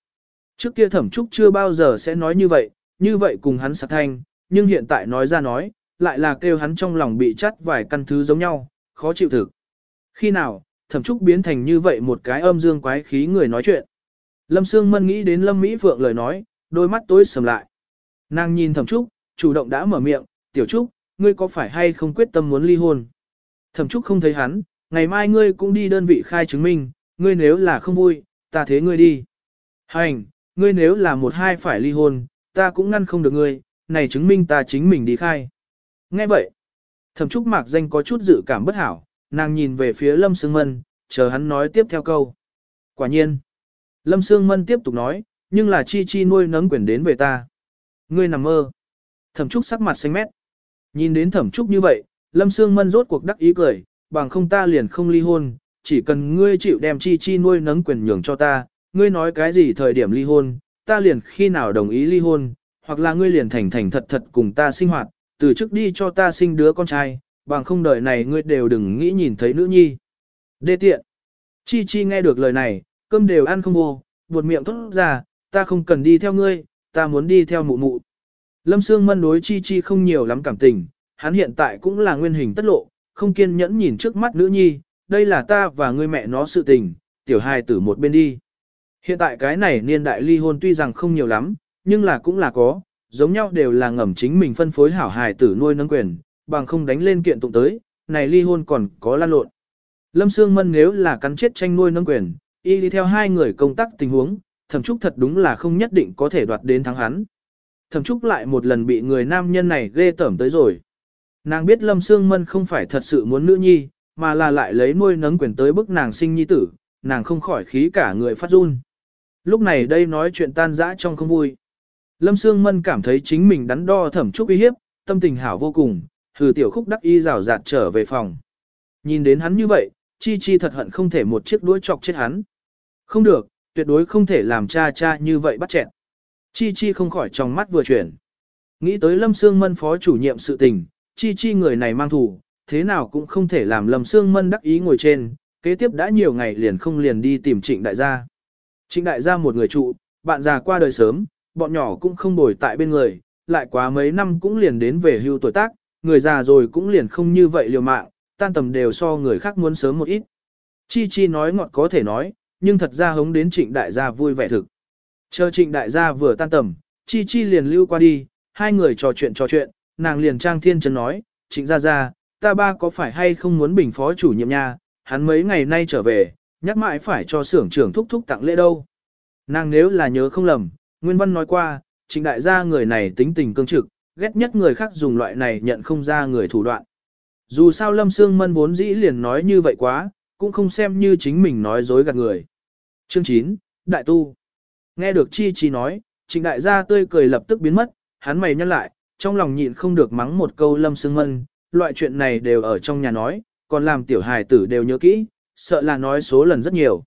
Trước kia Thẩm Trúc chưa bao giờ sẽ nói như vậy, như vậy cùng hắn sạc thanh, nhưng hiện tại nói ra nói, lại là kêu hắn trong lòng bị chắt vài căn thứ giống nhau, khó chịu thực. Khi nào, Thẩm Trúc biến thành như vậy một cái âm dương quái khí người nói chuyện. Lâm Sương Mân nghĩ đến Lâm Mỹ Phượng lời nói, đôi mắt tối sầm lại. Nàng nhìn Thẩm Trúc, chủ động đã mở miệng, "Tiểu Trúc, ngươi có phải hay không quyết tâm muốn ly hôn?" Thẩm Trúc không thấy hắn, "Ngày mai ngươi cũng đi đơn vị khai chứng minh, ngươi nếu là không vui, ta thế ngươi đi." "Hành, ngươi nếu là một hai phải ly hôn, ta cũng ngăn không được ngươi, này chứng minh ta chính mình đi khai." Nghe vậy, Thẩm Trúc Mạc danh có chút dự cảm bất hảo, nàng nhìn về phía Lâm Sương Mân, chờ hắn nói tiếp theo câu. Quả nhiên, Lâm Sương Mân tiếp tục nói, nhưng là chi chi nuôi nấng quyền đến về ta. Ngươi nằm mơ. Thẩm Trúc sắc mặt xanh mét. Nhìn đến Thẩm Trúc như vậy, Lâm Sương Mân rốt cuộc đắc ý cười, bằng không ta liền không ly hôn, chỉ cần ngươi chịu đem chi chi nuôi nấng quyền nhường cho ta, ngươi nói cái gì thời điểm ly hôn, ta liền khi nào đồng ý ly hôn, hoặc là ngươi liền thành thành thật thật cùng ta sinh hoạt, từ trước đi cho ta sinh đứa con trai, bằng không đời này ngươi đều đừng nghĩ nhìn thấy nữ nhi. Đê tiện. Chi chi nghe được lời này, cơm đều ăn không vô, buột miệng thốt ra, ta không cần đi theo ngươi, ta muốn đi theo mụ mụ. Lâm Sương Mân đối chi chi không nhiều lắm cảm tình, hắn hiện tại cũng là nguyên hình tất lộ, không kiên nhẫn nhìn trước mắt nữ nhi, đây là ta và ngươi mẹ nó sự tình, tiểu hài tử một bên đi. Hiện tại cái này niên đại ly hôn tuy rằng không nhiều lắm, nhưng là cũng là có, giống nhau đều là ngầm chính mình phân phối hảo hài tử nuôi nâng quyền, bằng không đánh lên kiện tụng tới, này ly hôn còn có lan lộn. Lâm Sương Mân nếu là cắn chết tranh nuôi nâng quyền, y đi theo hai người công tác tình huống, thẩm trúc thật đúng là không nhất định có thể đoạt đến thắng hắn. Thẩm trúc lại một lần bị người nam nhân này ghê tởm tới rồi. Nàng biết Lâm Sương Mân không phải thật sự muốn nữ nhi, mà là lại lấy nuôi nấng quyền tới bức nàng sinh nhi tử, nàng không khỏi khí cả người phát run. Lúc này đây nói chuyện tan dã trong không vui. Lâm Sương Mân cảm thấy chính mình đắn đo thẩm trúc uy hiếp, tâm tình hảo vô cùng, thử tiểu khúc đắc y rào rạt trở về phòng. Nhìn đến hắn như vậy, Chi Chi thật hận không thể một chiếc đuôi chọc chết hắn. Không được, tuyệt đối không thể làm cha cha như vậy bắt chẹn. Chi Chi không khỏi trong mắt vừa chuyển. Nghĩ tới Lâm Sương Mân phó chủ nhiệm sự tình, Chi Chi người này mang thủ, thế nào cũng không thể làm Lâm Sương Mân đắc ý ngồi trên, kế tiếp đã nhiều ngày liền không liền đi tìm trịnh đại gia. Trịnh đại gia một người trụ, bạn già qua đời sớm, bọn nhỏ cũng không bồi tại bên người, lại quá mấy năm cũng liền đến về hưu tuổi tác, người già rồi cũng liền không như vậy liều mạng, tan tầm đều so người khác muốn sớm một ít. Chi Chi nói ngọt có thể nói, nhưng thật ra hống đến trịnh đại gia vui vẻ thực. Chờ trịnh đại gia vừa tan tầm, Chi Chi liền lưu qua đi, hai người trò chuyện trò chuyện, nàng liền trang thiên chân nói, trịnh gia gia, ta ba có phải hay không muốn bình phó chủ nhiệm nha, hắn mấy ngày nay trở về, nhắc mãi phải cho xưởng trưởng thúc thúc tặng lễ đâu. Nàng nếu là nhớ không lầm, Nguyên Văn nói qua, trịnh đại gia người này tính tình cương trực, ghét nhất người khác dùng loại này nhận không ra người thủ đoạn. Dù sao Lâm Sương Mân vốn dĩ liền nói như vậy quá, cũng không xem như chính mình nói dối gạt người. Chương 9, Đại Tu Nghe được Chi Chi nói, trịnh đại gia tươi cười lập tức biến mất, hắn mày nhăn lại, trong lòng nhịn không được mắng một câu Lâm Sương Mân, loại chuyện này đều ở trong nhà nói, còn làm tiểu hài tử đều nhớ kỹ, sợ là nói số lần rất nhiều.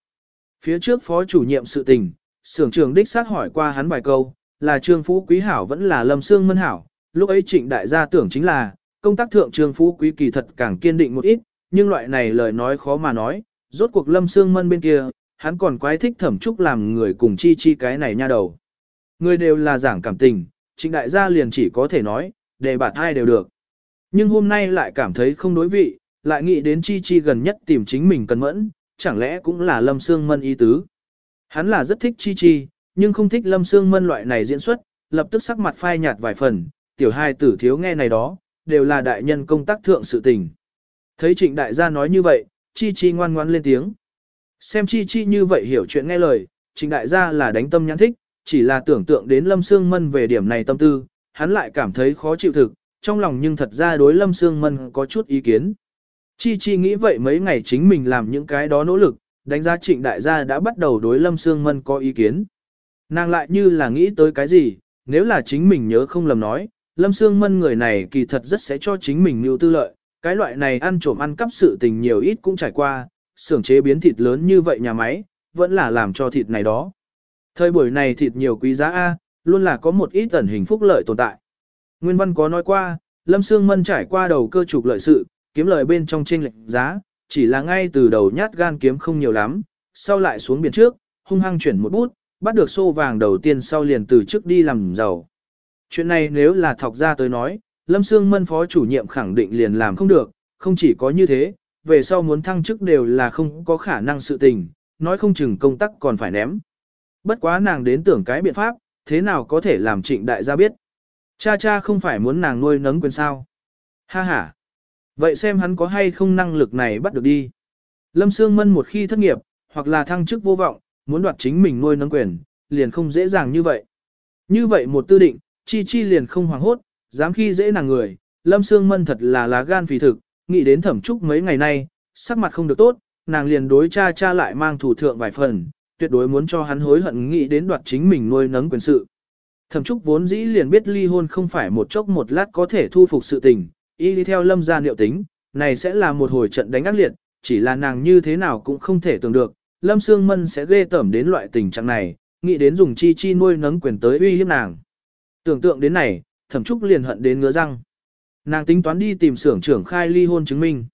Phía trước phó chủ nhiệm sự tình, sưởng trưởng đích xác hỏi qua hắn vài câu, là Trương Phú Quý Hảo vẫn là Lâm Sương Mân Hảo, lúc ấy trịnh đại gia tưởng chính là, công tác thượng Trương Phú Quý kỳ thật càng kiên định một ít, nhưng loại này lời nói khó mà nói, rốt cuộc Lâm Sương Mân bên kia, hắn còn quái thích thẩm trúc làm người cùng chi chi cái này nha đầu. Người đều là giảng cảm tình, trịnh đại gia liền chỉ có thể nói, đề bạt hai đều được. Nhưng hôm nay lại cảm thấy không đối vị, lại nghĩ đến chi chi gần nhất tìm chính mình cần mẫn, chẳng lẽ cũng là Lâm Sương Mân ý tứ. Hắn là rất thích chi chi, nhưng không thích Lâm Sương Mân loại này diễn xuất, lập tức sắc mặt phai nhạt vài phần, tiểu hai tử thiếu nghe này đó, đều là đại nhân công tác thượng sự tình. Thấy trịnh đại gia nói như vậy, chi chi ngoan ngoan lên tiếng. Xem chi chi như vậy hiểu chuyện nghe lời, trịnh đại gia là đánh tâm nhãn thích, chỉ là tưởng tượng đến Lâm Sương Mân về điểm này tâm tư, hắn lại cảm thấy khó chịu thực, trong lòng nhưng thật ra đối Lâm Sương Mân có chút ý kiến. Chi Chi nghĩ vậy mấy ngày chính mình làm những cái đó nỗ lực, đánh giá trịnh đại gia đã bắt đầu đối Lâm Sương Mân có ý kiến. Nàng lại như là nghĩ tới cái gì, nếu là chính mình nhớ không lầm nói, Lâm Sương Mân người này kỳ thật rất sẽ cho chính mình mưu tư lợi, cái loại này ăn trộm ăn cắp sự tình nhiều ít cũng trải qua, xưởng chế biến thịt lớn như vậy nhà máy, vẫn là làm cho thịt này đó. Thời buổi này thịt nhiều quý giá A, luôn là có một ít ẩn hình phúc lợi tồn tại. Nguyên văn có nói qua, Lâm Sương Mân trải qua đầu cơ trục lợi sự, kiếm lợi bên trong trên lệnh giá, chỉ là ngay từ đầu nhát gan kiếm không nhiều lắm, sau lại xuống biển trước, hung hăng chuyển một bút, bắt được xô vàng đầu tiên sau liền từ trước đi làm giàu. Chuyện này nếu là thọc ra tới nói, Lâm Sương Mân phó chủ nhiệm khẳng định liền làm không được, không chỉ có như thế, về sau muốn thăng chức đều là không có khả năng sự tình, nói không chừng công tác còn phải ném. Bất quá nàng đến tưởng cái biện pháp, thế nào có thể làm trịnh đại gia biết. Cha cha không phải muốn nàng nuôi nấng quyền sao. Ha ha. Vậy xem hắn có hay không năng lực này bắt được đi. Lâm Sương Mân một khi thất nghiệp, hoặc là thăng chức vô vọng, muốn đoạt chính mình nuôi nấng quyền, liền không dễ dàng như vậy. Như vậy một tư định, chi chi liền không hoảng hốt, dám khi dễ nàng người, Lâm Sương Mân thật là lá gan phì thực, nghĩ đến thẩm trúc mấy ngày nay, sắc mặt không được tốt, nàng liền đối cha cha lại mang thủ thượng vài phần, tuyệt đối muốn cho hắn hối hận nghĩ đến đoạt chính mình nuôi nấng quyền sự. Thẩm Trúc vốn dĩ liền biết ly hôn không phải một chốc một lát có thể thu phục sự tình, y đi theo lâm gia liệu tính, này sẽ là một hồi trận đánh ác liệt, chỉ là nàng như thế nào cũng không thể tưởng được, lâm sương mân sẽ ghê tởm đến loại tình trạng này, nghĩ đến dùng chi chi nuôi nấng quyền tới uy hiếp nàng. Tưởng tượng đến này, thẩm trúc liền hận đến ngứa răng. Nàng tính toán đi tìm xưởng trưởng khai ly hôn chứng minh.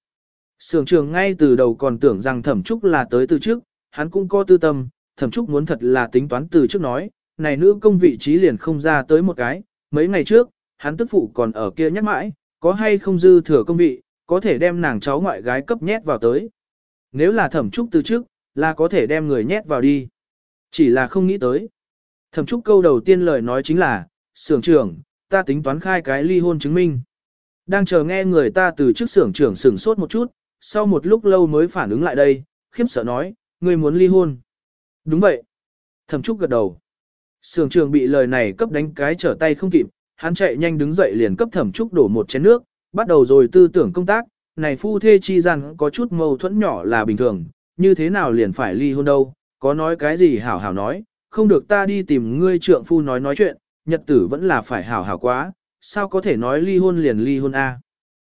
Xưởng trưởng ngay từ đầu còn tưởng rằng thẩm trúc là tới từ trước, hắn cũng có tư tâm, thẩm trúc muốn thật là tính toán từ trước nói, này nữ công vị trí liền không ra tới một cái, mấy ngày trước, hắn tức phụ còn ở kia nhắc mãi, có hay không dư thừa công vị, có thể đem nàng cháu ngoại gái cấp nhét vào tới. Nếu là thẩm trúc từ trước, là có thể đem người nhét vào đi. Chỉ là không nghĩ tới. Thẩm trúc câu đầu tiên lời nói chính là, xưởng trưởng, ta tính toán khai cái ly hôn chứng minh. Đang chờ nghe người ta từ trước xưởng trưởng sửng sốt một chút, sau một lúc lâu mới phản ứng lại đây, khiếp sợ nói, ngươi muốn ly hôn. Đúng vậy. Thẩm trúc gật đầu. Sưởng trưởng bị lời này cấp đánh cái trở tay không kịp, hắn chạy nhanh đứng dậy liền cấp thẩm trúc đổ một chén nước, bắt đầu rồi tư tưởng công tác, này phu thê chi gian có chút mâu thuẫn nhỏ là bình thường, như thế nào liền phải ly hôn đâu, có nói cái gì hảo hảo nói, không được ta đi tìm ngươi trượng phu nói nói chuyện, nhật tử vẫn là phải hảo hảo quá, sao có thể nói ly hôn liền ly hôn a?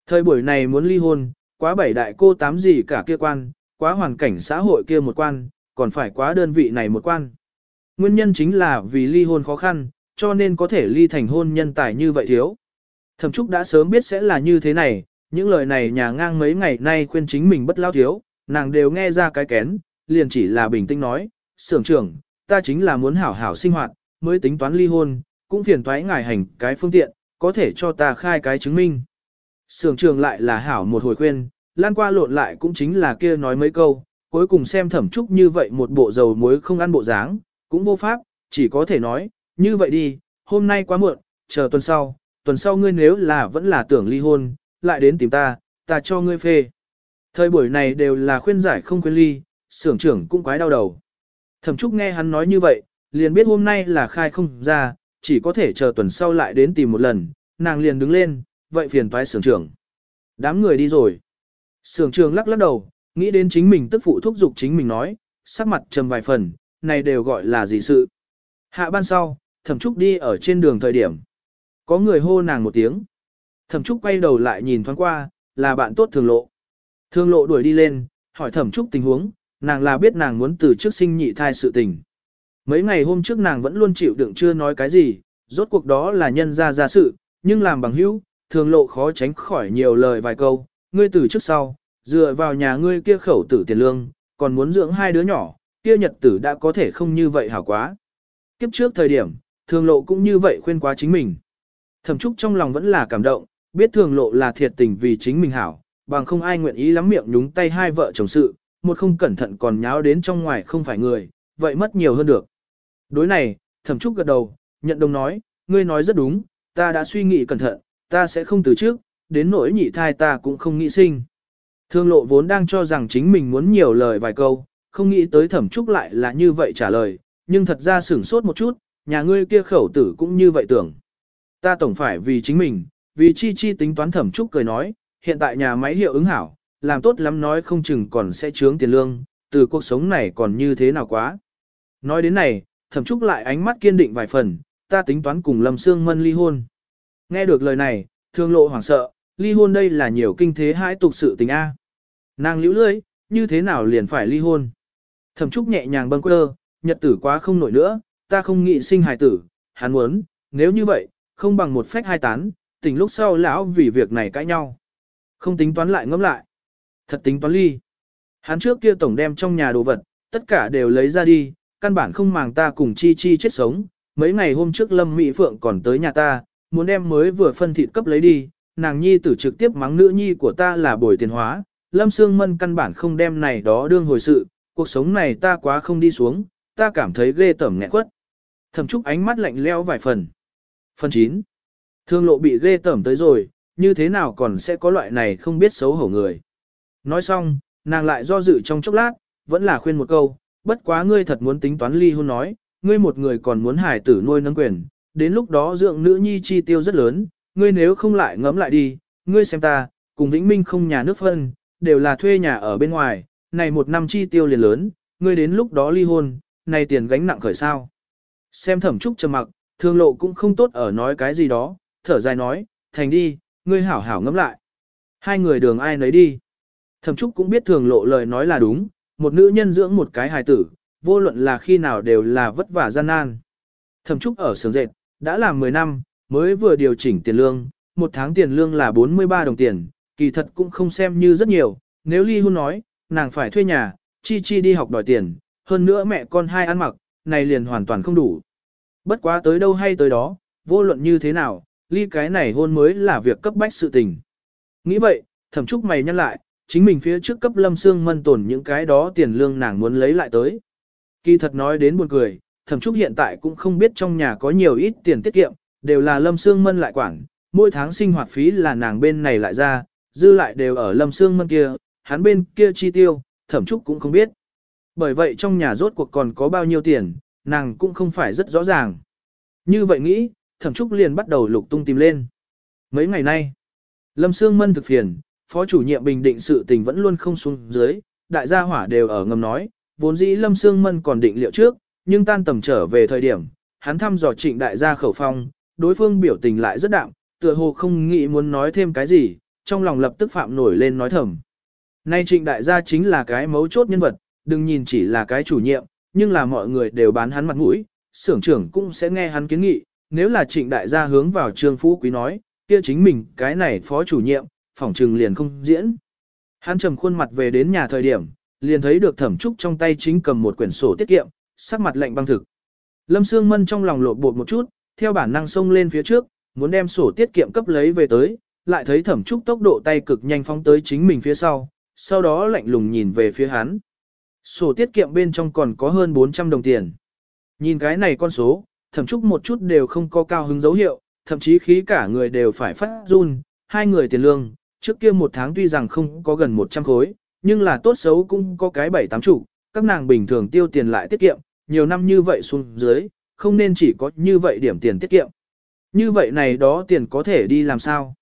Thời buổi này muốn ly hôn, quá bảy đại cô tám gì cả kia quan, quá hoàn cảnh xã hội kia một quan, còn phải quá đơn vị này một quan. Nguyên nhân chính là vì ly hôn khó khăn, cho nên có thể ly thành hôn nhân tài như vậy thiếu. Thẩm Trúc đã sớm biết sẽ là như thế này, những lời này nhà ngang mấy ngày nay khuyên chính mình bất lao thiếu, nàng đều nghe ra cái kén, liền chỉ là bình tĩnh nói, sưởng trưởng, ta chính là muốn hảo hảo sinh hoạt, mới tính toán ly hôn, cũng phiền toái ngài hành cái phương tiện, có thể cho ta khai cái chứng minh. Sưởng trưởng lại là hảo một hồi khuyên, lan qua lộn lại cũng chính là kia nói mấy câu, cuối cùng xem thẩm trúc như vậy một bộ dầu muối không ăn bộ dáng, cũng vô pháp, chỉ có thể nói, như vậy đi, hôm nay quá muộn, chờ tuần sau, tuần sau ngươi nếu là vẫn là tưởng ly hôn, lại đến tìm ta, ta cho ngươi phê. Thời buổi này đều là khuyên giải không khuyên ly, sưởng trưởng cũng quái đau đầu. Thẩm Trúc nghe hắn nói như vậy, liền biết hôm nay là khai không ra, chỉ có thể chờ tuần sau lại đến tìm một lần, nàng liền đứng lên, vậy phiền toái sưởng trưởng. Đám người đi rồi. Sưởng trưởng lắc lắc đầu, nghĩ đến chính mình tức phụ thúc giục chính mình nói, sắc mặt trầm vài phần, này đều gọi là gì sự. Hạ ban sau, Thẩm Trúc đi ở trên đường thời điểm. Có người hô nàng một tiếng. Thẩm Trúc quay đầu lại nhìn thoáng qua, là bạn tốt thường lộ. Thường lộ đuổi đi lên, hỏi Thẩm Trúc tình huống, nàng là biết nàng muốn từ trước sinh nhị thai sự tình. Mấy ngày hôm trước nàng vẫn luôn chịu đựng chưa nói cái gì, rốt cuộc đó là nhân ra ra sự, nhưng làm bằng hữu, thường lộ khó tránh khỏi nhiều lời vài câu, ngươi từ trước sau, dựa vào nhà ngươi kia khẩu tử tiền lương, còn muốn dưỡng hai đứa nhỏ, kia nhật tử đã có thể không như vậy hảo quá. Kiếp trước thời điểm, thường lộ cũng như vậy khuyên quá chính mình. Thẩm Trúc trong lòng vẫn là cảm động, biết thường lộ là thiệt tình vì chính mình hảo, bằng không ai nguyện ý lắm miệng nhúng tay hai vợ chồng sự, một không cẩn thận còn nháo đến trong ngoài không phải người, vậy mất nhiều hơn được. Đối này, Thẩm Trúc gật đầu, nhận đồng nói, ngươi nói rất đúng, ta đã suy nghĩ cẩn thận, ta sẽ không từ trước, đến nỗi nhị thai ta cũng không nghĩ sinh. Thương lộ vốn đang cho rằng chính mình muốn nhiều lời vài câu, không nghĩ tới Thẩm Trúc lại là như vậy trả lời, nhưng thật ra sửng sốt một chút, nhà ngươi kia khẩu tử cũng như vậy tưởng. Ta tổng phải vì chính mình, vì chi chi tính toán thẩm trúc cười nói, hiện tại nhà máy hiệu ứng hảo, làm tốt lắm nói không chừng còn sẽ trướng tiền lương, từ cuộc sống này còn như thế nào quá. Nói đến này, thẩm trúc lại ánh mắt kiên định vài phần, ta tính toán cùng Lâm Sương Mân ly hôn. Nghe được lời này, thương lộ hoảng sợ, ly hôn đây là nhiều kinh thế hai tục sự tình A. Nàng liễu lưới, như thế nào liền phải ly hôn. Thẩm trúc nhẹ nhàng bâng quơ, nhật tử quá không nổi nữa, ta không nghĩ sinh hài tử, hắn muốn, nếu như vậy, không bằng một phách hai tán, tỉnh lúc sau lão vì việc này cãi nhau. Không tính toán lại ngẫm lại. Thật tính toán ly. Hắn trước kia tổng đem trong nhà đồ vật, tất cả đều lấy ra đi, căn bản không màng ta cùng chi chi chết sống. Mấy ngày hôm trước Lâm Mỹ Phượng còn tới nhà ta, muốn đem mới vừa phân thịt cấp lấy đi, nàng nhi tử trực tiếp mắng nữ nhi của ta là bồi tiền hóa. Lâm Sương Mân căn bản không đem này đó đương hồi sự, cuộc sống này ta quá không đi xuống, ta cảm thấy ghê tởm nghẹn quất. Thẩm Trúc ánh mắt lạnh leo vài phần. Phần 9. Thương lộ bị ghê tởm tới rồi, như thế nào còn sẽ có loại này không biết xấu hổ người. Nói xong, nàng lại do dự trong chốc lát, vẫn là khuyên một câu, bất quá ngươi thật muốn tính toán ly hôn nói, ngươi một người còn muốn hải tử nuôi nâng quyền, đến lúc đó dưỡng nữ nhi chi tiêu rất lớn, ngươi nếu không lại ngẫm lại đi, ngươi xem ta, cùng Vĩnh Minh không nhà nước phân, đều là thuê nhà ở bên ngoài, này một năm chi tiêu liền lớn, ngươi đến lúc đó ly hôn, này tiền gánh nặng khởi sao. Xem thẩm trúc trầm mặc, thương lộ cũng không tốt ở nói cái gì đó, thở dài nói, thành đi, ngươi hảo hảo ngẫm lại. Hai người đường ai nấy đi. Thẩm trúc cũng biết thường lộ lời nói là đúng, một nữ nhân dưỡng một cái hài tử, vô luận là khi nào đều là vất vả gian nan. Thẩm trúc ở sướng dệt, đã làm 10 năm, mới vừa điều chỉnh tiền lương, một tháng tiền lương là 43 đồng tiền, kỳ thật cũng không xem như rất nhiều, nếu ly hôn nói, nàng phải thuê nhà, chi chi đi học đòi tiền, hơn nữa mẹ con hai ăn mặc, này liền hoàn toàn không đủ. Bất quá tới đâu hay tới đó, vô luận như thế nào, ly cái này hôn mới là việc cấp bách sự tình. Nghĩ vậy, thẩm trúc mày nhăn lại, chính mình phía trước cấp lâm xương mân tổn những cái đó tiền lương nàng muốn lấy lại tới. Kỳ thật nói đến buồn cười, thẩm trúc hiện tại cũng không biết trong nhà có nhiều ít tiền tiết kiệm, đều là lâm xương mân lại quản, mỗi tháng sinh hoạt phí là nàng bên này lại ra, dư lại đều ở lâm xương mân kia, hắn bên kia chi tiêu, thẩm trúc cũng không biết. Bởi vậy trong nhà rốt cuộc còn có bao nhiêu tiền, nàng cũng không phải rất rõ ràng. Như vậy nghĩ, thẩm trúc liền bắt đầu lục tung tìm lên. Mấy ngày nay, lâm xương mân thực phiền, phó chủ nhiệm bình định sự tình vẫn luôn không xuống dưới, đại gia hỏa đều ở ngầm nói, vốn dĩ lâm Sương mân còn định liệu trước, nhưng tan tầm trở về thời điểm, hắn thăm dò trịnh đại gia khẩu phong, đối phương biểu tình lại rất đạm, tựa hồ không nghĩ muốn nói thêm cái gì, trong lòng lập tức phạm nổi lên nói thầm. Nay trịnh đại gia chính là cái mấu chốt nhân vật, đừng nhìn chỉ là cái chủ nhiệm, nhưng là mọi người đều bán hắn mặt mũi, xưởng trưởng cũng sẽ nghe hắn kiến nghị, nếu là trịnh đại gia hướng vào trương phú quý nói, kia chính mình cái này phó chủ nhiệm, phỏng trừng liền không diễn. Hắn trầm khuôn mặt về đến nhà thời điểm, liền thấy được thẩm trúc trong tay chính cầm một quyển sổ tiết kiệm, sắc mặt lạnh băng thực. Lâm Sương Mân trong lòng lột bột một chút, theo bản năng xông lên phía trước, muốn đem sổ tiết kiệm cấp lấy về tới, lại thấy thẩm trúc tốc độ tay cực nhanh phóng tới chính mình phía sau, sau đó lạnh lùng nhìn về phía hắn. Sổ tiết kiệm bên trong còn có hơn 400 đồng tiền. Nhìn cái này con số, thẩm trúc một chút đều không có cao hứng dấu hiệu, thậm chí khí cả người đều phải phát run, hai người tiền lương, trước kia một tháng tuy rằng không có gần 100 khối, nhưng là tốt xấu cũng có cái 7-8 chủ, các nàng bình thường tiêu tiền lại tiết kiệm, nhiều năm như vậy xuống dưới, không nên chỉ có như vậy điểm tiền tiết kiệm. Như vậy này đó tiền có thể đi làm sao?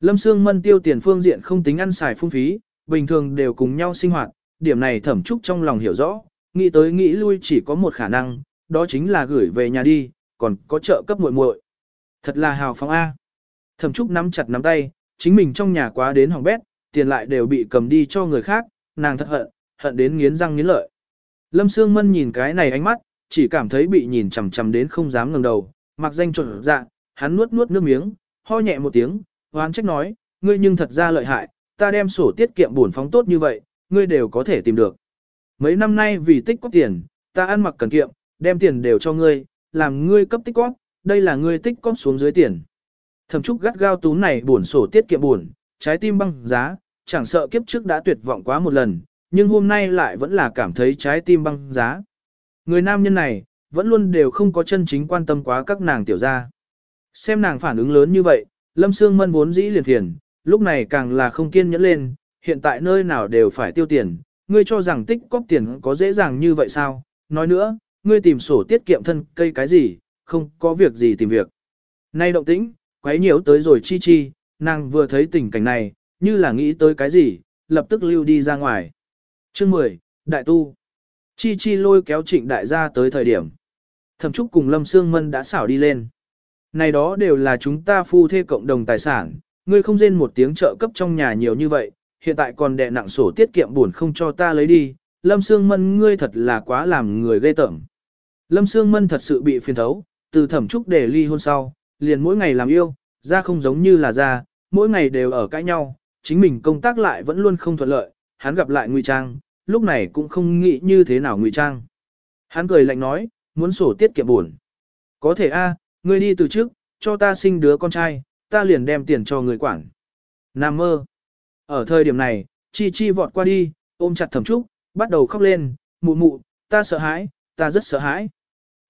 Lâm Sương Mân tiêu tiền phương diện không tính ăn xài phung phí, bình thường đều cùng nhau sinh hoạt, điểm này thẩm trúc trong lòng hiểu rõ, nghĩ tới nghĩ lui chỉ có một khả năng, đó chính là gửi về nhà đi, còn có trợ cấp muội muội. Thật là hào phóng A. Thẩm trúc nắm chặt nắm tay, chính mình trong nhà quá đến hỏng bét, tiền lại đều bị cầm đi cho người khác, nàng thật hận, hận đến nghiến răng nghiến lợi. Lâm Sương Mân nhìn cái này ánh mắt, chỉ cảm thấy bị nhìn chằm chằm đến không dám ngẩng đầu, mặc danh trộn dạ, hắn nuốt nuốt nước miếng, ho nhẹ một tiếng, hoán trách nói, ngươi nhưng thật ra lợi hại, ta đem sổ tiết kiệm buồn phóng tốt như vậy, ngươi đều có thể tìm được. Mấy năm nay vì tích có tiền, ta ăn mặc cần kiệm, đem tiền đều cho ngươi, làm ngươi cấp tích có, đây là ngươi tích có xuống dưới tiền. Thẩm Trúc gắt gao tú này buồn sổ tiết kiệm buồn, trái tim băng giá, chẳng sợ kiếp trước đã tuyệt vọng quá một lần, nhưng hôm nay lại vẫn là cảm thấy trái tim băng giá. Người nam nhân này, vẫn luôn đều không có chân chính quan tâm quá các nàng tiểu gia. Xem nàng phản ứng lớn như vậy, Lâm Sương Mân vốn dĩ liền thiền, lúc này càng là không kiên nhẫn lên, hiện tại nơi nào đều phải tiêu tiền, ngươi cho rằng tích cóp tiền có dễ dàng như vậy sao? Nói nữa, ngươi tìm sổ tiết kiệm thân cây cái gì, không có việc gì tìm việc. Nay động tĩnh, quấy nhiễu tới rồi chi chi, nàng vừa thấy tình cảnh này, như là nghĩ tới cái gì, lập tức lưu đi ra ngoài. Chương 10, Đại Tu Chi chi lôi kéo trịnh đại gia tới thời điểm. Thẩm Trúc cùng Lâm Sương Mân đã xảo đi lên. Này đó đều là chúng ta phu thê cộng đồng tài sản, ngươi không rên một tiếng trợ cấp trong nhà nhiều như vậy, hiện tại còn đè nặng sổ tiết kiệm buồn không cho ta lấy đi, Lâm Sương Mân ngươi thật là quá làm người ghê tởm. Lâm Sương Mân thật sự bị phiền thấu, từ thẩm trúc để ly hôn sau, liền mỗi ngày làm yêu, ra không giống như là ra, mỗi ngày đều ở cãi nhau, chính mình công tác lại vẫn luôn không thuận lợi, hắn gặp lại Ngụy Trang, lúc này cũng không nghĩ như thế nào Ngụy Trang. Hắn cười lạnh nói, muốn sổ tiết kiệm buồn. Có thể a, ngươi đi từ trước, cho ta sinh đứa con trai, ta liền đem tiền cho người quản. Nam mơ. Ở thời điểm này, Chi Chi vọt qua đi, ôm chặt thẩm trúc, bắt đầu khóc lên, mụ mụ, ta sợ hãi, ta rất sợ hãi.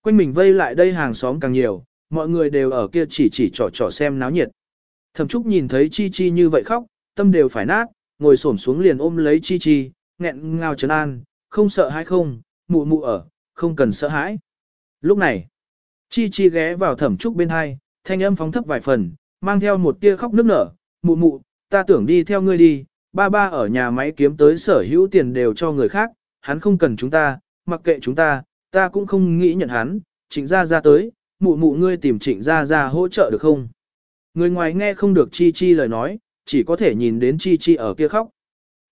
Quanh mình vây lại đây hàng xóm càng nhiều, mọi người đều ở kia chỉ chỉ trò trò xem náo nhiệt. Thẩm trúc nhìn thấy Chi Chi như vậy khóc, tâm đều phải nát, ngồi xổm xuống liền ôm lấy Chi Chi, nghẹn ngào trấn an, không sợ hãi không, mụ mụ ở, không cần sợ hãi. Lúc này, Chi Chi ghé vào thẩm trúc bên hai, thanh âm phóng thấp vài phần, mang theo một tia khóc nức nở, mụ mụ, ta tưởng đi theo ngươi đi, ba ba ở nhà máy kiếm tới sở hữu tiền đều cho người khác, hắn không cần chúng ta, mặc kệ chúng ta, ta cũng không nghĩ nhận hắn, Chính Ra ra tới, mụ mụ ngươi tìm trịnh ra ra hỗ trợ được không? Người ngoài nghe không được chi chi lời nói, chỉ có thể nhìn đến chi chi ở kia khóc.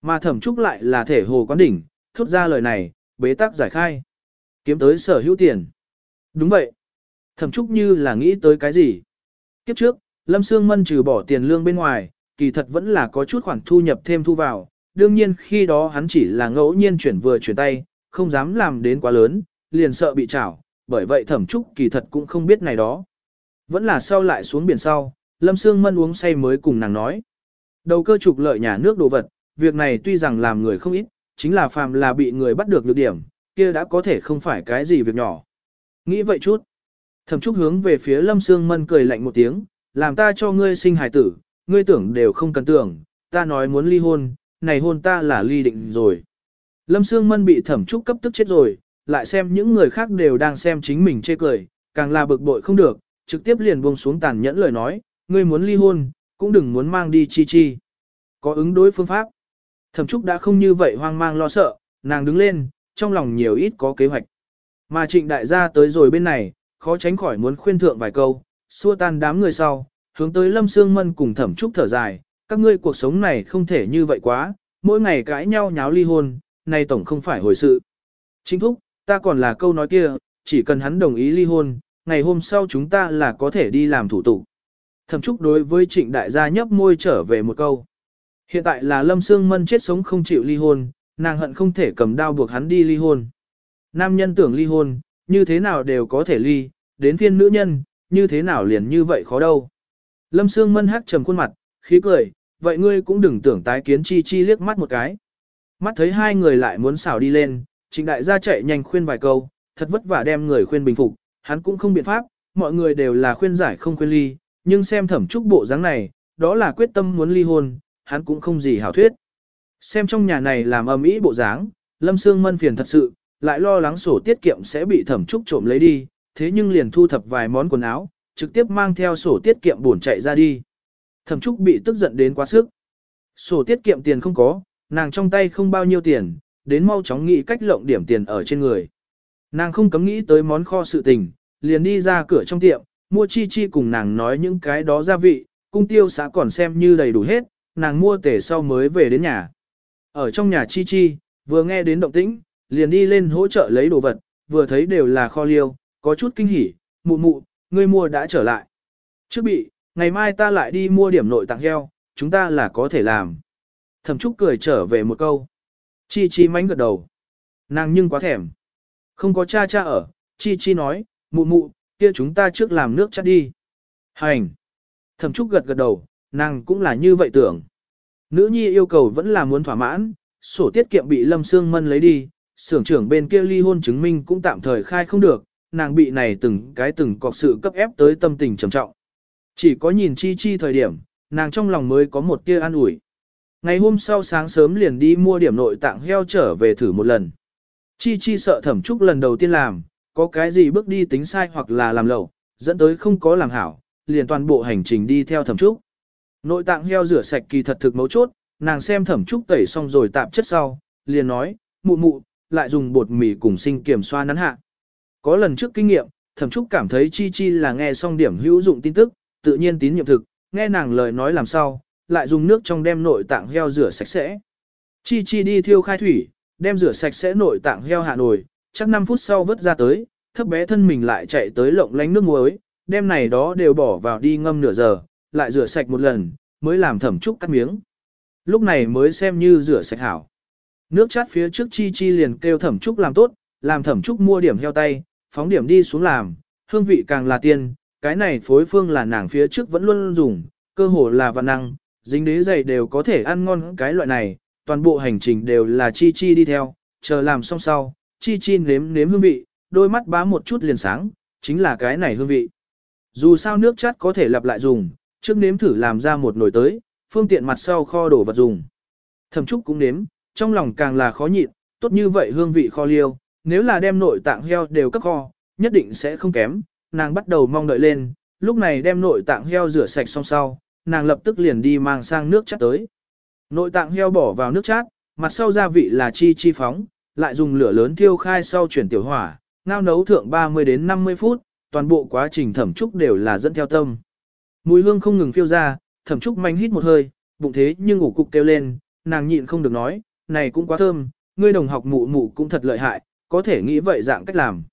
Mà thẩm trúc lại là thể hồ quán đỉnh, thốt ra lời này, bế tắc giải khai. Kiếm tới sở hữu tiền. Đúng vậy. Thẩm trúc như là nghĩ tới cái gì. Kiếp trước, Lâm Sương Mân trừ bỏ tiền lương bên ngoài, kỳ thật vẫn là có chút khoản thu nhập thêm thu vào. Đương nhiên khi đó hắn chỉ là ngẫu nhiên chuyển vừa chuyển tay, không dám làm đến quá lớn, liền sợ bị trảo, bởi vậy thẩm trúc kỳ thật cũng không biết này đó. Vẫn là sau lại xuống biển sau, Lâm Sương Mân uống say mới cùng nàng nói. Đầu cơ trục lợi nhà nước đồ vật, việc này tuy rằng làm người không ít, chính là phàm là bị người bắt được lược điểm, kia đã có thể không phải cái gì việc nhỏ. Nghĩ vậy chút. Thẩm Trúc hướng về phía Lâm Sương Mân cười lạnh một tiếng, làm ta cho ngươi sinh hài tử, ngươi tưởng đều không cần tưởng, ta nói muốn ly hôn, này hôn ta là ly định rồi. Lâm Sương Mân bị Thẩm Trúc cấp tức chết rồi, lại xem những người khác đều đang xem chính mình chê cười, càng là bực bội không được, trực tiếp liền buông xuống tàn nhẫn lời nói, ngươi muốn ly hôn, cũng đừng muốn mang đi chi chi. Có ứng đối phương pháp. Thẩm Trúc đã không như vậy hoang mang lo sợ, nàng đứng lên, trong lòng nhiều ít có kế hoạch. Mà trịnh đại gia tới rồi bên này, khó tránh khỏi muốn khuyên thượng vài câu, xua tan đám người sau, hướng tới Lâm Sương Mân cùng Thẩm Trúc thở dài, các ngươi cuộc sống này không thể như vậy quá, mỗi ngày cãi nhau nháo ly hôn, này tổng không phải hồi sự. Chính thúc, ta còn là câu nói kia, chỉ cần hắn đồng ý ly hôn, ngày hôm sau chúng ta là có thể đi làm thủ tục. Thẩm Trúc đối với trịnh đại gia nhấp môi trở về một câu. Hiện tại là Lâm Sương Mân chết sống không chịu ly hôn, nàng hận không thể cầm đao buộc hắn đi ly hôn. Nam nhân tưởng ly hôn, như thế nào đều có thể ly, đến phiên nữ nhân, như thế nào liền như vậy khó đâu. Lâm Sương Mân hắc trầm khuôn mặt, khí cười, vậy ngươi cũng đừng tưởng tái kiến chi chi liếc mắt một cái. Mắt thấy hai người lại muốn xảo đi lên, trịnh đại gia chạy nhanh khuyên vài câu, thật vất vả đem người khuyên bình phục, hắn cũng không biện pháp, mọi người đều là khuyên giải không khuyên ly, nhưng xem thẩm trúc bộ dáng này, đó là quyết tâm muốn ly hôn, hắn cũng không gì hảo thuyết. Xem trong nhà này làm ầm ĩ bộ dáng, Lâm Sương Mân phiền thật sự, lại lo lắng sổ tiết kiệm sẽ bị thẩm trúc trộm lấy đi, thế nhưng liền thu thập vài món quần áo, trực tiếp mang theo sổ tiết kiệm buồn chạy ra đi. Thẩm trúc bị tức giận đến quá sức. Sổ tiết kiệm tiền không có, nàng trong tay không bao nhiêu tiền, đến mau chóng nghĩ cách lộng điểm tiền ở trên người. Nàng không cấm nghĩ tới món kho sự tình, liền đi ra cửa trong tiệm, mua chi chi cùng nàng nói những cái đó gia vị, cung tiêu xã còn xem như đầy đủ hết, nàng mua tể sau mới về đến nhà. Ở trong nhà chi chi, vừa nghe đến động tĩnh, liền đi lên hỗ trợ lấy đồ vật, vừa thấy đều là kho liêu, có chút kinh hỉ, mụ mụ, ngươi mua đã trở lại. Trước bị, ngày mai ta lại đi mua điểm nội tặng heo, chúng ta là có thể làm. Thẩm Trúc cười trở về một câu. Chi Chi mánh gật đầu. Nàng nhưng quá thèm. Không có cha cha ở, Chi Chi nói, mụ mụ, kia chúng ta trước làm nước chắt đi. Hành. Thẩm Trúc gật gật đầu, nàng cũng là như vậy tưởng. Nữ nhi yêu cầu vẫn là muốn thỏa mãn, sổ tiết kiệm bị Lâm Sương Mân lấy đi, xưởng trưởng bên kia ly hôn chứng minh cũng tạm thời khai không được, nàng bị này từng cái từng cọc sự cấp ép tới tâm tình trầm trọng. Chỉ có nhìn chi chi thời điểm, nàng trong lòng mới có một tia an ủi. Ngày hôm sau sáng sớm liền đi mua điểm nội tạng heo trở về thử một lần. Chi chi sợ thẩm trúc lần đầu tiên làm, có cái gì bước đi tính sai hoặc là làm lậu, dẫn tới không có làm hảo, liền toàn bộ hành trình đi theo thẩm trúc. Nội tạng heo rửa sạch kỳ thật thực mấu chốt, nàng xem thẩm trúc tẩy xong rồi tạp chất sau, liền nói, mụ mụ, lại dùng bột mì cùng sinh kiểm xoa nắn hạ. Có lần trước kinh nghiệm, thẩm trúc cảm thấy chi chi là nghe xong điểm hữu dụng tin tức, tự nhiên tín nhiệm thực, nghe nàng lời nói làm sao, lại dùng nước trong đem nội tạng heo rửa sạch sẽ. Chi chi đi thiêu khai thủy, đem rửa sạch sẽ nội tạng heo hạ nồi, chắc 5 phút sau vớt ra tới, thấp bé thân mình lại chạy tới lộng lánh nước muối, đem này đó đều bỏ vào đi ngâm nửa giờ, lại rửa sạch một lần, mới làm thẩm trúc cắt miếng. Lúc này mới xem như rửa sạch hảo. Nước chát phía trước chi chi liền kêu thẩm trúc làm tốt, làm thẩm trúc mua điểm heo tay, phóng điểm đi xuống làm, hương vị càng là tiên, cái này phối phương là nàng phía trước vẫn luôn dùng, cơ hồ là văn năng, dính đế dày đều có thể ăn ngon cái loại này, toàn bộ hành trình đều là chi chi đi theo, chờ làm xong sau, chi chi nếm nếm hương vị, đôi mắt bá một chút liền sáng, chính là cái này hương vị. Dù sao nước chát có thể lặp lại dùng, trước nếm thử làm ra một nồi tới, phương tiện mặt sau kho đổ vật dùng. Thẩm Trúc cũng nếm, trong lòng càng là khó nhịn, tốt như vậy hương vị kho liêu, nếu là đem nội tạng heo đều cấp kho, nhất định sẽ không kém, nàng bắt đầu mong đợi lên, lúc này đem nội tạng heo rửa sạch xong sau, nàng lập tức liền đi mang sang nước chát tới. Nội tạng heo bỏ vào nước chát, mặt sau gia vị là chi chi phóng, lại dùng lửa lớn thiêu khai sau chuyển tiểu hỏa, Ngao nấu thượng 30 đến 50 phút, toàn bộ quá trình thẩm trúc đều là dẫn theo tâm. Mùi hương không ngừng phiêu ra, thẩm trúc manh hít một hơi, bụng thế nhưng ngủ cục kêu lên, nàng nhịn không được nói, này cũng quá thơm, ngươi đồng học mụ mụ cũng thật lợi hại, có thể nghĩ vậy dạng cách làm.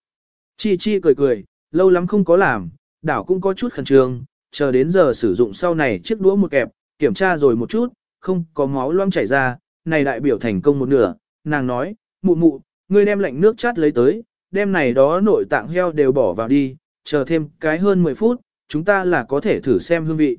Chi chi cười cười, lâu lắm không có làm, đảo cũng có chút khẩn trương, chờ đến giờ sử dụng sau này chiếc đũa một kẹp, kiểm tra rồi một chút, không có máu loang chảy ra, này đại biểu thành công một nửa, nàng nói, mụ mụ, ngươi đem lạnh nước chát lấy tới, đem này đó nội tạng heo đều bỏ vào đi, chờ thêm cái hơn 10 phút, chúng ta là có thể thử xem hương vị.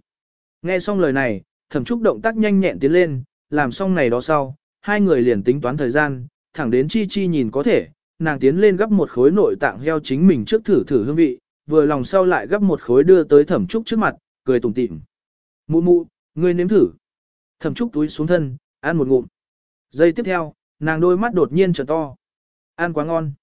Nghe xong lời này, thẩm trúc động tác nhanh nhẹn tiến lên, làm xong này đó sau, hai người liền tính toán thời gian, thẳng đến chi chi nhìn có thể, nàng tiến lên gấp một khối nội tạng heo chính mình trước thử thử hương vị, vừa lòng sau lại gấp một khối đưa tới thẩm trúc trước mặt, cười tủm tỉm. Mụ mụ, ngươi nếm thử. Thẩm trúc túi xuống thân, ăn một ngụm. Giây tiếp theo, nàng đôi mắt đột nhiên trở to. Ăn quá ngon.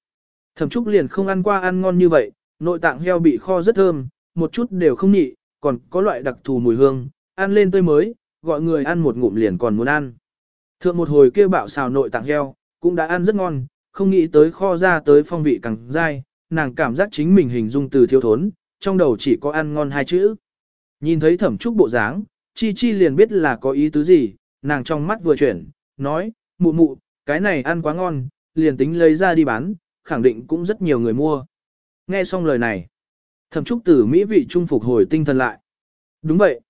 Thẩm trúc liền không ăn qua ăn ngon như vậy, nội tạng heo bị kho rất thơm, một chút đều không nhị, còn có loại đặc thù mùi hương, ăn lên tươi mới, gọi người ăn một ngụm liền còn muốn ăn. Thượng một hồi kia bạo xào nội tạng heo, cũng đã ăn rất ngon, không nghĩ tới kho ra tới phong vị càng dai, nàng cảm giác chính mình hình dung từ thiếu thốn, trong đầu chỉ có ăn ngon hai chữ. Nhìn thấy thẩm trúc bộ dáng, chi chi liền biết là có ý tứ gì, nàng trong mắt vừa chuyển, nói, mụ mụ, cái này ăn quá ngon, liền tính lấy ra đi bán, khẳng định cũng rất nhiều người mua. Nghe xong lời này, thẩm trúc tử mỹ vị trung phục hồi tinh thần lại. Đúng vậy.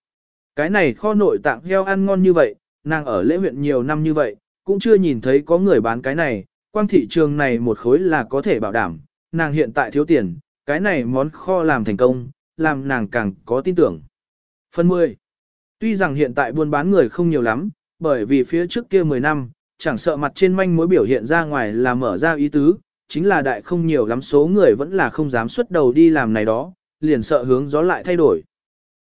Cái này kho nội tạng heo ăn ngon như vậy, nàng ở lễ huyện nhiều năm như vậy, cũng chưa nhìn thấy có người bán cái này, quang thị trường này một khối là có thể bảo đảm, nàng hiện tại thiếu tiền, cái này món kho làm thành công, làm nàng càng có tin tưởng. Phần 10. Tuy rằng hiện tại buôn bán người không nhiều lắm, bởi vì phía trước kia 10 năm, chẳng sợ mặt trên manh mối biểu hiện ra ngoài là mở ra ý tứ, chính là đại không nhiều lắm số người vẫn là không dám xuất đầu đi làm này đó, liền sợ hướng gió lại thay đổi.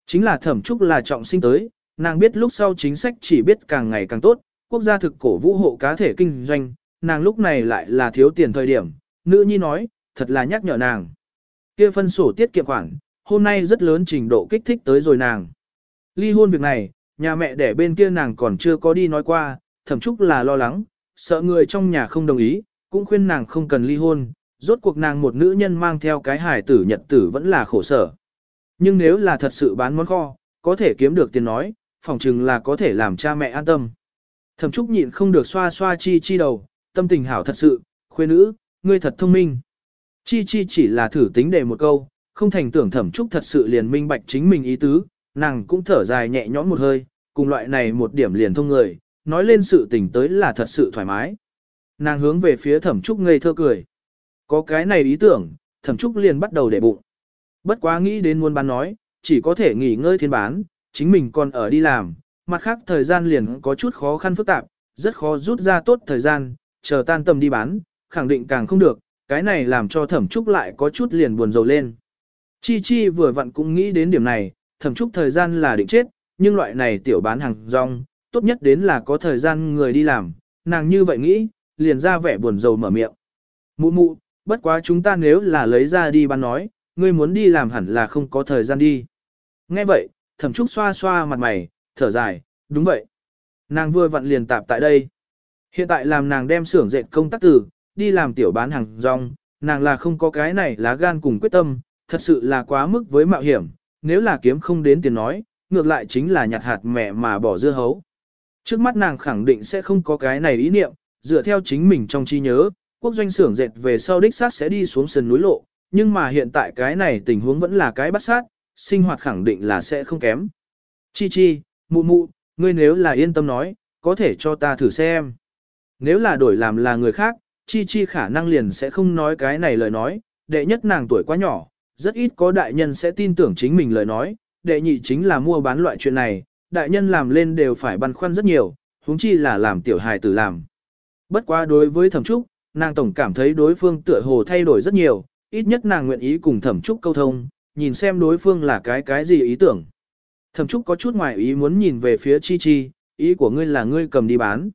Chính là thẩm trúc là trọng sinh tới, nàng biết lúc sau chính sách chỉ biết càng ngày càng tốt, quốc gia thực cổ vũ hộ cá thể kinh doanh, nàng lúc này lại là thiếu tiền thời điểm, nữ nhi nói, thật là nhắc nhở nàng. Kia phân sổ tiết kiệm khoản, hôm nay rất lớn trình độ kích thích tới rồi nàng. Ly hôn việc này, nhà mẹ đẻ bên kia nàng còn chưa có đi nói qua, thậm chúc là lo lắng, sợ người trong nhà không đồng ý, cũng khuyên nàng không cần ly hôn, rốt cuộc nàng một nữ nhân mang theo cái hài tử nhật tử vẫn là khổ sở. Nhưng nếu là thật sự bán món kho, có thể kiếm được tiền nói, phỏng chừng là có thể làm cha mẹ an tâm. Thẩm Trúc nhịn không được xoa xoa chi chi đầu, tâm tình hảo thật sự, khuê nữ, ngươi thật thông minh. Chi chi chỉ là thử tính để một câu, không thành tưởng Thẩm Trúc thật sự liền minh bạch chính mình ý tứ, nàng cũng thở dài nhẹ nhõm một hơi, cùng loại này một điểm liền thông người, nói lên sự tình tới là thật sự thoải mái. Nàng hướng về phía Thẩm Trúc ngây thơ cười. Có cái này ý tưởng, Thẩm Trúc liền bắt đầu để bụng. Bất quá nghĩ đến muốn bán nói, chỉ có thể nghỉ ngơi thiên bán, chính mình còn ở đi làm, mặt khác thời gian liền có chút khó khăn phức tạp, rất khó rút ra tốt thời gian, chờ tan tầm đi bán, khẳng định càng không được, cái này làm cho thẩm trúc lại có chút liền buồn rầu lên. Chi Chi vừa vặn cũng nghĩ đến điểm này, thẩm trúc thời gian là định chết, nhưng loại này tiểu bán hàng rong, tốt nhất đến là có thời gian người đi làm, nàng như vậy nghĩ, liền ra vẻ buồn rầu mở miệng. Mụ mụ, bất quá chúng ta nếu là lấy ra đi bán nói, ngươi muốn đi làm hẳn là không có thời gian đi. Nghe vậy, thẩm trúc xoa xoa mặt mày, thở dài, đúng vậy. Nàng vừa vặn liền tạp tại đây. Hiện tại làm nàng đem xưởng dệt công tác tử, đi làm tiểu bán hàng rong, nàng là không có cái này lá gan cùng quyết tâm, thật sự là quá mức với mạo hiểm, nếu là kiếm không đến tiền nói, ngược lại chính là nhặt hạt mẹ mà bỏ dưa hấu. Trước mắt nàng khẳng định sẽ không có cái này ý niệm, dựa theo chính mình trong trí nhớ, quốc doanh xưởng dệt về sau đích xác sẽ đi xuống sườn núi lộ, nhưng mà hiện tại cái này tình huống vẫn là cái bắt sát, sinh hoạt khẳng định là sẽ không kém. Chi chi, mụ mụ, ngươi nếu là yên tâm nói, có thể cho ta thử xem. Nếu là đổi làm là người khác, chi chi khả năng liền sẽ không nói cái này lời nói, đệ nhất nàng tuổi quá nhỏ, rất ít có đại nhân sẽ tin tưởng chính mình lời nói, đệ nhị chính là mua bán loại chuyện này, đại nhân làm lên đều phải băn khoăn rất nhiều, huống chi là làm tiểu hài tử làm. Bất quá đối với thẩm trúc, nàng tổng cảm thấy đối phương tựa hồ thay đổi rất nhiều, ít nhất nàng nguyện ý cùng thẩm trúc câu thông, nhìn xem đối phương là cái cái gì ý tưởng. Thẩm trúc có chút ngoài ý muốn nhìn về phía chi chi, ý của ngươi là ngươi cầm đi bán.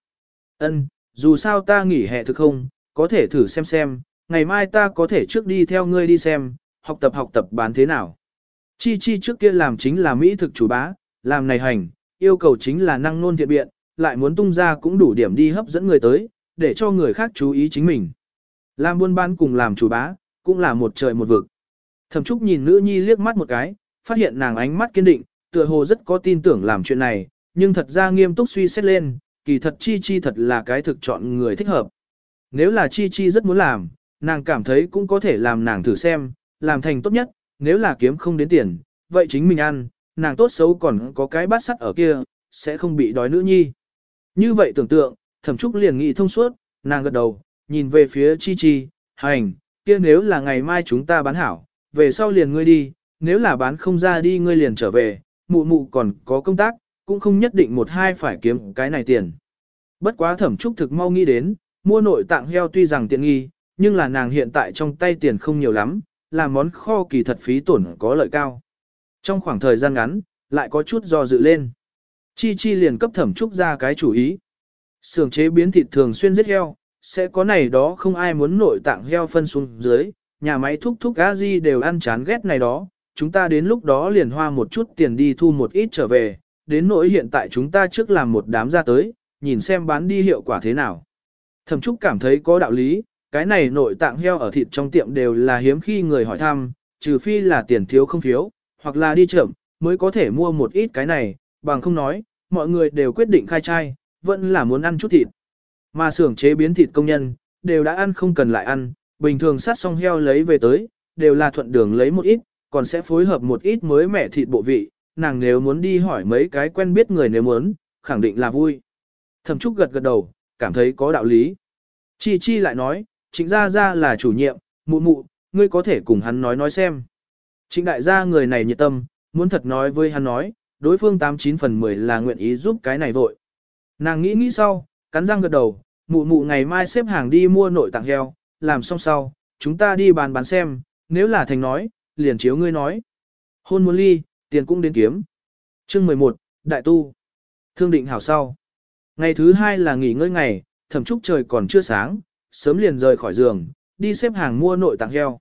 Ân, dù sao ta nghỉ hè thực không, có thể thử xem xem, ngày mai ta có thể trước đi theo ngươi đi xem, học tập học tập bán thế nào. Chi chi trước kia làm chính là Mỹ thực chủ bá, làm này hành, yêu cầu chính là năng nôn thiện biện, lại muốn tung ra cũng đủ điểm đi hấp dẫn người tới, để cho người khác chú ý chính mình. Làm buôn bán cùng làm chủ bá, cũng là một trời một vực. Thẩm Trúc nhìn nữ nhi liếc mắt một cái, phát hiện nàng ánh mắt kiên định, tựa hồ rất có tin tưởng làm chuyện này, nhưng thật ra nghiêm túc suy xét lên, kỳ thật Chi Chi thật là cái thực chọn người thích hợp. Nếu là Chi Chi rất muốn làm, nàng cảm thấy cũng có thể làm nàng thử xem, làm thành tốt nhất, nếu là kiếm không đến tiền, vậy chính mình ăn, nàng tốt xấu còn có cái bát sắt ở kia, sẽ không bị đói nữ nhi. Như vậy tưởng tượng, thẩm trúc liền nghĩ thông suốt, nàng gật đầu, nhìn về phía chi chi, hành, kia nếu là ngày mai chúng ta bán hảo, về sau liền ngươi đi, nếu là bán không ra đi ngươi liền trở về, mụ mụ còn có công tác, cũng không nhất định một hai phải kiếm cái này tiền. Bất quá thẩm trúc thực mau nghĩ đến, mua nội tạng heo tuy rằng tiện nghi, nhưng là nàng hiện tại trong tay tiền không nhiều lắm, làm món kho kỳ thật phí tổn có lợi cao. Trong khoảng thời gian ngắn, lại có chút do dự lên. Chi Chi liền cấp thẩm trúc ra cái chủ ý. Sưởng chế biến thịt thường xuyên giết heo, sẽ có này đó không ai muốn nội tạng heo phân xuống dưới, nhà máy thúc thúc gazi đều ăn chán ghét này đó, chúng ta đến lúc đó liền hoa một chút tiền đi thu một ít trở về, đến nỗi hiện tại chúng ta trước làm một đám ra tới, nhìn xem bán đi hiệu quả thế nào. Thẩm Trúc cảm thấy có đạo lý, cái này nội tạng heo ở thịt trong tiệm đều là hiếm khi người hỏi thăm, trừ phi là tiền thiếu không phiếu, hoặc là đi chậm, mới có thể mua một ít cái này, bằng không nói, mọi người đều quyết định khai trai, vẫn là muốn ăn chút thịt. Mà xưởng chế biến thịt công nhân, đều đã ăn không cần lại ăn, bình thường sát xong heo lấy về tới, đều là thuận đường lấy một ít, còn sẽ phối hợp một ít mới mẻ thịt bộ vị, nàng nếu muốn đi hỏi mấy cái quen biết người nếu muốn, khẳng định là vui. Thẩm Trúc gật gật đầu, cảm thấy có đạo lý. Chi Chi lại nói, trịnh gia gia là chủ nhiệm, mụ mụ, ngươi có thể cùng hắn nói nói xem. Trịnh đại gia người này nhiệt tâm, muốn thật nói với hắn nói, đối phương 89 phần 10 là nguyện ý giúp cái này vội. Nàng nghĩ nghĩ sau, cắn răng gật đầu, mụ mụ ngày mai xếp hàng đi mua nội tạng heo, làm xong sau, chúng ta đi bàn bán xem, nếu là thành nói, liền chiếu ngươi nói. Hôn muốn ly, tiền cũng đến kiếm. Chương 11, Đại Tu. Thương định hảo sau. Ngày thứ hai là nghỉ ngơi ngày, thẩm trúc trời còn chưa sáng, sớm liền rời khỏi giường, đi xếp hàng mua nội tạng heo.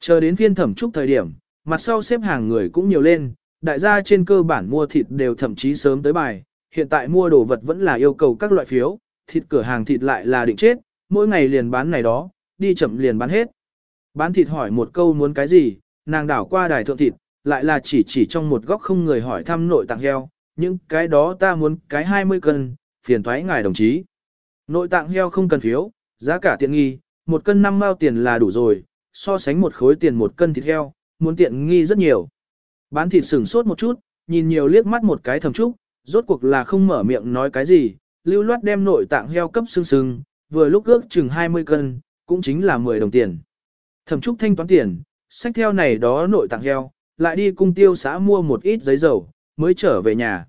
Chờ đến phiên thẩm trúc thời điểm, mặt sau xếp hàng người cũng nhiều lên, đại gia trên cơ bản mua thịt đều thậm chí sớm tới bài, hiện tại mua đồ vật vẫn là yêu cầu các loại phiếu, thịt cửa hàng thịt lại là định chết, mỗi ngày liền bán này đó, đi chậm liền bán hết. Bán thịt hỏi một câu muốn cái gì, nàng đảo qua đài thượng thịt, lại là chỉ chỉ trong một góc không người hỏi thăm nội tạng heo, những cái đó ta muốn cái 20 cân, phiền thoái ngài đồng chí. Nội tạng heo không cần phiếu, giá cả tiện nghi, một cân 5 mao tiền là đủ rồi, so sánh một khối tiền một cân thịt heo, muốn tiện nghi rất nhiều. Bán thịt sửng sốt một chút, nhìn nhiều liếc mắt một cái thầm trúc, rốt cuộc là không mở miệng nói cái gì, lưu loát đem nội tạng heo cấp sưng sưng, vừa lúc ước chừng 20 cân, cũng chính là 10 đồng tiền. Thẩm trúc thanh toán tiền, sách theo này đó nội tạng heo, lại đi cung tiêu xã mua một ít giấy dầu, mới trở về nhà.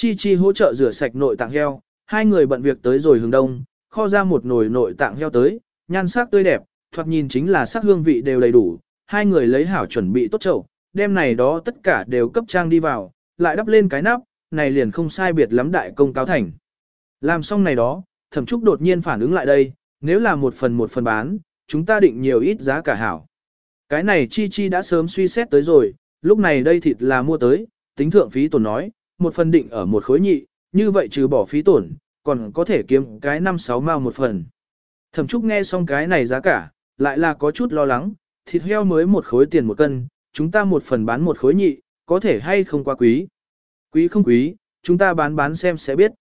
Chi Chi hỗ trợ rửa sạch nội tạng heo, hai người bận việc tới rồi hướng đông, kho ra một nồi nội tạng heo tới, nhan sắc tươi đẹp, thoạt nhìn chính là sắc hương vị đều đầy đủ, hai người lấy hảo chuẩn bị tốt chậu, đem này đó tất cả đều cấp trang đi vào, lại đắp lên cái nắp, này liền không sai biệt lắm đại công cáo thành. Làm xong này đó, thẩm trúc đột nhiên phản ứng lại đây, nếu là một phần một phần bán, chúng ta định nhiều ít giá cả hảo. Cái này chi chi đã sớm suy xét tới rồi, lúc này đây thịt là mua tới, tính thượng phí tổn nói, một phần định ở một khối nhị, như vậy trừ bỏ phí tổn, còn có thể kiếm cái 5-6 mao một phần. Thẩm Trúc nghe xong cái này giá cả, lại là có chút lo lắng, thịt heo mới một khối tiền một cân, chúng ta một phần bán một khối nhị, có thể hay không quá quý. Quý không quý, chúng ta bán bán xem sẽ biết.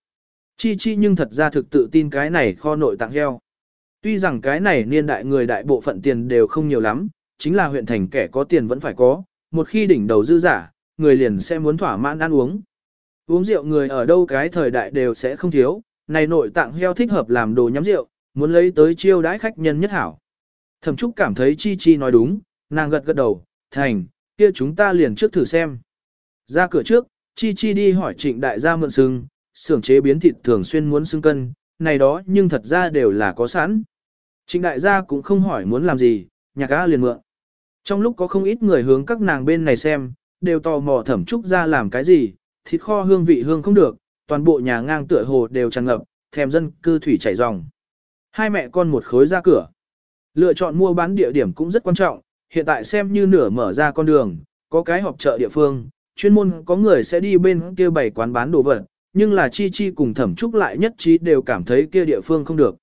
Chi chi nhưng thật ra thực tự tin cái này kho nội tạng heo. Tuy rằng cái này niên đại người đại bộ phận tiền đều không nhiều lắm, chính là huyện thành kẻ có tiền vẫn phải có, một khi đỉnh đầu dư giả, người liền sẽ muốn thỏa mãn ăn uống. Uống rượu người ở đâu cái thời đại đều sẽ không thiếu, này nội tạng heo thích hợp làm đồ nhắm rượu, muốn lấy tới chiêu đãi khách nhân nhất hảo. Thẩm Trúc cảm thấy Chi Chi nói đúng, nàng gật gật đầu, thành, kia chúng ta liền trước thử xem. Ra cửa trước, Chi Chi đi hỏi trịnh đại gia mượn sưng, xưởng chế biến thịt thường xuyên muốn sưng cân, này đó nhưng thật ra đều là có sẵn. Trịnh đại gia cũng không hỏi muốn làm gì, nhạc á liền mượn. Trong lúc có không ít người hướng các nàng bên này xem, đều tò mò thẩm trúc ra làm cái gì, thịt kho hương vị hương không được, toàn bộ nhà ngang tựa hồ đều tràn ngập, thèm dân cư thủy chảy ròng. Hai mẹ con một khối ra cửa. Lựa chọn mua bán địa điểm cũng rất quan trọng, hiện tại xem như nửa mở ra con đường, có cái họp chợ địa phương, chuyên môn có người sẽ đi bên kia bày quán bán đồ vật, nhưng là chi chi cùng thẩm trúc lại nhất trí đều cảm thấy kia địa phương không được.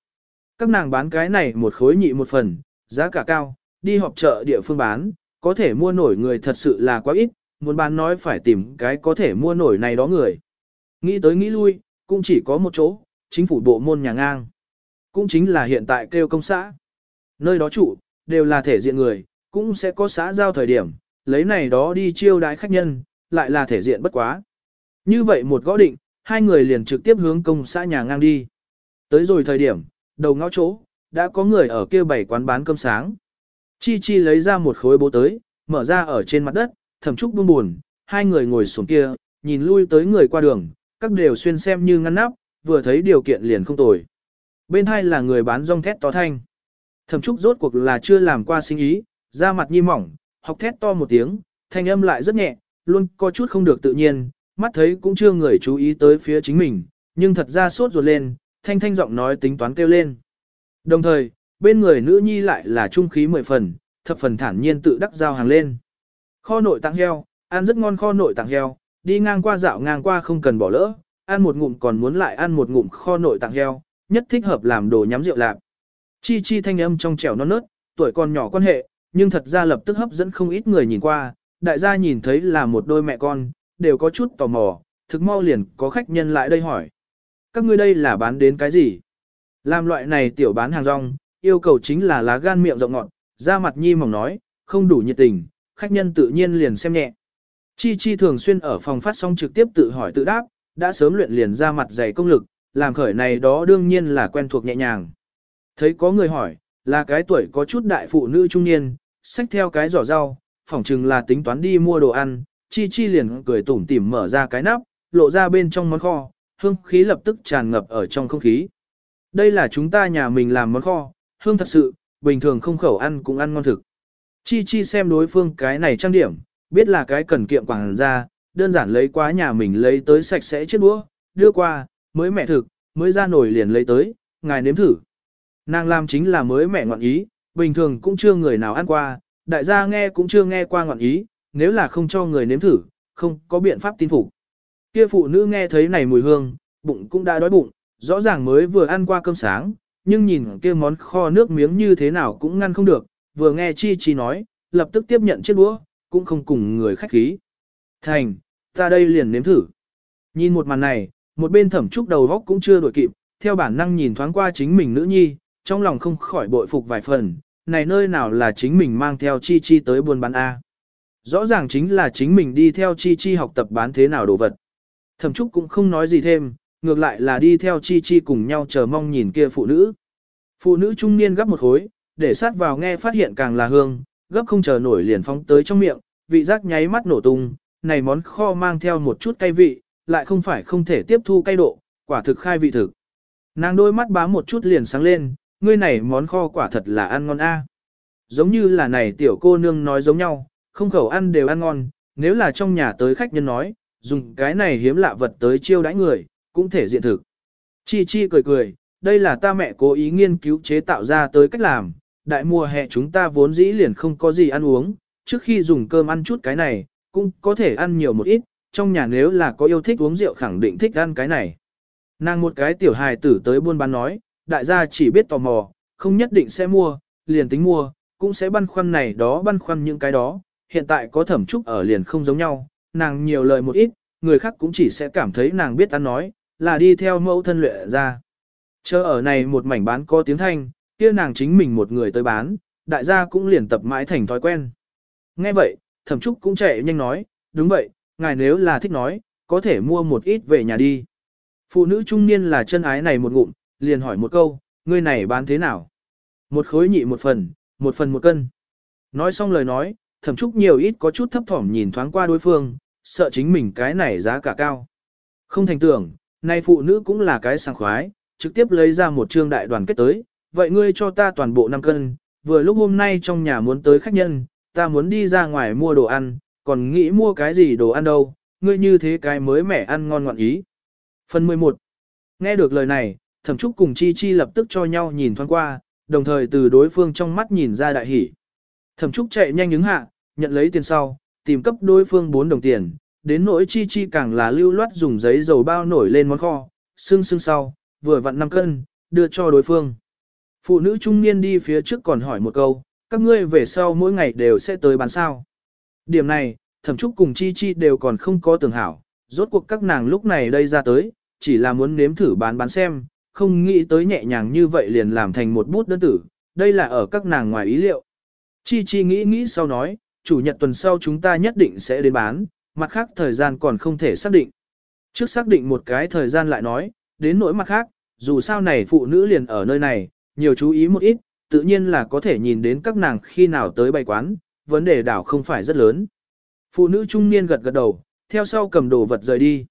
Các nàng bán cái này một khối nhị một phần, giá cả cao, đi họp chợ địa phương bán, có thể mua nổi người thật sự là quá ít, muốn bán nói phải tìm cái có thể mua nổi này đó người. Nghĩ tới nghĩ lui, cũng chỉ có một chỗ, chính phủ bộ môn nhà ngang. Cũng chính là hiện tại kêu công xã. Nơi đó chủ đều là thể diện người, cũng sẽ có xã giao thời điểm, lấy này đó đi chiêu đái khách nhân, lại là thể diện bất quá. Như vậy một gõ định, hai người liền trực tiếp hướng công xã nhà ngang đi. Tới rồi thời điểm, đầu ngõ chỗ, đã có người ở kia bảy quán bán cơm sáng. Chi Chi lấy ra một khối bố tới, mở ra ở trên mặt đất, thẩm trúc buông buồn, hai người ngồi xuống kia, nhìn lui tới người qua đường, các đều xuyên xem như ngăn nắp, vừa thấy điều kiện liền không tồi. Bên hai là người bán rong thét to thanh. Thẩm trúc rốt cuộc là chưa làm qua sinh ý, da mặt nhi mỏng, học thét to một tiếng, thanh âm lại rất nhẹ, luôn có chút không được tự nhiên, mắt thấy cũng chưa người chú ý tới phía chính mình, nhưng thật ra sốt ruột lên, thanh thanh giọng nói tính toán kêu lên. Đồng thời, bên người nữ nhi lại là trung khí mười phần, thập phần thản nhiên tự đắc giao hàng lên. Kho nội tặng heo, ăn rất ngon kho nội tặng heo, đi ngang qua dạo ngang qua không cần bỏ lỡ, ăn một ngụm còn muốn lại ăn một ngụm kho nội tặng heo, nhất thích hợp làm đồ nhắm rượu lạc. Chi chi thanh âm trong trẻo non nớt, tuổi còn nhỏ quan hệ, nhưng thật ra lập tức hấp dẫn không ít người nhìn qua, đại gia nhìn thấy là một đôi mẹ con, đều có chút tò mò, thực mau liền có khách nhân lại đây hỏi. Các ngươi đây là bán đến cái gì? Làm loại này tiểu bán hàng rong, yêu cầu chính là lá gan miệng rộng ngọn, da mặt nhi mỏng nói, không đủ nhiệt tình, khách nhân tự nhiên liền xem nhẹ. Chi Chi thường xuyên ở phòng phát sóng trực tiếp tự hỏi tự đáp, đã sớm luyện liền ra mặt dày công lực, làm khởi này đó đương nhiên là quen thuộc nhẹ nhàng. Thấy có người hỏi, là cái tuổi có chút đại phụ nữ trung niên, xách theo cái giỏ rau, phỏng chừng là tính toán đi mua đồ ăn, Chi Chi liền cười tủm tỉm mở ra cái nắp, lộ ra bên trong món kho, hương khí lập tức tràn ngập ở trong không khí. Đây là chúng ta nhà mình làm món kho, hương thật sự, bình thường không khẩu ăn cũng ăn ngon thực. Chi Chi xem đối phương cái này trang điểm, biết là cái cần kiệm quảng ra, đơn giản lấy quá nhà mình lấy tới sạch sẽ chiếc đũa, đưa qua, mới mẹ thực, mới ra nổi liền lấy tới, ngài nếm thử. Nàng làm chính là mới mẹ ngọn ý, bình thường cũng chưa người nào ăn qua, đại gia nghe cũng chưa nghe qua ngọn ý, nếu là không cho người nếm thử, không có biện pháp tin phục. Kia phụ nữ nghe thấy này mùi hương, bụng cũng đã đói bụng, rõ ràng mới vừa ăn qua cơm sáng, nhưng nhìn kia món kho nước miếng như thế nào cũng ngăn không được, vừa nghe Chi Chi nói, lập tức tiếp nhận chiếc đũa, cũng không cùng người khách khí. Thành, ta đây liền nếm thử. Nhìn một màn này, một bên thẩm trúc đầu góc cũng chưa đổi kịp, theo bản năng nhìn thoáng qua chính mình nữ nhi, trong lòng không khỏi bội phục vài phần, này nơi nào là chính mình mang theo Chi Chi tới buôn bán A. Rõ ràng chính là chính mình đi theo Chi Chi học tập bán thế nào đồ vật. Thẩm trúc cũng không nói gì thêm, ngược lại là đi theo Chi Chi cùng nhau chờ mong nhìn kia phụ nữ. Phụ nữ trung niên gấp một khối, để sát vào nghe phát hiện càng là hương, gấp không chờ nổi liền phóng tới trong miệng, vị giác nháy mắt nổ tung, này món kho mang theo một chút cay vị, lại không phải không thể tiếp thu cay độ, quả thực khai vị thực. Nàng đôi mắt bám một chút liền sáng lên, ngươi này món kho quả thật là ăn ngon a. Giống như là này tiểu cô nương nói giống nhau, không khẩu ăn đều ăn ngon, nếu là trong nhà tới khách nhân nói, dùng cái này hiếm lạ vật tới chiêu đãi người, cũng thể diện thực. Chi Chi cười cười, đây là ta mẹ cố ý nghiên cứu chế tạo ra tới cách làm, đại mùa hè chúng ta vốn dĩ liền không có gì ăn uống, trước khi dùng cơm ăn chút cái này, cũng có thể ăn nhiều một ít, trong nhà nếu là có yêu thích uống rượu khẳng định thích ăn cái này. Nàng một cái tiểu hài tử tới buôn bán nói, đại gia chỉ biết tò mò, không nhất định sẽ mua, liền tính mua, cũng sẽ băn khoăn này đó băn khoăn những cái đó, hiện tại có thẩm trúc ở liền không giống nhau, nàng nhiều lời một ít, người khác cũng chỉ sẽ cảm thấy nàng biết ăn nói, là đi theo mẫu thân luyện ra. Chờ ở này một mảnh bán có tiếng thanh, kia nàng chính mình một người tới bán, đại gia cũng liền tập mãi thành thói quen. Nghe vậy, thẩm trúc cũng chạy nhanh nói, đúng vậy, ngài nếu là thích nói, có thể mua một ít về nhà đi. Phụ nữ trung niên là chân ái này một ngụm, liền hỏi một câu, ngươi này bán thế nào? Một khối nhị một phần, một phần một cân. Nói xong lời nói, thẩm trúc nhiều ít có chút thấp thỏm nhìn thoáng qua đối phương, sợ chính mình cái này giá cả cao. Không thành tưởng, nay phụ nữ cũng là cái sảng khoái, trực tiếp lấy ra một trương đại đoàn kết tới, vậy ngươi cho ta toàn bộ 5 cân, vừa lúc hôm nay trong nhà muốn tới khách nhân, ta muốn đi ra ngoài mua đồ ăn, còn nghĩ mua cái gì đồ ăn đâu, ngươi như thế cái mới mẻ ăn ngon ngoạn ý. Phần 11 Nghe được lời này, thẩm trúc cùng Chi Chi lập tức cho nhau nhìn thoáng qua, đồng thời từ đối phương trong mắt nhìn ra đại hỉ. Thẩm trúc chạy nhanh ứng hạ, nhận lấy tiền sau, tìm cấp đối phương 4 đồng tiền, đến nỗi Chi Chi càng là lưu loát dùng giấy dầu bao nổi lên món kho, xương xương sau, vừa vặn 5 cân, đưa cho đối phương. Phụ nữ trung niên đi phía trước còn hỏi một câu, các ngươi về sau mỗi ngày đều sẽ tới bán sao. Điểm này, thẩm trúc cùng chi chi đều còn không có tưởng hảo, rốt cuộc các nàng lúc này đây ra tới, chỉ là muốn nếm thử bán bán xem, không nghĩ tới nhẹ nhàng như vậy liền làm thành một bút đơn tử, đây là ở các nàng ngoài ý liệu. Chi chi nghĩ nghĩ sau nói, chủ nhật tuần sau chúng ta nhất định sẽ đến bán, mặt khác thời gian còn không thể xác định. Trước xác định một cái thời gian lại nói, đến nỗi mặt khác, dù sao này phụ nữ liền ở nơi này, nhiều chú ý một ít, tự nhiên là có thể nhìn đến các nàng khi nào tới bày quán, vấn đề đảo không phải rất lớn. Phụ nữ trung niên gật gật đầu, theo sau cầm đồ vật rời đi.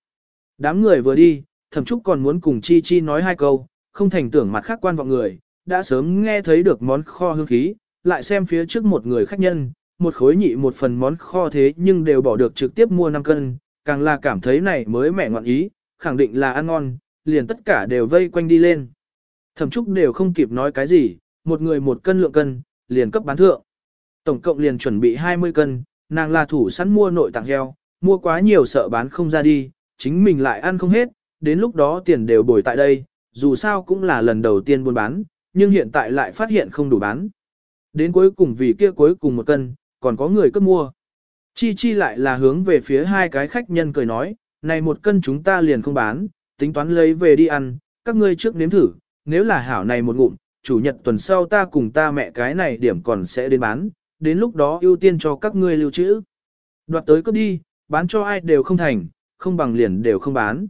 Đám người vừa đi, thẩm trúc còn muốn cùng Chi Chi nói hai câu, không thành tưởng mặt khác quan vọng người, đã sớm nghe thấy được món kho hương khí, lại xem phía trước một người khách nhân, một khối nhị một phần món kho thế nhưng đều bỏ được trực tiếp mua 5 cân, càng là cảm thấy này mới mẻ ngoạn ý, khẳng định là ăn ngon, liền tất cả đều vây quanh đi lên. Thẩm trúc đều không kịp nói cái gì, một người một cân lượng cân, liền cấp bán thượng. Tổng cộng liền chuẩn bị 20 cân, nàng là thủ sẵn mua nội tặng heo, mua quá nhiều sợ bán không ra đi, chính mình lại ăn không hết, đến lúc đó tiền đều bồi tại đây, dù sao cũng là lần đầu tiên buôn bán, nhưng hiện tại lại phát hiện không đủ bán. Đến cuối cùng vì kia cuối cùng một cân, còn có người cấp mua. Chi chi lại là hướng về phía hai cái khách nhân cười nói, này một cân chúng ta liền không bán, tính toán lấy về đi ăn, các ngươi trước nếm thử, nếu là hảo này một ngụm, chủ nhật tuần sau ta cùng ta mẹ cái này điểm còn sẽ đến bán, đến lúc đó ưu tiên cho các ngươi lưu trữ. Đoạt tới cấp đi, bán cho ai đều không thành, không bằng liền đều không bán.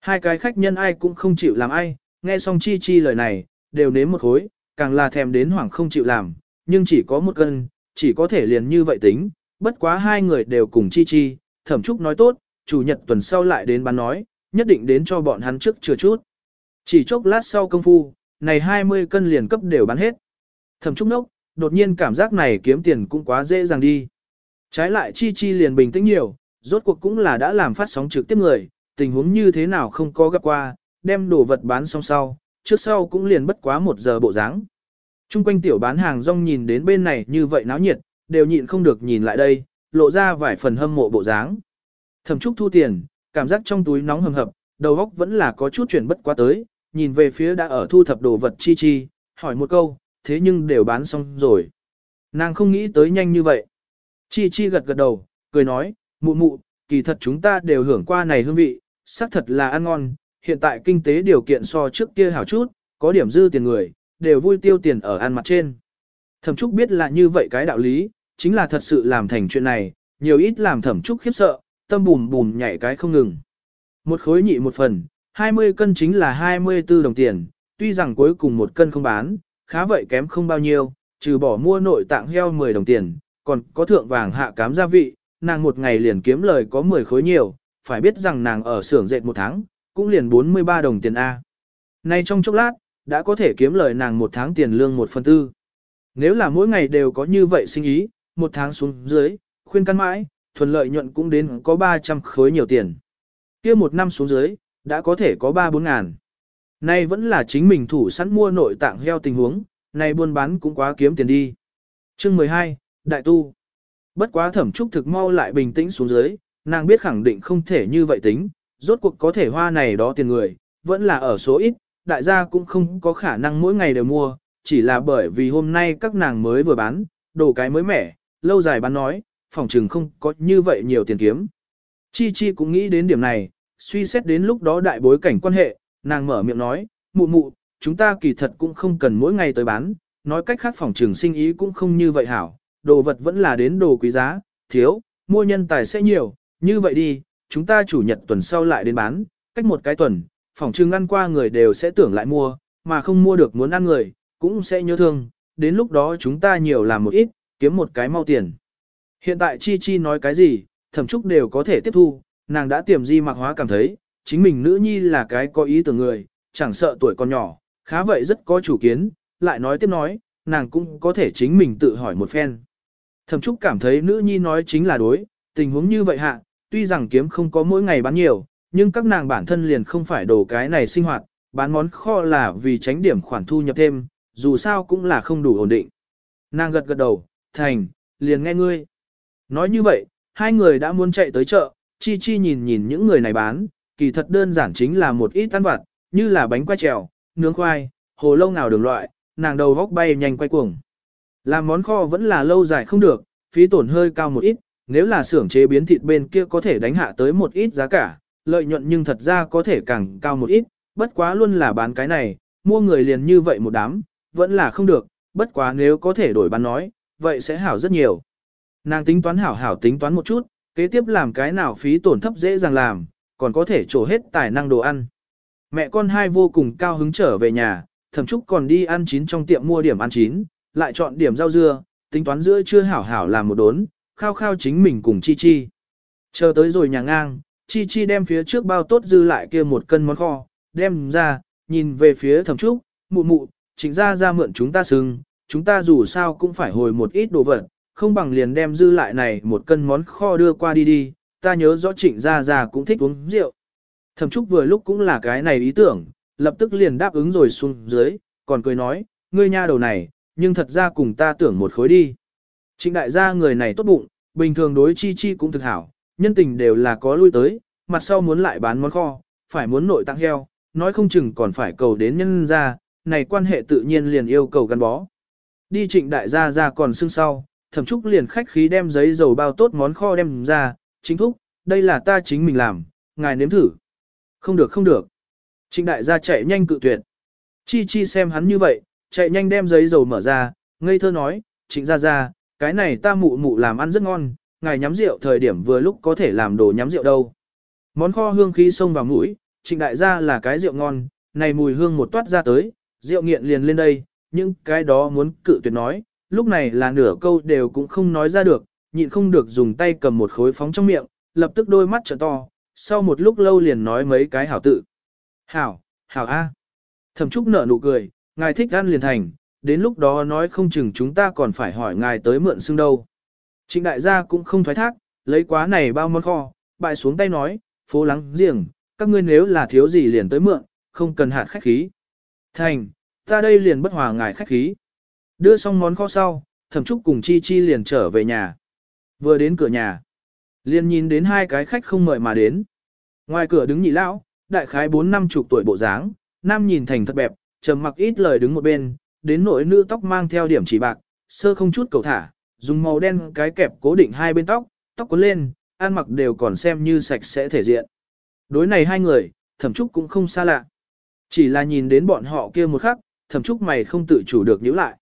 Hai cái khách nhân ai cũng không chịu làm ai, nghe xong chi chi lời này, đều nếm một khối, càng là thèm đến hoảng không chịu làm, nhưng chỉ có một cân, chỉ có thể liền như vậy tính, bất quá hai người đều cùng chi chi, thẩm trúc nói tốt, chủ nhật tuần sau lại đến bán nói, nhất định đến cho bọn hắn trước chừa chút. Chỉ chốc lát sau công phu, này 20 cân liền cấp đều bán hết. Thẩm trúc nốc, đột nhiên cảm giác này kiếm tiền cũng quá dễ dàng đi. Trái lại chi chi liền bình tĩnh nhiều, rốt cuộc cũng là đã làm phát sóng trực tiếp người, tình huống như thế nào không có gặp qua, đem đồ vật bán xong sau, trước sau cũng liền bất quá một giờ bộ dáng. Trung quanh tiểu bán hàng rong nhìn đến bên này như vậy náo nhiệt, đều nhịn không được nhìn lại đây, lộ ra vài phần hâm mộ bộ dáng. Thẩm Trúc thu tiền, cảm giác trong túi nóng hầm hập, đầu óc vẫn là có chút chuyển bất quá tới, nhìn về phía đã ở thu thập đồ vật chi chi, hỏi một câu, thế nhưng đều bán xong rồi. Nàng không nghĩ tới nhanh như vậy. Chi chi gật gật đầu, cười nói, mụ mụ, kỳ thật chúng ta đều hưởng qua này hương vị, xác thật là ăn ngon, hiện tại kinh tế điều kiện so trước kia hảo chút, có điểm dư tiền người, đều vui tiêu tiền ở ăn mặt trên. Thẩm Trúc biết là như vậy cái đạo lý, chính là thật sự làm thành chuyện này, nhiều ít làm Thẩm Trúc khiếp sợ, tâm bùm bùm nhảy cái không ngừng. Một khối nhị một phần, 20 cân chính là 24 đồng tiền, tuy rằng cuối cùng một cân không bán, khá vậy kém không bao nhiêu, trừ bỏ mua nội tạng heo 10 đồng tiền, còn có thượng vàng hạ cám gia vị, nàng một ngày liền kiếm lời có 10 khối nhiều, phải biết rằng nàng ở xưởng dệt một tháng, cũng liền 43 đồng tiền A. Nay trong chốc lát, đã có thể kiếm lời nàng một tháng tiền lương một phần tư. Nếu là mỗi ngày đều có như vậy sinh ý, một tháng xuống dưới, khuyên căn mãi, thuần lợi nhuận cũng đến có 300 khối nhiều tiền. kia một năm xuống dưới, đã có thể có 3-4 ngàn. Nay vẫn là chính mình thủ sẵn mua nội tạng heo tình huống, nay buôn bán cũng quá kiếm tiền đi. Chương 12, Đại Tu Bất quá thẩm trúc thực mau lại bình tĩnh xuống dưới, nàng biết khẳng định không thể như vậy tính, rốt cuộc có thể hoa này đó tiền người, vẫn là ở số ít, đại gia cũng không có khả năng mỗi ngày đều mua, chỉ là bởi vì hôm nay các nàng mới vừa bán, đồ cái mới mẻ, lâu dài bán nói, phòng trừng không có như vậy nhiều tiền kiếm. Chi Chi cũng nghĩ đến điểm này, suy xét đến lúc đó đại bối cảnh quan hệ, nàng mở miệng nói, mụ mụ, chúng ta kỳ thật cũng không cần mỗi ngày tới bán, nói cách khác phòng trường sinh ý cũng không như vậy hảo, đồ vật vẫn là đến đồ quý giá, thiếu, mua nhân tài sẽ nhiều, như vậy đi, chúng ta chủ nhật tuần sau lại đến bán, cách một cái tuần, phòng trường ăn qua người đều sẽ tưởng lại mua, mà không mua được muốn ăn người, cũng sẽ nhớ thương, đến lúc đó chúng ta nhiều làm một ít, kiếm một cái mau tiền. Hiện tại Chi Chi nói cái gì, thẩm trúc đều có thể tiếp thu, nàng đã tiềm di mạc hóa cảm thấy, chính mình nữ nhi là cái có ý tưởng người, chẳng sợ tuổi còn nhỏ, khá vậy rất có chủ kiến, lại nói tiếp nói, nàng cũng có thể chính mình tự hỏi một phen. Thẩm trúc cảm thấy nữ nhi nói chính là đối, tình huống như vậy hạ, tuy rằng kiếm không có mỗi ngày bán nhiều, nhưng các nàng bản thân liền không phải đồ cái này sinh hoạt, bán món kho là vì tránh điểm khoản thu nhập thêm, dù sao cũng là không đủ ổn định. Nàng gật gật đầu, thành, liền nghe ngươi. Nói như vậy, hai người đã muốn chạy tới chợ, chi chi nhìn nhìn những người này bán, kỳ thật đơn giản chính là một ít ăn vặt, như là bánh quay trèo, nướng khoai, hồ lâu nào đường loại, nàng đầu góc bay nhanh quay cuồng. Làm món kho vẫn là lâu dài không được, phí tổn hơi cao một ít, nếu là xưởng chế biến thịt bên kia có thể đánh hạ tới một ít giá cả, lợi nhuận nhưng thật ra có thể càng cao một ít, bất quá luôn là bán cái này, mua người liền như vậy một đám, vẫn là không được, bất quá nếu có thể đổi bán nói, vậy sẽ hảo rất nhiều. Nàng tính toán hảo hảo tính toán một chút, kế tiếp làm cái nào phí tổn thấp dễ dàng làm, còn có thể trổ hết tài năng đồ ăn. Mẹ con hai vô cùng cao hứng trở về nhà, thậm chúc còn đi ăn chín trong tiệm mua điểm ăn chín, lại chọn điểm rau dưa, tính toán giữa chưa hảo hảo làm một đốn, khao khao chính mình cùng Chi Chi. Chờ tới rồi nhà ngang, Chi Chi đem phía trước bao tốt dư lại kia một cân món kho, đem ra, nhìn về phía thẩm trúc, mụ mụ, chính ra ra mượn chúng ta sưng, chúng ta dù sao cũng phải hồi một ít đồ vật, không bằng liền đem dư lại này một cân món kho đưa qua đi đi, ta nhớ rõ trịnh ra ra cũng thích uống rượu. Thẩm trúc vừa lúc cũng là cái này ý tưởng, lập tức liền đáp ứng rồi xuống dưới, còn cười nói, ngươi nha đầu này, nhưng thật ra cùng ta tưởng một khối đi. Trịnh đại gia người này tốt bụng, bình thường đối chi chi cũng thực hảo, nhân tình đều là có lui tới, mặt sau muốn lại bán món kho, phải muốn nội tặng heo, nói không chừng còn phải cầu đến nhân ra, này quan hệ tự nhiên liền yêu cầu gắn bó. Đi trịnh đại gia ra còn xưng sau, thẩm trúc liền khách khí đem giấy dầu bao tốt món kho đem ra, chính thúc, đây là ta chính mình làm, ngài nếm thử. Không được không được. Trịnh đại gia chạy nhanh cự tuyệt. Chi chi xem hắn như vậy, chạy nhanh đem giấy dầu mở ra, ngây thơ nói, trịnh gia gia, cái này ta mụ mụ làm ăn rất ngon, ngài nhắm rượu thời điểm vừa lúc có thể làm đồ nhắm rượu đâu. Món kho hương khí xông vào mũi, trịnh đại gia là cái rượu ngon, này mùi hương một toát ra tới, rượu nghiện liền lên đây, nhưng cái đó muốn cự tuyệt nói, lúc này là nửa câu đều cũng không nói ra được, nhịn không được dùng tay cầm một khối phóng trong miệng, lập tức đôi mắt trợ to, sau một lúc lâu liền nói mấy cái hảo tự. Hảo, hảo A. Thẩm Trúc nở nụ cười, ngài thích ăn liền thành, đến lúc đó nói không chừng chúng ta còn phải hỏi ngài tới mượn xương đâu. Trịnh đại gia cũng không thoái thác, lấy quá này bao món kho, bại xuống tay nói, phố lắng riêng, các ngươi nếu là thiếu gì liền tới mượn, không cần hạt khách khí. Thành, ta đây liền bất hòa ngài khách khí. Đưa xong món kho sau, thẩm trúc cùng chi chi liền trở về nhà. Vừa đến cửa nhà, liền nhìn đến hai cái khách không mời mà đến. Ngoài cửa đứng nhị lão, đại khái bốn năm chục tuổi bộ dáng, nam nhìn thành thật bẹp, trầm mặc ít lời đứng một bên, đến nỗi nữ tóc mang theo điểm chỉ bạc, sơ không chút cầu thả, dùng màu đen cái kẹp cố định hai bên tóc, tóc cuốn lên, ăn mặc đều còn xem như sạch sẽ thể diện. Đối này hai người, thẩm trúc cũng không xa lạ. Chỉ là nhìn đến bọn họ kia một khắc, thẩm trúc mày không tự chủ được nhíu lại.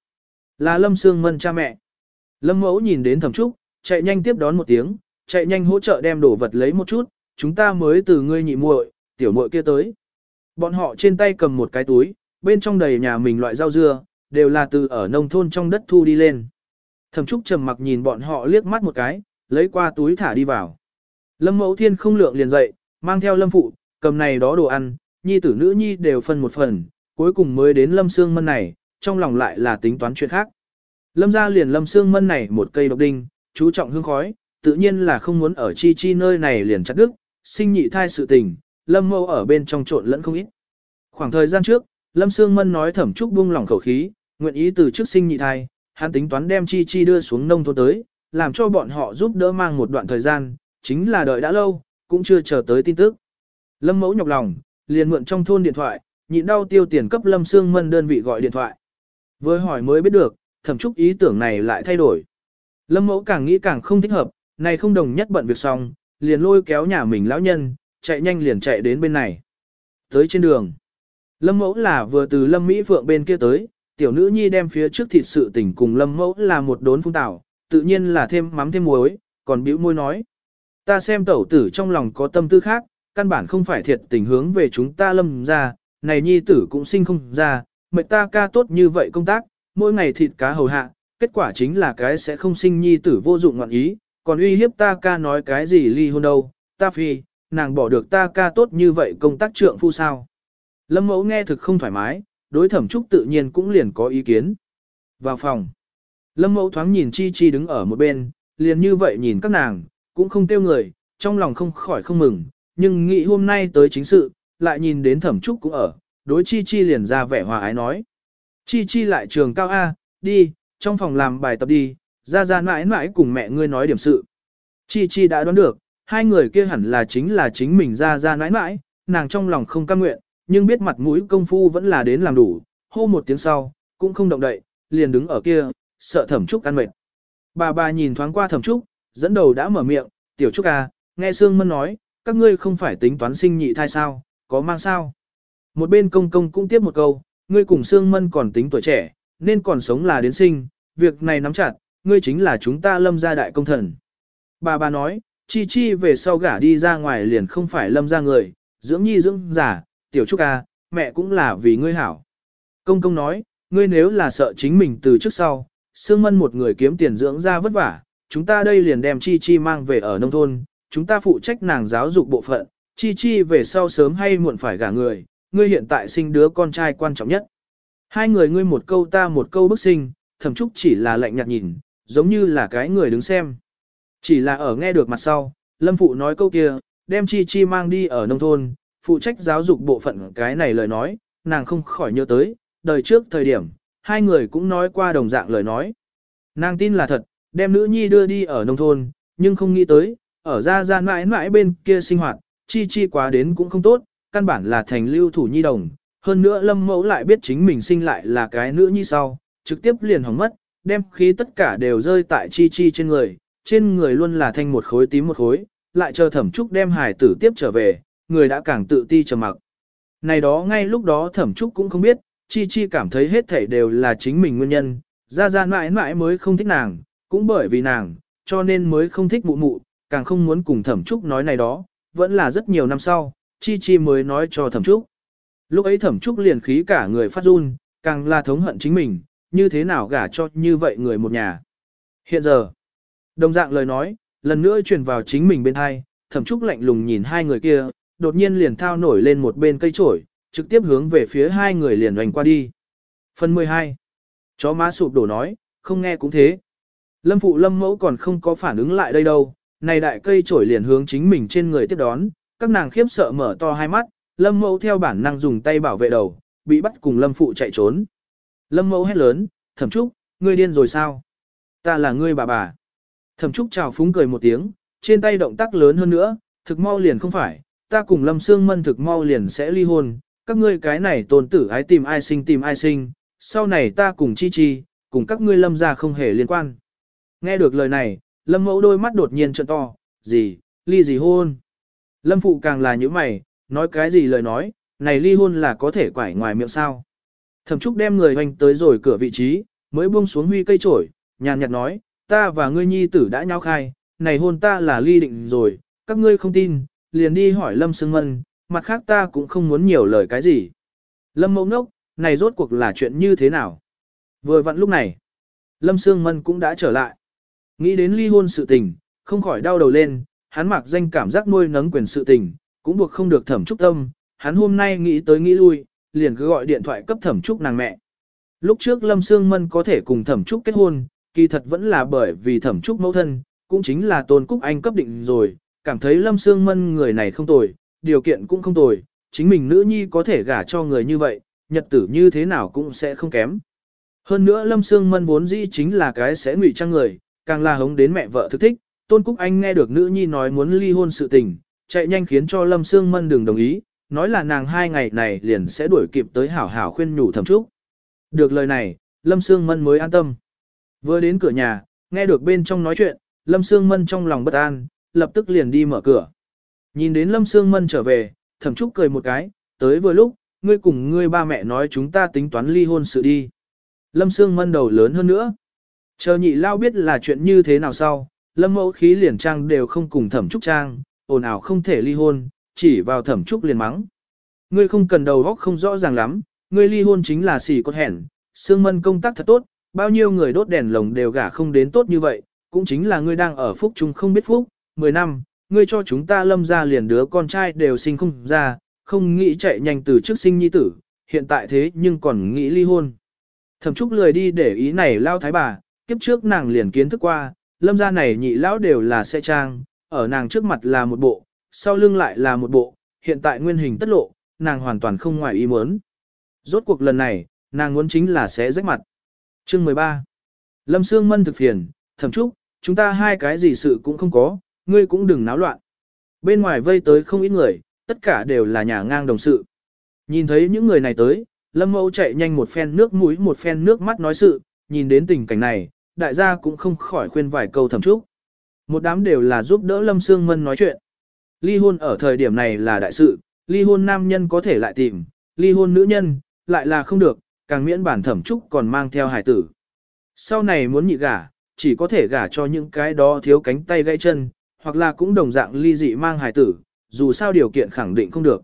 Là Lâm Sương Mân cha mẹ. Lâm mẫu nhìn đến thẩm trúc, chạy nhanh tiếp đón một tiếng, chạy nhanh hỗ trợ đem đồ vật lấy một chút, chúng ta mới từ ngươi nhị muội, tiểu muội kia tới. Bọn họ trên tay cầm một cái túi, bên trong đầy nhà mình loại rau dưa, đều là từ ở nông thôn trong đất thu đi lên. Thẩm Trúc trầm mặc nhìn bọn họ liếc mắt một cái, lấy qua túi thả đi vào. Lâm Mẫu Thiên không lượng liền dậy, mang theo Lâm Phụ, cầm này đó đồ ăn, nhi tử nữ nhi đều phân một phần, cuối cùng mới đến Lâm Sương Mân này, trong lòng lại là tính toán chuyện khác. Lâm ra liền Lâm Sương Mân này một cây độc đinh, chú trọng hương khói, tự nhiên là không muốn ở chi chi nơi này liền chặt đức, sinh nhị thai sự tình, Lâm Mẫu ở bên trong trộn lẫn không ít. Khoảng thời gian trước, Lâm Sương Mân nói thẩm trúc buông lỏng khẩu khí, nguyện ý từ trước sinh nhị thai, hắn tính toán đem chi chi đưa xuống nông thôn tới, làm cho bọn họ giúp đỡ mang một đoạn thời gian, chính là đợi đã lâu, cũng chưa chờ tới tin tức. Lâm mẫu nhọc lòng, liền mượn trong thôn điện thoại, nhịn đau tiêu tiền cấp Lâm Sương Mân đơn vị gọi điện thoại. Với hỏi mới biết được, thẩm trúc ý tưởng này lại thay đổi. Lâm mẫu càng nghĩ càng không thích hợp, này không đồng nhất bận việc xong, liền lôi kéo nhà mình lão nhân, chạy nhanh liền chạy đến bên này. Tới trên đường, Lâm mẫu là vừa từ Lâm Mỹ Phượng bên kia tới, tiểu nữ nhi đem phía trước thịt sự tình cùng Lâm mẫu là một đốn phung tảo, tự nhiên là thêm mắm thêm muối, còn bĩu môi nói. Ta xem tẩu tử trong lòng có tâm tư khác, căn bản không phải thiệt tình hướng về chúng ta lâm ra, này nhi tử cũng sinh không ra, mệt ta ca tốt như vậy công tác, mỗi ngày thịt cá hầu hạ, kết quả chính là cái sẽ không sinh nhi tử vô dụng ngoạn ý, còn uy hiếp ta ca nói cái gì ly hôn đâu, ta phi, nàng bỏ được ta ca tốt như vậy công tác trượng phu sao. Lâm mẫu nghe thực không thoải mái, đối thẩm trúc tự nhiên cũng liền có ý kiến. Vào phòng, lâm mẫu thoáng nhìn chi chi đứng ở một bên, liền như vậy nhìn các nàng, cũng không tiêu người, trong lòng không khỏi không mừng, nhưng nghĩ hôm nay tới chính sự, lại nhìn đến thẩm trúc cũng ở, đối chi chi liền ra vẻ hòa ái nói. Chi chi lại trường cao A, đi, trong phòng làm bài tập đi, ra ra mãi mãi cùng mẹ ngươi nói điểm sự. Chi chi đã đoán được, hai người kia hẳn là chính là chính mình ra ra mãi mãi, nàng trong lòng không cam nguyện, nhưng biết mặt mũi công phu vẫn là đến làm đủ, hô một tiếng sau, cũng không động đậy, liền đứng ở kia, sợ thẩm trúc ăn mệt. Bà bà nhìn thoáng qua thẩm trúc, dẫn đầu đã mở miệng, tiểu trúc à, nghe Sương Mân nói, các ngươi không phải tính toán sinh nhị thai sao, có mang sao. Một bên công công cũng tiếp một câu, ngươi cùng Sương Mân còn tính tuổi trẻ, nên còn sống là đến sinh, việc này nắm chặt, ngươi chính là chúng ta lâm gia đại công thần. Bà bà nói, chi chi về sau gả đi ra ngoài liền không phải lâm gia người, dưỡng nhi dưỡng giả, tiểu trúc ca, mẹ cũng là vì ngươi hảo. Công công nói, ngươi nếu là sợ chính mình từ trước sau, Sương Mân một người kiếm tiền dưỡng ra vất vả, chúng ta đây liền đem Chi Chi mang về ở nông thôn, chúng ta phụ trách nàng giáo dục bộ phận, Chi Chi về sau sớm hay muộn phải gả người, ngươi hiện tại sinh đứa con trai quan trọng nhất. Hai người ngươi một câu ta một câu bức sinh, thẩm trúc chỉ là lạnh nhạt nhìn, giống như là cái người đứng xem. Chỉ là ở nghe được mặt sau, Lâm Phụ nói câu kia, đem Chi Chi mang đi ở nông thôn, phụ trách giáo dục bộ phận cái này lời nói, nàng không khỏi nhớ tới, đời trước thời điểm, hai người cũng nói qua đồng dạng lời nói. Nàng tin là thật, đem nữ nhi đưa đi ở nông thôn, nhưng không nghĩ tới, ở ra ra mãi mãi bên kia sinh hoạt, chi chi quá đến cũng không tốt, căn bản là thành lưu thủ nhi đồng. Hơn nữa lâm mẫu lại biết chính mình sinh lại là cái nữ nhi sau, trực tiếp liền hỏng mất, đem khí tất cả đều rơi tại chi chi trên người, trên người luôn là thanh một khối tím một khối, lại chờ thẩm trúc đem hài tử tiếp trở về, người đã càng tự ti trầm mặc. Này đó ngay lúc đó thẩm trúc cũng không biết, chi chi cảm thấy hết thảy đều là chính mình nguyên nhân, ra ra mãi mãi mới không thích nàng, cũng bởi vì nàng, cho nên mới không thích mụ mụ, càng không muốn cùng thẩm trúc nói này đó, vẫn là rất nhiều năm sau, chi chi mới nói cho thẩm trúc. Lúc ấy thẩm trúc liền khí cả người phát run, càng là thống hận chính mình, như thế nào gả cho như vậy người một nhà. Hiện giờ, đồng dạng lời nói, lần nữa truyền vào chính mình bên hai, thẩm trúc lạnh lùng nhìn hai người kia, đột nhiên liền thao nổi lên một bên cây trổi, trực tiếp hướng về phía hai người liền hoành qua đi. Phần 12. Chó má sụp đổ nói, không nghe cũng thế. Lâm phụ lâm mẫu còn không có phản ứng lại đây đâu, này đại cây trổi liền hướng chính mình trên người tiếp đón, các nàng khiếp sợ mở to hai mắt, lâm mẫu theo bản năng dùng tay bảo vệ đầu, bị bắt cùng lâm phụ chạy trốn. Lâm mẫu hét lớn, thẩm trúc, ngươi điên rồi sao? Ta là ngươi bà bà. Thẩm trúc chào phúng cười một tiếng, trên tay động tác lớn hơn nữa, thực mau liền không phải, ta cùng lâm xương mân thực mau liền sẽ ly hôn, các ngươi cái này tôn tử ái tìm ai sinh tìm ai sinh, sau này ta cùng chi chi, cùng các ngươi lâm gia không hề liên quan. Nghe được lời này, lâm mẫu đôi mắt đột nhiên trợn to, gì, ly gì hôn. Lâm phụ càng là như mày, nói cái gì lời nói, này ly hôn là có thể quải ngoài miệng sao. Thẩm trúc đem người hoành tới rồi cửa vị trí, mới buông xuống huy cây trổi, nhàn nhạt nói, ta và ngươi nhi tử đã nhau khai, này hôn ta là ly định rồi, các ngươi không tin, liền đi hỏi Lâm Sương Mân, mặt khác ta cũng không muốn nhiều lời cái gì. Lâm mẫu Nốc này rốt cuộc là chuyện như thế nào? Vừa vặn lúc này, Lâm Sương Mân cũng đã trở lại. Nghĩ đến ly hôn sự tình, không khỏi đau đầu lên, hắn mặc danh cảm giác nuôi nấng quyền sự tình, cũng buộc không được thẩm trúc tâm, hắn hôm nay nghĩ tới nghĩ lui, liền cứ gọi điện thoại cấp thẩm trúc nàng mẹ. Lúc trước Lâm Sương Mân có thể cùng thẩm trúc kết hôn, kỳ thật vẫn là bởi vì thẩm trúc mẫu thân, cũng chính là tôn cúc anh cấp định rồi, cảm thấy Lâm Sương Mân người này không tồi, điều kiện cũng không tồi, chính mình nữ nhi có thể gả cho người như vậy, nhật tử như thế nào cũng sẽ không kém. Hơn nữa Lâm Sương Mân vốn dĩ chính là cái sẽ ngụy trang người, càng là hống đến mẹ vợ thực thích, Tôn Cúc Anh nghe được nữ nhi nói muốn ly hôn sự tình, chạy nhanh khiến cho Lâm Sương Mân đừng đồng ý, nói là nàng hai ngày này liền sẽ đuổi kịp tới hảo hảo khuyên nhủ Thẩm trúc. Được lời này, Lâm Sương Mân mới an tâm. Vừa đến cửa nhà, nghe được bên trong nói chuyện, Lâm Sương Mân trong lòng bất an, lập tức liền đi mở cửa. Nhìn đến Lâm Sương Mân trở về, thẩm trúc cười một cái, tới vừa lúc, ngươi cùng ngươi ba mẹ nói chúng ta tính toán ly hôn sự đi. Lâm Sương Mân đầu lớn hơn nữa. Chờ nhị lao biết là chuyện như thế nào sau, Lâm mẫu khí liền trang đều không cùng thẩm trúc trang, ồn ào không thể ly hôn, chỉ vào thẩm trúc liền mắng. Ngươi không cần đầu góc không rõ ràng lắm, ngươi ly hôn chính là xỉ cốt hẻn, Sương Mân công tác thật tốt, bao nhiêu người đốt đèn lồng đều gả không đến tốt như vậy, cũng chính là ngươi đang ở phúc chúng không biết phúc, 10 năm, ngươi cho chúng ta lâm ra liền đứa con trai đều sinh không ra, không nghĩ chạy nhanh từ trước sinh nhi tử, hiện tại thế nhưng còn nghĩ ly hôn. Thẩm Trúc lười đi để ý này lao thái bà, kiếp trước nàng liền kiến thức qua, lâm gia này nhị lão đều là xe trang, ở nàng trước mặt là một bộ, sau lưng lại là một bộ, hiện tại nguyên hình tất lộ, nàng hoàn toàn không ngoài ý muốn. Rốt cuộc lần này, nàng muốn chính là sẽ rách mặt. Chương 13 Lâm Sương Mân thực phiền, thẩm trúc, chúng ta hai cái gì sự cũng không có, ngươi cũng đừng náo loạn. Bên ngoài vây tới không ít người, tất cả đều là nhà ngang đồng sự. Nhìn thấy những người này tới, Lâm Mẫu chạy nhanh một phen nước mũi một phen nước mắt nói sự, nhìn đến tình cảnh này, đại gia cũng không khỏi khuyên vài câu thầm trúc. Một đám đều là giúp đỡ Lâm Sương Mân nói chuyện. Ly hôn ở thời điểm này là đại sự, ly hôn nam nhân có thể lại tìm, ly hôn nữ nhân, lại là không được, càng miễn bản thẩm trúc còn mang theo hải tử. Sau này muốn nhị gả, chỉ có thể gả cho những cái đó thiếu cánh tay gãy chân, hoặc là cũng đồng dạng ly dị mang hải tử, dù sao điều kiện khẳng định không được.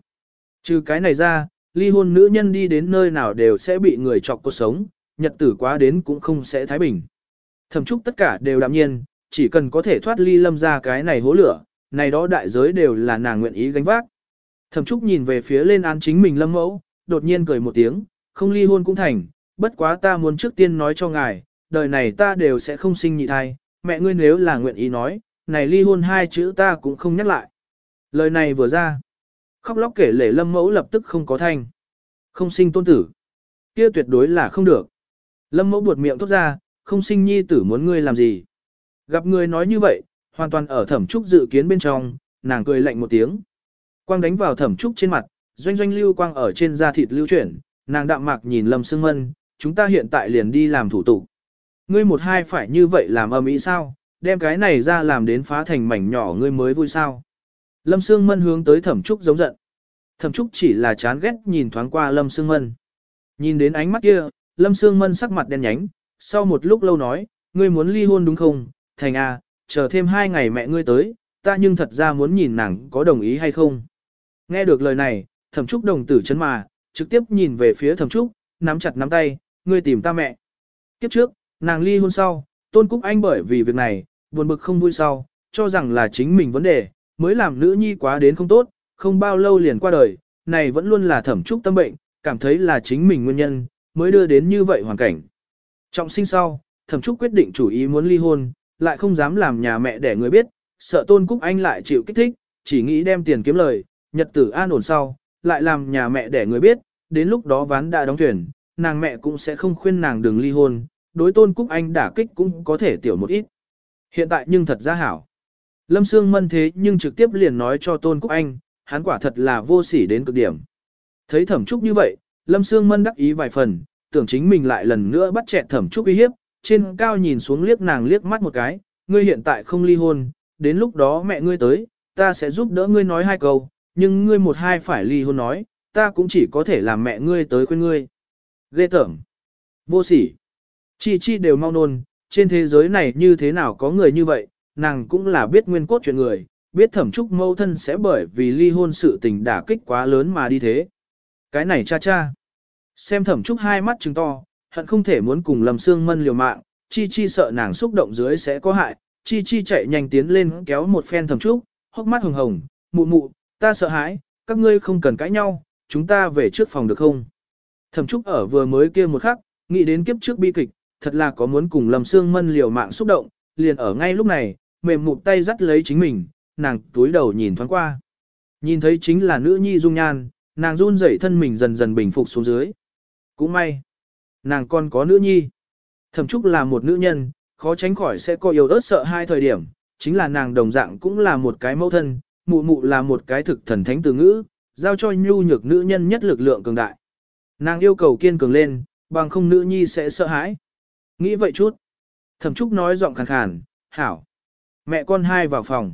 Trừ cái này ra, ly hôn nữ nhân đi đến nơi nào đều sẽ bị người chọc cuộc sống, nhật tử quá đến cũng không sẽ thái bình. Thẩm trúc tất cả đều đạm nhiên, chỉ cần có thể thoát ly lâm ra cái này hố lửa, này đó đại giới đều là nàng nguyện ý gánh vác. Thẩm trúc nhìn về phía lên án chính mình lâm mẫu, đột nhiên cười một tiếng, không ly hôn cũng thành, bất quá ta muốn trước tiên nói cho ngài, đời này ta đều sẽ không sinh nhị thai, mẹ ngươi nếu là nguyện ý nói, này ly hôn hai chữ ta cũng không nhắc lại. Lời này vừa ra, khóc lóc kể lể lâm mẫu lập tức không có thanh. Không sinh tôn tử. kia tuyệt đối là không được. Lâm mẫu buột miệng thốt ra, không sinh nhi tử muốn ngươi làm gì. Gặp người nói như vậy, hoàn toàn ở thẩm trúc dự kiến bên trong, nàng cười lạnh một tiếng. Quang đánh vào thẩm trúc trên mặt, doanh doanh lưu quang ở trên da thịt lưu chuyển, nàng đạm mạc nhìn Lâm Sương Mân, chúng ta hiện tại liền đi làm thủ tục. Ngươi một hai phải như vậy làm âm ý sao, đem cái này ra làm đến phá thành mảnh nhỏ ngươi mới vui sao. Lâm Sương Mân hướng tới thẩm trúc giống giận. Thẩm trúc chỉ là chán ghét nhìn thoáng qua Lâm Sương Mân. Nhìn đến ánh mắt kia, Lâm Sương Mân sắc mặt đen nhánh, sau một lúc lâu nói, ngươi muốn ly hôn đúng không, thành à, chờ thêm hai ngày mẹ ngươi tới, ta nhưng thật ra muốn nhìn nàng có đồng ý hay không. Nghe được lời này, thẩm trúc đồng tử chấn mà, trực tiếp nhìn về phía thẩm trúc, nắm chặt nắm tay, ngươi tìm ta mẹ. Kiếp trước, nàng ly hôn sau, tôn cúc anh bởi vì việc này, buồn bực không vui sau, cho rằng là chính mình vấn đề, mới làm nữ nhi quá đến không tốt, không bao lâu liền qua đời, này vẫn luôn là thẩm trúc tâm bệnh, cảm thấy là chính mình nguyên nhân, mới đưa đến như vậy hoàn cảnh. Trọng sinh sau, thẩm trúc quyết định chủ ý muốn ly hôn, lại không dám làm nhà mẹ để người biết, sợ tôn cúc anh lại chịu kích thích, chỉ nghĩ đem tiền kiếm lời, nhật tử an ổn sau, lại làm nhà mẹ để người biết, đến lúc đó ván đã đóng thuyền, nàng mẹ cũng sẽ không khuyên nàng đừng ly hôn, đối tôn cúc anh đả kích cũng có thể tiểu một ít. Hiện tại nhưng thật ra hảo. Lâm Sương Mân thế nhưng trực tiếp liền nói cho tôn cúc anh, hắn quả thật là vô sỉ đến cực điểm. Thấy thẩm trúc như vậy, Lâm Sương Mân đắc ý vài phần, tưởng chính mình lại lần nữa bắt chẹt thẩm trúc uy hiếp, trên cao nhìn xuống liếc nàng liếc mắt một cái, ngươi hiện tại không ly hôn, đến lúc đó mẹ ngươi tới, ta sẽ giúp đỡ ngươi nói hai câu, nhưng ngươi một hai phải ly hôn nói, ta cũng chỉ có thể làm mẹ ngươi tới khuyên ngươi. Ghê tởm. Vô sỉ. Chi chi đều mau nôn, trên thế giới này như thế nào có người như vậy, nàng cũng là biết nguyên cốt chuyện người, biết thẩm trúc mâu thân sẽ bởi vì ly hôn sự tình đả kích quá lớn mà đi thế. Cái này cha cha. Xem thẩm trúc hai mắt trừng to, hận không thể muốn cùng lầm xương mân liều mạng, chi chi sợ nàng xúc động dưới sẽ có hại, chi chi chạy nhanh tiến lên kéo một phen thẩm trúc, hốc mắt hồng hồng, mụ mụ, ta sợ hãi, các ngươi không cần cãi nhau, chúng ta về trước phòng được không? Thẩm trúc ở vừa mới kia một khắc, nghĩ đến kiếp trước bi kịch, thật là có muốn cùng lầm xương mân liều mạng xúc động, liền ở ngay lúc này, mềm mụt tay dắt lấy chính mình, nàng túi đầu nhìn thoáng qua. Nhìn thấy chính là nữ nhi dung nhan, nàng run rẩy thân mình dần dần bình phục xuống dưới. Cũng may, nàng còn có nữ nhi. Thẩm Trúc là một nữ nhân, khó tránh khỏi sẽ có yếu ớt sợ hai thời điểm, chính là nàng đồng dạng cũng là một cái mẫu thân, mụ mụ là một cái thực thần thánh từ ngữ, giao cho nhu nhược nữ nhân nhất lực lượng cường đại. Nàng yêu cầu kiên cường lên, bằng không nữ nhi sẽ sợ hãi. Nghĩ vậy chút. Thẩm Trúc nói giọng khàn khàn, hảo. Mẹ con hai vào phòng.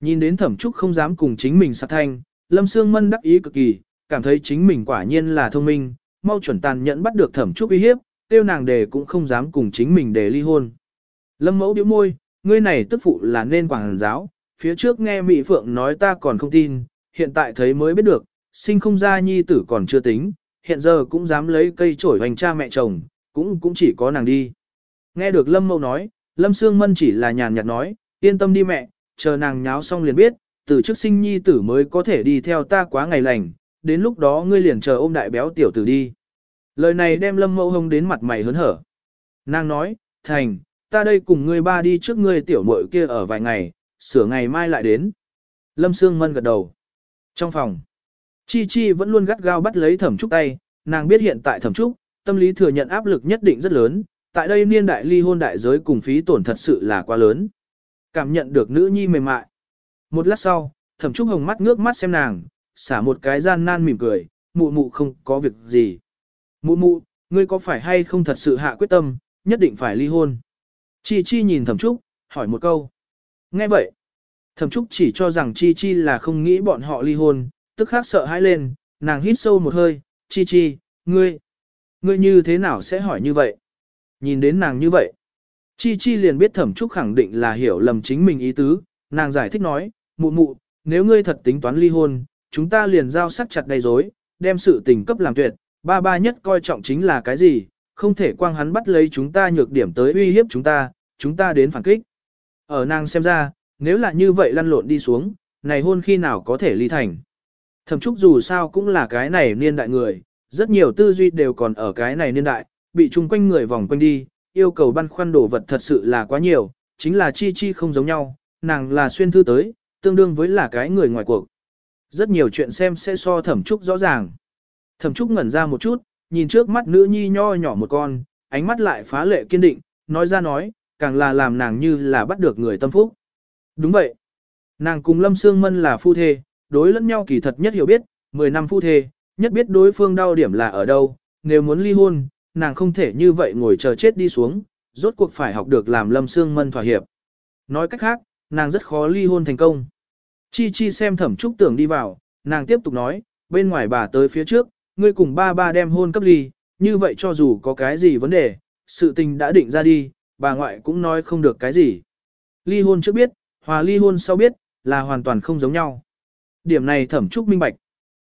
Nhìn đến Thẩm Trúc không dám cùng chính mình sát thanh, Lâm Sương Mân đắc ý cực kỳ, cảm thấy chính mình quả nhiên là thông minh, mau chuẩn tàn nhẫn bắt được Thẩm Trúc uy hiếp, tiêu nàng đề cũng không dám cùng chính mình đề ly hôn. Lâm mẫu điếu môi, ngươi này tức phụ là nên quảng giáo, phía trước nghe Mỹ Phượng nói ta còn không tin, hiện tại thấy mới biết được, sinh không ra nhi tử còn chưa tính, hiện giờ cũng dám lấy cây chổi hoành cha mẹ chồng, cũng cũng chỉ có nàng đi. Nghe được Lâm mẫu nói, Lâm Sương Mân chỉ là nhàn nhạt nói, yên tâm đi mẹ, chờ nàng nháo xong liền biết, từ trước sinh nhi tử mới có thể đi theo ta quá ngày lành, đến lúc đó ngươi liền chờ ôm đại béo tiểu tử đi. Lời này đem Lâm Mẫu Hồng đến mặt mày hớn hở. Nàng nói, Thành, ta đây cùng ngươi ba đi trước ngươi tiểu muội kia ở vài ngày, sửa ngày mai lại đến. Lâm Sương Mân gật đầu. Trong phòng, Chi Chi vẫn luôn gắt gao bắt lấy thẩm trúc tay, nàng biết hiện tại thẩm trúc, tâm lý thừa nhận áp lực nhất định rất lớn, tại đây niên đại ly hôn đại giới cùng phí tổn thật sự là quá lớn. Cảm nhận được nữ nhi mềm mại. Một lát sau, thẩm trúc hồng mắt ngước mắt xem nàng, xả một cái gian nan mỉm cười, mụ mụ không có việc gì. Mụ mụ, ngươi có phải hay không thật sự hạ quyết tâm, nhất định phải ly hôn. Chi Chi nhìn Thẩm Trúc, hỏi một câu. Nghe vậy, Thẩm Trúc chỉ cho rằng Chi Chi là không nghĩ bọn họ ly hôn, tức khắc sợ hãi lên, nàng hít sâu một hơi, Chi Chi, ngươi, ngươi như thế nào sẽ hỏi như vậy? Nhìn đến nàng như vậy, Chi Chi liền biết Thẩm Trúc khẳng định là hiểu lầm chính mình ý tứ, nàng giải thích nói, mụ mụ, nếu ngươi thật tính toán ly hôn, chúng ta liền giao sắc chặt đầy dối, đem sự tình cấp làm tuyệt, ba ba nhất coi trọng chính là cái gì, không thể quang hắn bắt lấy chúng ta nhược điểm tới uy hiếp chúng ta, chúng ta đến phản kích. Ở nàng xem ra, nếu là như vậy lăn lộn đi xuống, này hôn khi nào có thể ly thành. Thẩm Trúc dù sao cũng là cái này niên đại người, rất nhiều tư duy đều còn ở cái này niên đại, bị chung quanh người vòng quanh đi, yêu cầu băn khoăn đồ vật thật sự là quá nhiều, chính là chi chi không giống nhau, nàng là xuyên thư tới, tương đương với là cái người ngoài cuộc. Rất nhiều chuyện xem sẽ so thẩm trúc rõ ràng. Thẩm trúc ngẩn ra một chút, nhìn trước mắt nữ nhi nho nhỏ một con, ánh mắt lại phá lệ kiên định, nói ra nói, càng là làm nàng như là bắt được người tâm phúc. Đúng vậy. Nàng cùng Lâm Sương Mân là phu thê, đối lẫn nhau kỳ thật nhất hiểu biết, 10 năm phu thê, nhất biết đối phương đau điểm là ở đâu, nếu muốn ly hôn, nàng không thể như vậy ngồi chờ chết đi xuống, rốt cuộc phải học được làm Lâm Sương Mân thỏa hiệp. Nói cách khác, nàng rất khó ly hôn thành công. Chi Chi xem thẩm trúc tưởng đi vào, nàng tiếp tục nói, bên ngoài bà tới phía trước, ngươi cùng ba ba đem hôn cấp ly, như vậy cho dù có cái gì vấn đề, sự tình đã định ra đi, bà ngoại cũng nói không được cái gì. Ly hôn trước biết, hòa ly hôn sau biết, là hoàn toàn không giống nhau. Điểm này thẩm trúc minh bạch.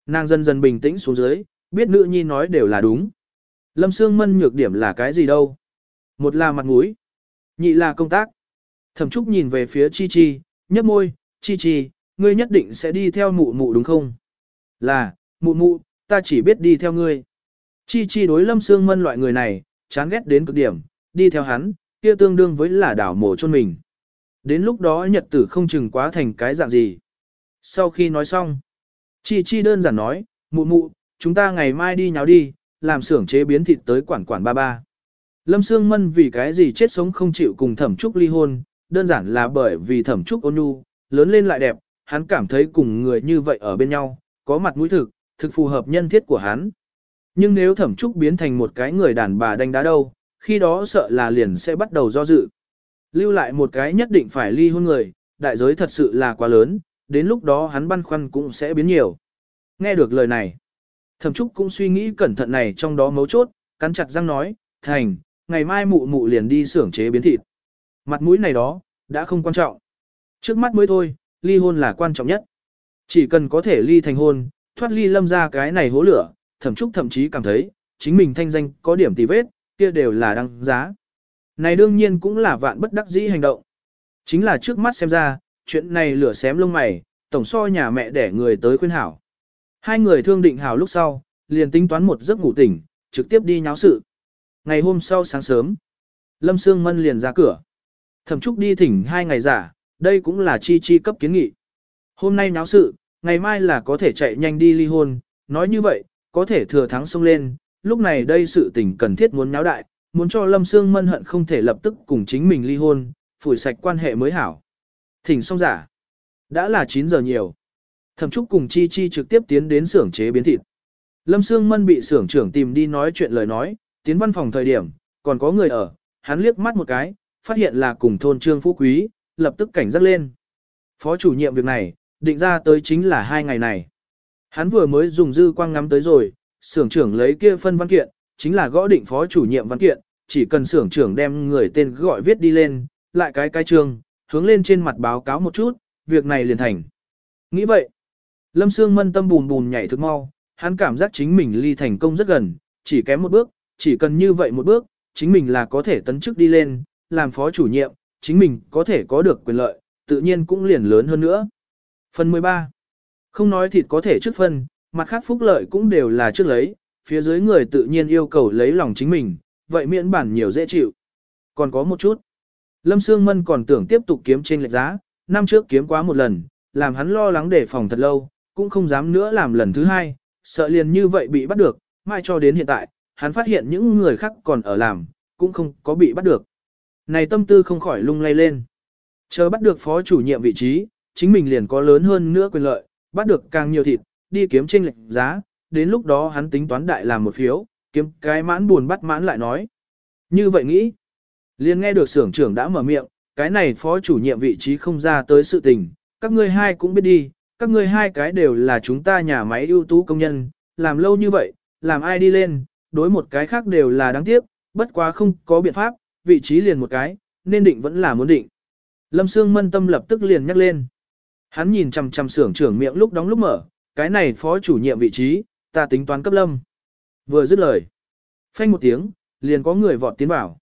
Nàng dần dần bình tĩnh xuống dưới, biết nữ nhi nói đều là đúng. Lâm Sương Mân nhược điểm là cái gì đâu? Một là mặt mũi, nhị là công tác. Thẩm Trúc nhìn về phía Chi Chi, nhấp môi, Chi Chi, ngươi nhất định sẽ đi theo mụ mụ đúng không? Là, mụ mụ, ta chỉ biết đi theo ngươi. Chi Chi đối Lâm Sương Mân loại người này, chán ghét đến cực điểm, đi theo hắn, kia tương đương với là đảo mổ chôn mình. Đến lúc đó nhật tử không chừng quá thành cái dạng gì. Sau khi nói xong, Chi Chi đơn giản nói, mụ mụ, chúng ta ngày mai đi nháo đi, làm xưởng chế biến thịt tới quản quản ba ba. Lâm Sương Mân vì cái gì chết sống không chịu cùng thẩm trúc ly hôn, đơn giản là bởi vì thẩm trúc ôn nhu, lớn lên lại đẹp, hắn cảm thấy cùng người như vậy ở bên nhau, có mặt mũi thực, thực phù hợp nhân thiết của hắn. Nhưng nếu thẩm trúc biến thành một cái người đàn bà đánh đá đâu, khi đó sợ là liền sẽ bắt đầu do dự. Lưu lại một cái nhất định phải ly hôn người, đại giới thật sự là quá lớn, đến lúc đó hắn băn khoăn cũng sẽ biến nhiều. Nghe được lời này, thẩm trúc cũng suy nghĩ cẩn thận này trong đó mấu chốt, cắn chặt răng nói, thành, ngày mai mụ mụ liền đi xưởng chế biến thịt. Mặt mũi này đó, đã không quan trọng. Trước mắt mới thôi, ly hôn là quan trọng nhất. Chỉ cần có thể ly thành hôn, thoát ly lâm ra cái này hố lửa, thẩm trúc thậm chí cảm thấy, chính mình thanh danh có điểm tì vết, kia đều là đăng giá. Này đương nhiên cũng là vạn bất đắc dĩ hành động. Chính là trước mắt xem ra, chuyện này lửa xém lông mày, tổng so nhà mẹ để người tới khuyên hảo. Hai người thương định hảo lúc sau, liền tính toán một giấc ngủ tỉnh, trực tiếp đi nháo sự. Ngày hôm sau sáng sớm, Lâm Sương Mân liền ra cửa. Thẩm Trúc đi thỉnh hai ngày giả, đây cũng là chi chi cấp kiến nghị. Hôm nay náo sự, ngày mai là có thể chạy nhanh đi ly hôn, nói như vậy, có thể thừa thắng xông lên, lúc này đây sự tình cần thiết muốn náo đại, muốn cho Lâm Sương Mân hận không thể lập tức cùng chính mình ly hôn, phủi sạch quan hệ mới hảo. Thỉnh xong giả. Đã là 9 giờ nhiều. Thẩm Trúc cùng Chi Chi trực tiếp tiến đến xưởng chế biến thịt. Lâm Sương Mân bị xưởng trưởng tìm đi nói chuyện lời nói, tiến văn phòng thời điểm, còn có người ở, hắn liếc mắt một cái, phát hiện là cùng thôn trương phú quý, lập tức cảnh giác lên. Phó chủ nhiệm việc này, định ra tới chính là hai ngày này. Hắn vừa mới dùng dư quang ngắm tới rồi, xưởng trưởng lấy kia phân văn kiện, chính là gõ định phó chủ nhiệm văn kiện, chỉ cần xưởng trưởng đem người tên gọi viết đi lên, lại cái cái chương, hướng lên trên mặt báo cáo một chút, việc này liền thành. Nghĩ vậy, Lâm Sương Mân tâm bùn bùn nhảy thức mau, hắn cảm giác chính mình ly thành công rất gần, chỉ kém một bước, chỉ cần như vậy một bước, chính mình là có thể tấn chức đi lên, làm phó chủ nhiệm, chính mình có thể có được quyền lợi, tự nhiên cũng liền lớn hơn nữa. Phần 13. Không nói thịt có thể trước phân, mặt khác phúc lợi cũng đều là trước lấy, phía dưới người tự nhiên yêu cầu lấy lòng chính mình, vậy miễn bản nhiều dễ chịu. Còn có một chút. Lâm Sương Mân còn tưởng tiếp tục kiếm trên lệch giá, năm trước kiếm quá một lần, làm hắn lo lắng để phòng thật lâu, cũng không dám nữa làm lần thứ hai, sợ liền như vậy bị bắt được, mai cho đến hiện tại, hắn phát hiện những người khác còn ở làm, cũng không có bị bắt được. Này tâm tư không khỏi lung lay lên. Chờ bắt được phó chủ nhiệm vị trí, chính mình liền có lớn hơn nữa quyền lợi, bắt được càng nhiều thịt, đi kiếm tranh lệch giá, đến lúc đó hắn tính toán đại làm một phiếu, kiếm cái mãn buồn bắt mãn lại nói. Như vậy nghĩ, liền nghe được xưởng trưởng đã mở miệng, cái này phó chủ nhiệm vị trí không ra tới sự tình, các ngươi hai cũng biết đi, các ngươi hai cái đều là chúng ta nhà máy ưu tú công nhân, làm lâu như vậy, làm ai đi lên, đối một cái khác đều là đáng tiếc, bất quá không có biện pháp, vị trí liền một cái, nên định vẫn là muốn định. Lâm Sương Mân tâm lập tức liền nhắc lên. Hắn nhìn chằm chằm xưởng trưởng miệng lúc đóng lúc mở, cái này phó chủ nhiệm vị trí, ta tính toán cấp lâm. Vừa dứt lời. Phanh một tiếng, liền có người vọt tiến vào.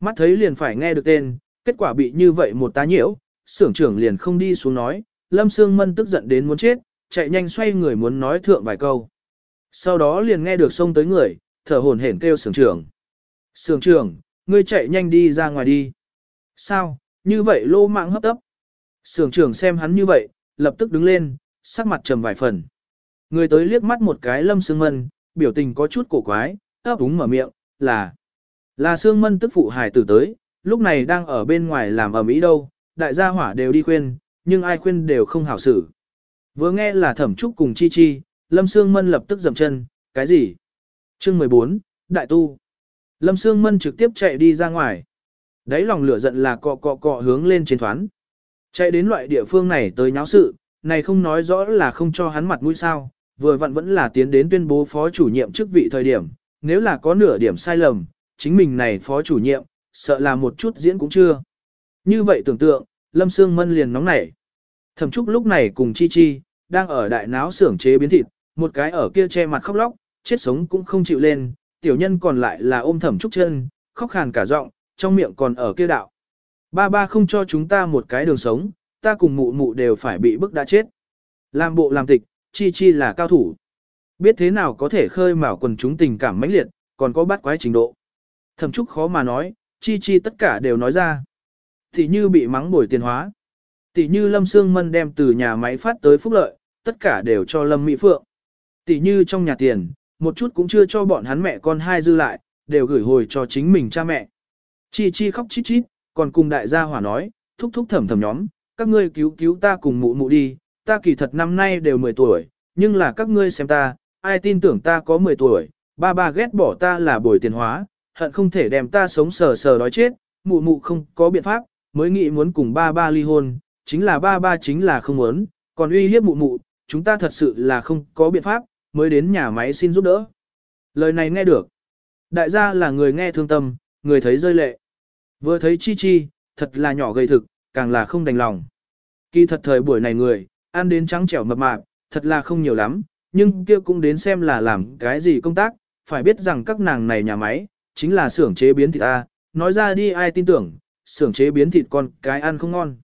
Mắt thấy liền phải nghe được tên, kết quả bị như vậy một tá nhiễu, xưởng trưởng liền không đi xuống nói, Lâm Sương Mân tức giận đến muốn chết, chạy nhanh xoay người muốn nói thượng vài câu. Sau đó liền nghe được xông tới người, thở hổn hển kêu xưởng trưởng. Xưởng trưởng, ngươi chạy nhanh đi ra ngoài đi. Sao, như vậy lô mạng hấp tấp. Sưởng trưởng xem hắn như vậy, lập tức đứng lên, sắc mặt trầm vài phần. Người tới liếc mắt một cái lâm sương mân, biểu tình có chút cổ quái, ấp úng mở miệng, là, là sương mân tức phụ hải tử tới, lúc này đang ở bên ngoài làm ở Mỹ đâu, đại gia hỏa đều đi khuyên, nhưng ai khuyên đều không hảo xử. Vừa nghe là thẩm trúc cùng chi chi, lâm sương mân lập tức dầm chân, cái gì? Chương 14, Đại Tu. Lâm Sương Mân trực tiếp chạy đi ra ngoài. Đấy lòng lửa giận là cọ cọ cọ hướng lên trên thoán. Chạy đến loại địa phương này tới nháo sự, này không nói rõ là không cho hắn mặt mũi sao, vừa vặn vẫn là tiến đến tuyên bố phó chủ nhiệm chức vị thời điểm, nếu là có nửa điểm sai lầm, chính mình này phó chủ nhiệm, sợ là một chút diễn cũng chưa. Như vậy tưởng tượng, Lâm Sương Mân liền nóng nảy. Thẩm Trúc lúc này cùng Chi Chi, đang ở đại náo xưởng chế biến thịt, một cái ở kia che mặt khóc lóc, chết sống cũng không chịu lên, tiểu nhân còn lại là ôm Thẩm Trúc chân, khóc khàn cả giọng, trong miệng còn ở kia đạo. Ba ba không cho chúng ta một cái đường sống, ta cùng mụ mụ đều phải bị bức đã chết. Làm bộ làm tịch, chi chi là cao thủ. Biết thế nào có thể khơi mào quần chúng tình cảm mãnh liệt, còn có bắt quái trình độ. Thẩm trúc khó mà nói, chi chi tất cả đều nói ra. Thì như bị mắng bồi tiền hóa. Tỷ như Lâm Sương Mân đem từ nhà máy phát tới phúc lợi, tất cả đều cho Lâm Mỹ Phượng. Tỷ như trong nhà tiền, một chút cũng chưa cho bọn hắn mẹ con hai dư lại, đều gửi hồi cho chính mình cha mẹ. Chi chi khóc chít chít, còn cùng đại gia hỏa nói, thúc thúc thầm thầm nhóm, các ngươi cứu cứu ta cùng mụ mụ đi, ta kỳ thật năm nay đều 10 tuổi, nhưng là các ngươi xem ta, ai tin tưởng ta có 10 tuổi, ba ba ghét bỏ ta là bồi tiền hóa, hận không thể đem ta sống sờ sờ đói chết, mụ mụ không có biện pháp, mới nghĩ muốn cùng ba ba ly hôn, chính là ba ba chính là không muốn, còn uy hiếp mụ mụ, chúng ta thật sự là không có biện pháp, mới đến nhà máy xin giúp đỡ. Lời này nghe được. Đại gia là người nghe thương tâm, người thấy rơi lệ. Vừa thấy Chi Chi, thật là nhỏ gầy thực, càng là không đành lòng. Kỳ thật thời buổi này người, ăn đến trắng trẻo mập mạp, thật là không nhiều lắm, nhưng kia cũng đến xem là làm cái gì công tác, phải biết rằng các nàng này nhà máy, chính là xưởng chế biến thịt A, nói ra đi ai tin tưởng, xưởng chế biến thịt con cái ăn không ngon.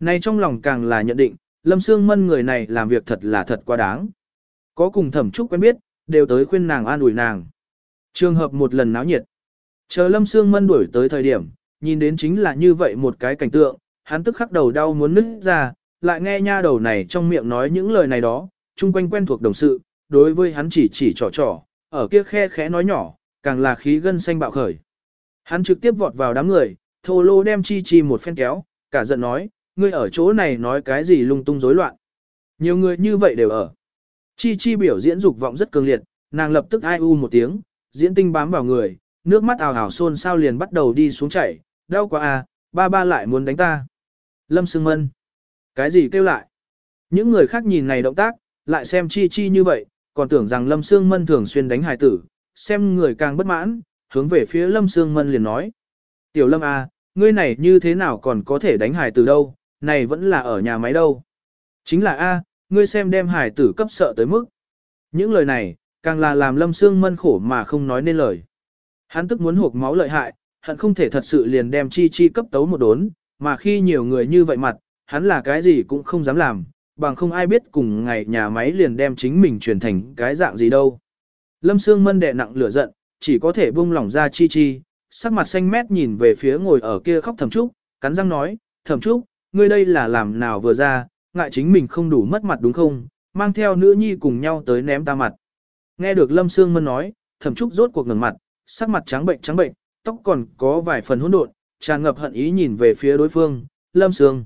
Này trong lòng càng là nhận định, Lâm Sương Mân người này làm việc thật là thật quá đáng. Có cùng thẩm trúc quen biết, đều tới khuyên nàng an ủi nàng. Trường hợp một lần náo nhiệt. Chờ Lâm Sương Mân đuổi tới thời điểm, nhìn đến chính là như vậy một cái cảnh tượng, hắn tức khắc đầu đau muốn nứt ra, lại nghe nha đầu này trong miệng nói những lời này đó, chung quanh quen thuộc đồng sự, đối với hắn chỉ chỉ trò trò, ở kia khe khẽ nói nhỏ, càng là khí gân xanh bạo khởi. Hắn trực tiếp vọt vào đám người, thô lô đem chi chi một phen kéo, cả giận nói, ngươi ở chỗ này nói cái gì lung tung rối loạn. Nhiều người như vậy đều ở. Chi chi biểu diễn dục vọng rất cường liệt, nàng lập tức ai u một tiếng, diễn tinh bám vào người, nước mắt ào ào xôn sao liền bắt đầu đi xuống chảy, đau quá à, ba ba lại muốn đánh ta. Lâm Sương Mân. Cái gì kêu lại? Những người khác nhìn này động tác, lại xem chi chi như vậy, còn tưởng rằng Lâm Sương Mân thường xuyên đánh hài tử, xem người càng bất mãn, hướng về phía Lâm Sương Mân liền nói. Tiểu Lâm à, ngươi này như thế nào còn có thể đánh hài tử đâu, này vẫn là ở nhà máy đâu. Chính là A, ngươi xem đem hải tử cấp sợ tới mức. Những lời này, càng là làm Lâm Sương Mân khổ mà không nói nên lời. Hắn tức muốn hộp máu lợi hại, hắn không thể thật sự liền đem chi chi cấp tấu một đốn, mà khi nhiều người như vậy mặt, hắn là cái gì cũng không dám làm, bằng không ai biết cùng ngày nhà máy liền đem chính mình truyền thành cái dạng gì đâu. Lâm Sương Mân đè nặng lửa giận, chỉ có thể buông lỏng ra chi chi, sắc mặt xanh mét nhìn về phía ngồi ở kia khóc thầm trúc, cắn răng nói, thầm trúc, ngươi đây là làm nào vừa ra, ngại chính mình không đủ mất mặt đúng không, mang theo nữ nhi cùng nhau tới ném ta mặt. Nghe được Lâm Sương Mân nói, thẩm trúc rốt cuộc ngẩng mặt, sắc mặt trắng bệnh trắng bệnh, tóc còn có vài phần hỗn độn, tràn ngập hận ý nhìn về phía đối phương, Lâm Sương.